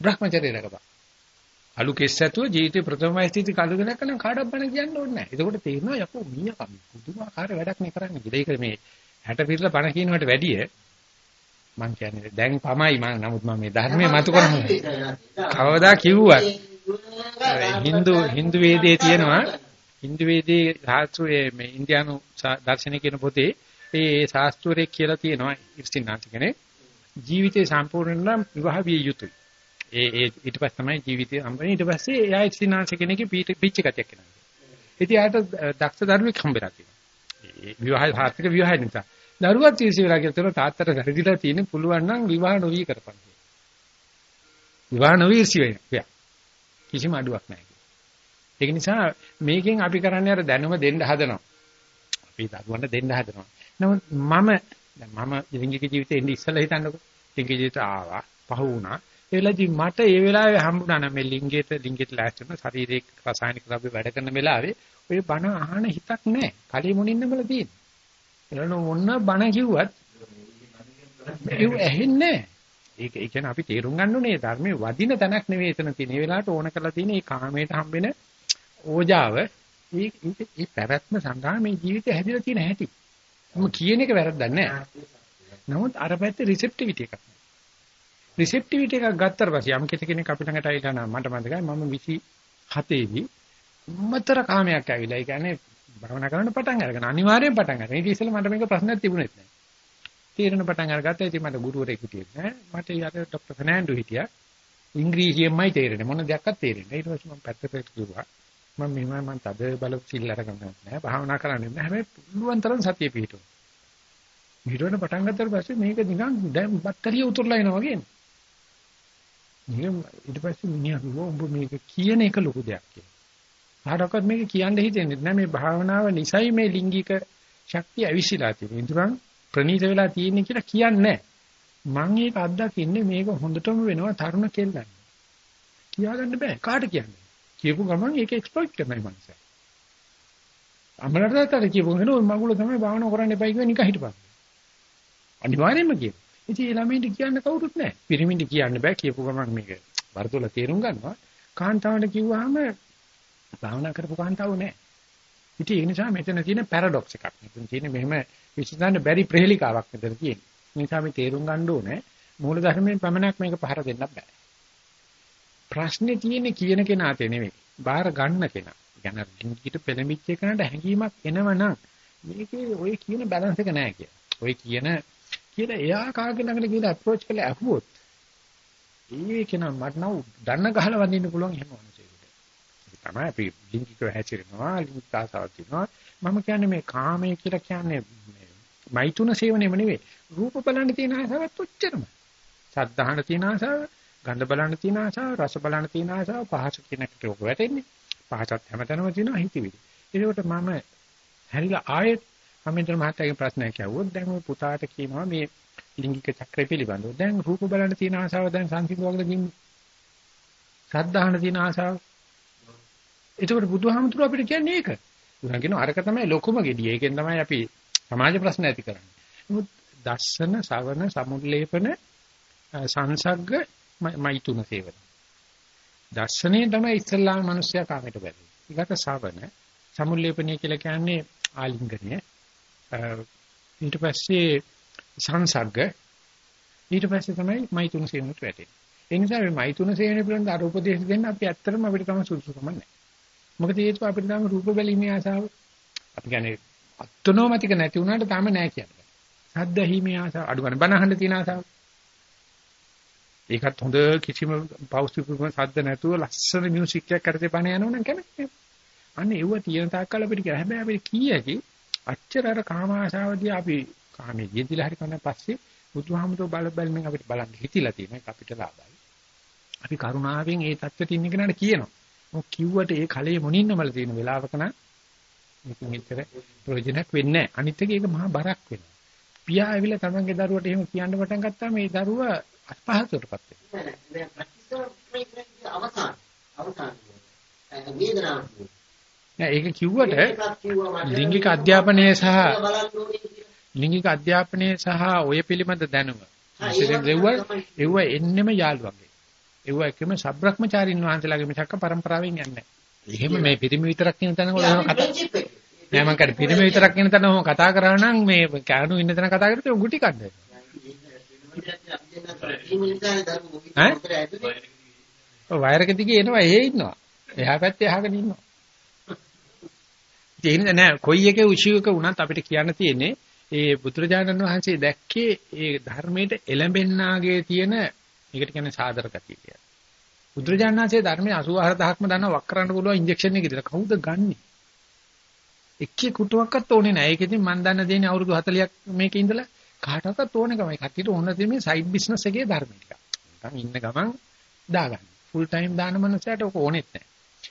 Brahmacharya රකපන්. අලු කෙස් ඇතුව ජීවිතේ ප්‍රථම වයසේදී කලුගෙන කලන් කාඩක් බණ කියන්න ඕනේ නැහැ. එතකොට තේරෙනවා යකෝ මීයා කම පුදුමාකාර වැඩක් නේ කරන්නේ කියලා. ඒක මේ 60 පිරලා බණ කියනවට වැඩිය මං කියන්නේ දැන් පමයි මං නමුත් මම මේ ධර්මයේ මතු කරන්නේ. කවදා කිව්වත් Hindu Hindu වේදයේ තියෙනවා Hindu වේදයේ සාස්ත්‍රයේ මේ ඉන්දියානු දර්ශනය කියන පොතේ ඒ ශාස්ත්‍රයේ කියලා තියෙනවා ඉර්ෂිනාති කෙනෙක් ජීවිතේ සම්පූර්ණ නම් විවාහ විය යුතුයි. ඒ ඒ ඊට පස්සේ තමයි ජීවිතය හම්බෙන්නේ. ඊට පස්සේ එයා ඉර්ෂිනාති කෙනෙක්ගේ පිච්ච ගතියක් එනවා. ඉතින් ආයට දක්ෂ දරුවෙක් හම්බෙලා තියෙනවා. විවාහ සාර්ථක විවාහය නිසා. දරුවත් ඊර්ෂි වෙලා කියලා තන තාත්තට වැරදිලා තියෙන පුළුවන් නම් විවාහ නොවි කරපන්. විවාහ නොවි ඊර්ෂි වෙනවා. කිසිම අඩුවක් නැහැ. ඒක නිසා මේකෙන් අපි කරන්නේ අර දැනුම දෙන්න හදනවා. අපි දරුවන්ට දෙන්න හදනවා. නමුත් මම දැන් මම ලිංගික ජීවිතේ ඉඳි ඉස්සලා හිතන්නකො. ලිංගික ජීවිත ආවා, පහ වුණා. ඒ වෙලාවේදී මට ඒ වෙලාවේ හම්බුණා නම් මේ ලිංගයට ලිංගයට ලෑස්තින ශරීරයේ රසායනික ද්‍රව්‍ය වැඩ කරන වෙලාවේ ඔය බණ අහන හිතක් නැහැ. කලෙ මොනින්ද බල තියෙන්නේ. එළන මොන්න බණ කිව්වත් ඒ ඇහෙන්නේ ඒක ඒ කියන්නේ අපි තේරුම් ගන්න ඕනේ ධර්මයේ වදින තැනක් නෙවෙයි එතන තියෙන. මේ වෙලාවට ඕන කරලා තියෙන මේ කාමයට හම්බෙන ඕජාව මේ මේ පැවැත්ම සඳහා මේ ජීවිතය හැදිලා තියෙන හැටි. මම කියන එක වැරද්දක් නෑ. නමුත් අර පැත්තේ රිසෙප්ටිවිටි එකක්. රිසෙප්ටිවිටි එකක් ගත්තට පස්සේ යම් කෙනෙක් අපිට ළඟට ආවිලා නම් මට මතකයි මම 27 දී මතර කාමයක් ඇවිල්ලා. ඒ කියන්නේ භවනා කරන්න පටන් අරගෙන අනිවාර්යෙන් පටන් අරගෙන. ඊට ඉස්සෙල්ලා මට මේක ප්‍රශ්නයක් තිබුණෙත් නෑ. තීරණ පටන් අරගත්තා. ඉතින් මට ගුරුවරයෙක් හිටියේ නෑ. මට යාර ડોક્ટર ෆර්නෑන්ඩෝ හිටියා. ඉංග්‍රීසියෙන්මයි තේරෙන්නේ. මොන දෙයක්වත් තේරෙන්නේ නෑ. ඊට පස්සේ මම පැත්තට කිව්වා. මම මෙහෙම මම තද බල සිල් අරගෙන නැහැ. භාවනා කරන්නේ නැහැ. හැබැයි පුළුවන් තරම් සතිය පිහිටුව. පිහිටවන පටන් ගත්තට පස්සේ මේක නිකන් දැන් බත්තරිය උතුරලා එනවා වගේ. නිකන් ඊට පස්සේ මිනිහා කිව්වා උඹ මේක කියන එක ලොකු දෙයක් කියලා. කාටවත් මේක කියන්න හිතෙන්නේ නැහැ. මේ භාවනාව නිසයි මේ ලිංගික ශක්තිය ඇවිසිලා තියෙන්නේ. ඉදurang ප්‍රනීත වෙලා තියෙන්නේ කියලා කියන්නේ මම ඒක අත්දකින්නේ මේක හොඳටම වෙනවා තරුණ කෙල්ලන්. කියාගන්න බෑ. කාට කියන්නේ? කියපු ගමන් ඒක එක්ස්ප්ලොයිට් කරනයි මනස. අමලටට කියපු කෙනා මගුල තමයි භාවනා කරන්න එපයි කියන එක හිටපන්. අනිවාර්යයෙන්ම කියන. ඉතින් ඒ ළමයින්ට කියන්න කවුරුත් නැහැ. පිරිමින්ට කියන්න බෑ කියපු ගමන් මේක වරදොල තේරුම් ගන්නවා. කාන්තාවන්ට කිව්වහම භාවනා කරපු කාන්තාවෝ නැහැ. ඉතින් ඒ නිසා මෙතන තියෙන පැරඩොක්ස් එකක්. මෙතන තියෙන මෙහෙම විශ්ලේෂණ බැරි ප්‍රහේලිකාවක් මෙතන තියෙන. නිසා මේ තේරුම් ගන්න ඕනේ මූල ධර්මයෙන් පමණක් මේක පහර දෙන්න බෑ. ප්‍රශ්නේ තියෙන්නේ කියන කෙනාට නෙමෙයි. බාර ගන්න කෙනා. ගැන ලිංගිකට පෙළඹිච්ච කෙනාට හැඟීමක් එනවනම් මේකේ ඔය කියන බැලන්ස් එක නෑ කියලා. ඔය කියන කියලා එයා කාගේ ළඟට ගිහලා අප්‍රෝච් කරලා අහුවොත් ඊයේ කෙනා මට නම් දන්න ගහලා වඳින්න පුළුවන් එහෙම වුණා. ඒක තමයි අපි ලිංගිකව හැසිරෙනවා ලිංගික ආසාවක් තියෙනවා. මම කියන්නේ මේ කාමය කියලා කියන්නේ මෛතුන සේවනයම නෙවෙයි. රූප බලන්න තියෙන ආසාවත් ඔච්චරම. සද්ධාහන තියෙන ආසාව, ගන්ධ බලන්න තියෙන ආසාව, රස බලන්න තියෙන ආසාව, පහස කියන එකට ඔක වැටෙන්නේ. පහසත් හැමතැනම තියෙනවා හිතවිලි. ඒකට මම හැරිලා ආයෙත් අමින්ද්‍ර මහත්තයාගේ ප්‍රශ්නයක් ඇහුවොත් දැන් ඔය පුතාට කියනවා මේ ලිංගික චක්‍රය පිළිබඳව. දැන් රූප බලන්න තියෙන ආසාව දැන් සංසිඳවගෙන දින්නේ. සද්ධාහන තියෙන ආසාව. ඒකට බුදුහාමුදුරුවෝ අපිට කියන්නේ ඒක. උනා කියනවා අරක තමයි ලොකුම gediy. ඒකෙන් තමයි අපි සමාජ ප්‍රශ්න ඇති කරන්නේ. නමුත් දර්ශන, ශවන, සමුල්ලේපන, සංසග්ග මෛතුන සේවන. දර්ශනේ තමයි ඉස්සල්ලාම මිනිස්සයා කාමයට බැරි. ඊකට ශවන, සමුල්ලේපනය කියලා කියන්නේ ආලිංගනය. ඊට පස්සේ සංසග්ග ඊට පස්සේ තමයි මෛතුන සේවනට වැටෙන්නේ. ඒ නිසා මේ මෛතුන සේවන පිළිබඳ අර උපදේශ දෙන්න අපි ඇත්තටම අපිට තම සුදුසුකම නැහැ. මොකද හේතුව අපිට තාම රූප බැලීමේ ආසාව අපි කියන්නේ අත්නෝමතික නැති වුණාට තාම නැහැ කියන්නේ. සද්ද හිමේ ආසාව අඩු ගන්න බනහන්න තියෙන ආසාව. ඒකත් හොඳ කිසිම පෞස්තිකම සද්ද නැතුව ලස්සන මියුසික් එකක් කරතේ පණ යනවනම් කැමති. අන්න ඒව තියෙන තාක්කල් අපිට කියලා හැබැයි අපිට කීයකි අච්චර අර කාම ආශාවදී අපි කාමයේ යෙදිලා හරි කරන පස්සේ බුදුහාමුදුරුවෝ බල බැලමින් අපිට බලන්න හිතිලා තියෙන එක අපිට ලාභයි. අපි කරුණාවෙන් ඒ தත්ත්වෙට ඉන්න කෙනාට කියනවා. මොක කිව්වට ඒ කලයේ මොනින්නමල තියෙන වෙලාවක නම් මේකෙන් ඇත්තට ප්‍රයෝජනක් වෙන්නේ නැහැ. අනිත් එක ඒක මහා බරක් වෙනවා. පියා ඇවිල්ලා තමන්ගේ දරුවට එහෙම කියන්න පටන් ගත්තාම මේ දරුවා අපහසුටපත් වෙනවා. නෑ ඒක කිව්වට ලිංගික අධ්‍යාපනය සහ ලිංගික අධ්‍යාපනය සහ ඔය පිළිබඳ දැනුම ඉතින් දෙව්ව එව්ව එන්නෙම යාළුවගේ. එව්ව එකම සබ්‍රක්‍මචාරින් වහන්සේලාගේ මිසක්ක પરම්පරාවෙන් යන්නේ නැහැ. එහෙම මේ පිරිමි විතරක් කියන තැන වල එහෙම කතා නෑ මම කියන්නේ පිරිමි විතරක් කියන තැන ඔහොම කතා කරා නම් මේ කෑනු ඉන්න තැන කතා කරද්දී ඔය ගුටි කඩන. ඈ? වයරක දිගේ එනවා එහෙ ඉන්නවා. එහා පැත්තේ අහගෙන ඉන්නවා. නිසා නෑ කොයි එකේ උශියක වුණත් අපිට කියන්න තියෙන්නේ ඒ බුදුරජාණන් වහන්සේ දැක්කේ ඒ ධර්මයට එළඹෙන්නාගේ තියෙන ඒකට කියන්නේ සාදර ගතිය කියලා. බුදුරජාණන් වහන්සේ ධර්මයේ 84000ක්ම දන්නා වක් කරන්න පුළුවන් ඉන්ජෙක්ෂන් එක විතර කවුද ගන්නෙ? එක්කේ කුටුවක්වත් ඕනේ නෑ. ඒක ඉතින් මම දන්න දේනේ අවුරුදු 40ක් මේකේ ඉඳලා කාටවත් ඕනේ ගමයි. කට්ටියට ඕන දේ මේ සයිඩ් බිස්නස් එකේ ධර්ම ටික. නිකන් ඉන්න ගමන් දාගන්න. ෆුල් ටයිම් දාන මනුස්සයට ඔක ඕනෙත් නෑ.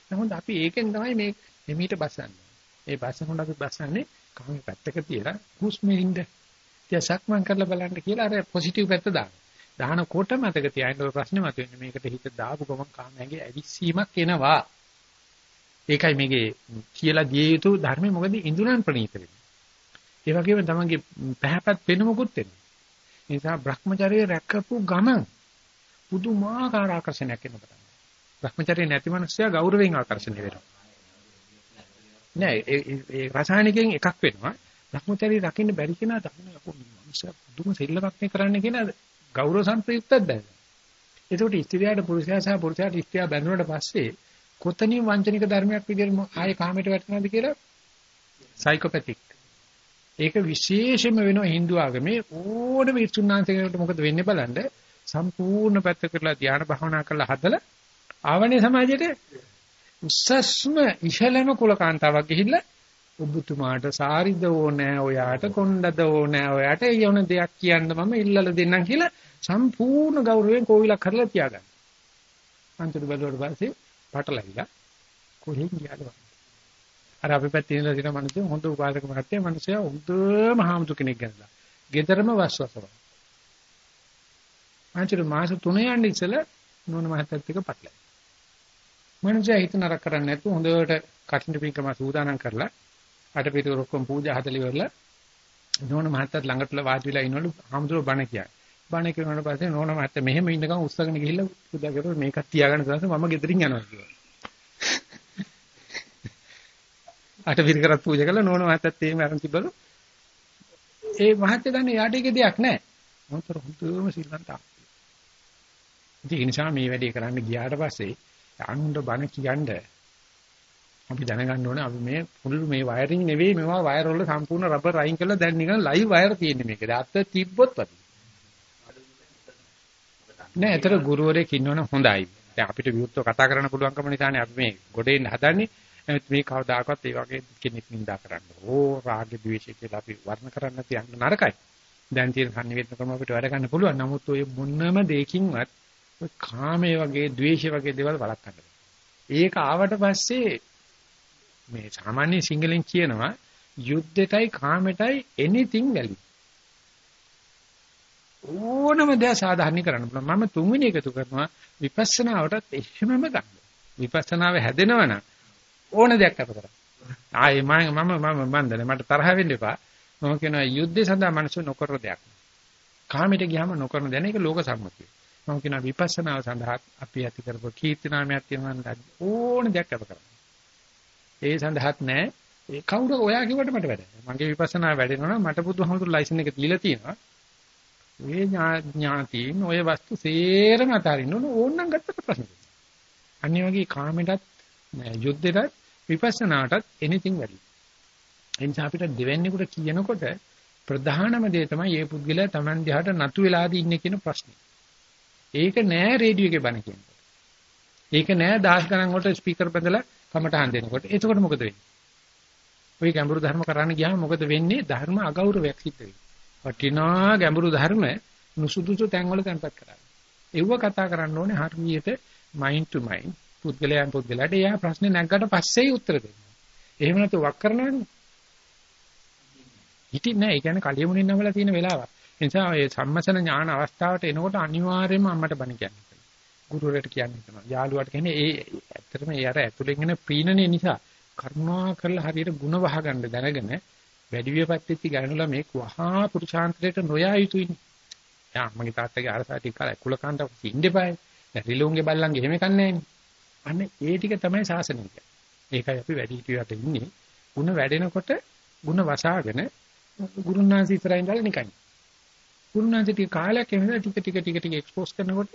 නමුත් අපි ඒකෙන් තමයි මේ එමීට බසන්නේ. ඒ බස්සනකොට අපි බස්සන්නේ කමේ පැත්තක තියලා හුස්මෙින්ද තියසක්මන් කරලා බලන්න කියලා අර පොසිටිව් පැත්ත දාන්න. දානකොට මතක තියාගන්න ප්‍රශ්නේ මතුවෙන්නේ මේකට හිත දාපු ගමන් කාමයේ ඇවිස්සීමක් එනවා. ඒකයි මේකේ කියලා දිය යුතු ධර්මය මොකද ඉඳුරන් ප්‍රණීත වෙන්නේ. ඒ වගේම තමන්ගේ පැහැපත් වෙනමකුත් වෙනවා. ඒ නිසා Brahmacharya රැකපු ගමන් පුදුමාකාර ආකර්ෂණයක් එන්න පටන් ගන්නවා. Brahmacharya නැති මිනිස්සයා ගෞරවයෙන් ආකර්ෂණය වෙනවා. නෑ ඒ රසායනිකයෙන් එකක් වෙනවා. Brahmacharya රකින්න බැරි කෙනා තමයි අපෝ මිනිස්සු දුම සෙල්ලමක් කරන්න කියන ගෞරව සම්ප්‍රයුක්තක් දැන. ඒකට ස්ත්‍රියට පුරුෂයා සහ පුරුෂයාට ස්ත්‍රිය බැඳුනට පස්සේ කොතනින් වංචනික ධර්මයක් විදිහට ආයේ කාමයට වැටෙනවද කියලා සයිකෝපැතික්. ඒක විශේෂයෙන්ම වෙනවා Hindu ආගමේ ඕනම විසුණුනාන්තයකට මොකද වෙන්නේ බලන්න සම්පූර්ණ පැත්ත කරලා ධ්‍යාන භාවනා කරලා හදලා ආවනේ සමාජයට උස්සස්ම ඉහළම කුලකාන්තාවක් ගිහිල්ලා ඔබතුමාට සාරිද ඕනෑ ඔයාට කොණ්ඩද ඕනෑ ඔයාට යොන දෙයක් කියන්න මම ඉල්ලලා දෙන්නම් කියලා සම්පූර්ණ ගෞරවයෙන් කෝවිලක් කරලා තියාගන්න. අන්තිම බැලුවට පස්සේ පටලැවිලා කොහෙන් ගියාද අර අපි පැත්තේ ඉඳලා තියෙන මිනිස්සු හොඳ උපාසක මහත්තයා මිනිස්සයා හොඳම හාමුදුර කෙනෙක් ගැනලා. ගෙදරම වස්වසව. අන්තිම මාස 3 යන්න ඉස්සෙල්ලා නෝන මහත්තයත් එක්ක පටලැවි. මනුස්සයා හිත නරක කරන්නේ නැතුව හොඳට කටින් පිංකම සූදානම් කරලා අට පිටු ඔක්කොම පූජා හදලි වල නෝන මහත්තයත් ළඟටලා වාඩි වෙලා ඉන්නවලු හාමුදුරුව බණ කියන්නේ. බණ කියනකොට පස්සේ නෝන මහත්තයා මෙහෙම ඉන්නකම් උස්සගෙන ගිහිල්ලා පුදා කරලා මේකක් තියාගන්න දාන්න මම ගෙදරින් යනවා කිව්වා. අට විර කරත් පූජා කළා නෝන මහත්තයත් එහෙම අරන් තිබ්බලු. ඒ මහත්තයා දන්නේ යාට ඒකේ දෙයක් නැහැ. මොන්තර හුදුම සිල්වන්තා. ඒ නිසා මේ වැඩේ කරන්න ගියාට පස්සේ අනුන්ට බණ කියන්න අපි දැනගන්න ඕනේ අපි මේ ෆුල් මේ වයරින් නෙවෙයි මේවා වයර් වල සම්පූර්ණ රබර් අයින් කරලා දැන් නිකන් ලයිව් වයර් තියෙන්නේ මේක. දැන් අත තිබ්බොත් වගේ. නෑ ඒතර ගුරුවරයෙක් ඉන්නවනම් හොඳයි. දැන් අපිට විවෘතව කතා කරන්න පුළුවන්කම නිසානේ අපි මේ ගොඩේන්න හදන්නේ. නමුත් මේ කවදාකවත් ඒ වගේ කෙනෙක් නිඳා කරන්න. ඕ රාග ද්වේෂය කියලා අපි වර්ණ කරන්න තියන්න නරකයි. දැන් තියෙන සංනිවේදන ක්‍රම අපිට වැඩ ගන්න පුළුවන්. නමුත් ඔය මොනම දෙයකින්වත් කාමයේ වගේ ද්වේෂයේ වගේ දේවල් වළක්වන්න බෑ. ඒක ආවට පස්සේ මේ සාමාන්‍ය සිංහලෙන් කියනවා යුද්ධෙටයි කාමෙටයි anything value. ඕනම දෙයක් සාධාරණීකරන්න පුළුවන්. මම තුන්වෙනි එකතු කරනවා විපස්සනාවටත් එහෙමම ගන්න. විපස්සනාව හැදෙනවනම් ඕන දෙයක් අප කරා. ආයේ මම මම මම මන්දනේ මට තරහ වෙන්න එපා. මම කියනවා යුද්ධය සඳහා මනස නොකර දෙයක්. කාමයට ගියාම නොකරන දෙන එක ලෝක සම්මතිය. මම කියනවා විපස්සනාව සඳහා අපි ඇති කරපු කීර්ති නාමයක් තියෙනවා ඕන දෙයක් අප කරා. ඒ සඳහාත් නෑ ඒ කවුරු ඔයා කිව්වට මට වැඩ. මගේ විපස්සනා වැඩෙනවා නම් මට බුදුහාමුදුරු ලයිසන් එක දීලා තියෙනවා. මේ ඥාතියින් ඔය වස්තු සේරම අතාරින්න ඕන ඕනනම් ගත්තට ප්‍රශ්න. අනිත් වගේ කාමයටත් යුද්ධයටත් විපස්සනාටත් anything වැඩි. ඒ නිසා අපිට දෙවැන්නේකට කියනකොට ප්‍රධානම දේ තමයි මේ පුද්ගලයා Taman දිහාට නතු වෙලාදී ඉන්නේ කියන ප්‍රශ්නේ. ඒක නෑ රේඩියෝ එකේ බණ කියන්නේ. ඒක නෑ දහස් ගණන් වලට ස්පීකර් බඳලා කමටහන් දෙනකොට. එතකොට මොකද වෙන්නේ? ওই ගැඹුරු ධර්ම කරන්න ගියාම මොකද වෙන්නේ? ධර්ම අගෞරවයක් සිද්ධ වෙනවා. වටිනා ගැඹුරු ධර්ම නුසුදුසු තැන්වල තැන්පත් කරන්නේ. ඒව කතා කරන්න ඕනේ හරියට mind to mind පුද්ගලයන් පුද්ගලයාට එයා ප්‍රශ්නේ නැග්ගට පස්සේ උත්තර දෙනවා. එහෙම නැතු වක් කරනවනේ. හිටින්නේ නැහැ. ඒ කියන්නේ කලියමුණින් නමලා තියෙන වෙලාවක්. ඒ නිසා මේ සම්මසන ඥාන අවස්ථාවට එනකොට අනිවාර්යයෙන්ම අම්මට බණ කියන්න. ගුරුවරයාට කියන්නේ තමයි. යාළුවාට කියන්නේ ඒ ඇත්තටම ඒ අර ඇතුලෙන් එන ප්‍රීණනේ නිසා කරුණා කරලා හරියට ಗುಣ වහගන්න දැනගෙන වැඩි වියපත්ති ගණනුලා මේ වහා පුරුෂාන්තරයට නොයා යුතුයිනේ. යා මගේ තාත්තගේ අරසා ටික කාලේ කුලකාන්ත ඉන්න එපායි. දැන් රිලුන්ගේ බල්ලන්ගේ එහෙම කන්නේ අන්න ඒ ටික තමයි ශාසනය කියන්නේ. ඒකයි අපි වැඩි හිටියට ඉන්නේ. ಗುಣ වැඩෙනකොට ಗುಣ වසාගෙන ගුරුනාන්සි ඉස්සරහින් ඉඳලා නිකන්. ගුරුනාන්සි ටික කාලයක් එහෙම ටික ටික ටික ටික එක්ස්පෝස් කරනකොට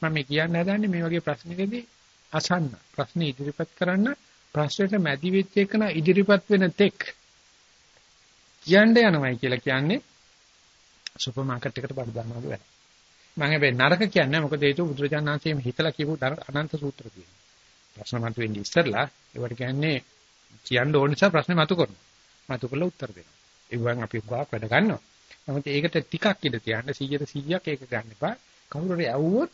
මම මේ කියන්න හදන්නේ මේ වගේ ප්‍රශ්නකදී අසන්න ප්‍රශ්න ඉදිරිපත් කරන්න ප්‍රශ්නෙට මැදි වෙච්ච එකන ඉදිරිපත් වෙන තෙක් කියන්න යනවයි කියලා කියන්නේ සුපර් මාකට් එකට බඩ දානවා වැඩ. මම හැබැයි නරක කියන්නේ මොකද ඒක බුදුරජාණන්සේ මේ හිතලා කියපු අනන්ත සූත්‍ර තියෙනවා. ප්‍රශ්න මතුවෙන්නේ ඉස්සරලා ඒවට කියන්නේ කියන්න ඕන නිසා ප්‍රශ්නේ මතු කරනවා. මතු කරලා උත්තර දෙනවා. ඒවෙන් අපි ගාක් වැඩ ගන්නවා. නමුත් ඒකට ටිකක් ඉඳ තියන්න 100ට 100ක් ඒක ගන්න එපා. කවුරු හරි ඇව්වොත්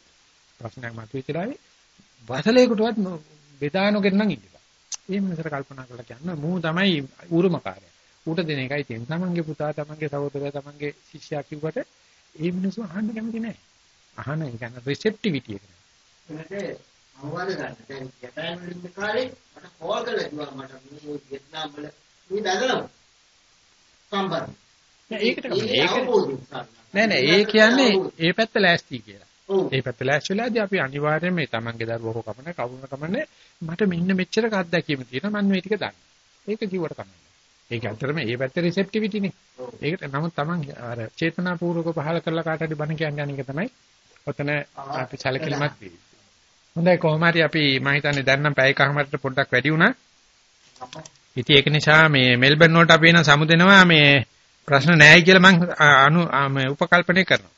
ප්‍රශ්නයක් මතුවෙච්ච දාවේ වසලයකටවත් බෙදා නොගෙන නම් ඉන්න. ඒ මිනිසර කල්පනා කරලා කියන්න මූ තමයි ඌරුමකාරය. ඌට දෙන එකයි තියෙන්නේ. තමන්ගේ පුතා, තමන්ගේ සහෝදරයා, තමන්ගේ ශිෂ්‍යයා කිව්වට ඒ මිනිස්සු අහන්න කැමති නැහැ. අහන ඒ කියන්නේ රිසෙප්ටිවිටි එක. ඒකට අවවාද ගන්න. දැන් ජපාන් වල ඉන්න කාලේ මට කෝල් කරලා කිව්වා මට මේ වියට්නාම් වල මේ බැලලා සම්බන්ධ. ඒකට නෑ නෑ ඒ කියන්නේ ඒ පැත්ත ලෑස්ති කියලා. ඒ පැත්ත ලෑස්තිලාදී අපි අනිවාර්යයෙන් මේ තමන්ගේ දරුවෝ කමන කවුරුන කමන්නේ මට මෙන්න මෙච්චර අත්දැකීම තියෙනවා මම මේ ටික දන්නවා. ඒක කිව්වට කමන්නේ. ඒක ඇත්තටම ඒ පැත්තේ රිසෙප්ටිවිටිනේ. ඒකට නමුත් තමන් අර චේතනාපූර්වක පහල කරලා කාට හරි බණ කියන්න යන එක තමයි ඔතන අපි සැලකිලිමත් වෙන්නේ. හොඳයි කොහොම හරි අපි මම හිතන්නේ දැන් නම් පැයකමාරට පොඩ්ඩක් වැඩි වුණා. ඉතින් ඒක නිසා මේ මෙල්බන් වලට අපි එන සමුදෙනවා මේ ප්‍රශ්න නැහැ කියලා මම අනු උපකල්පනය කරනවා.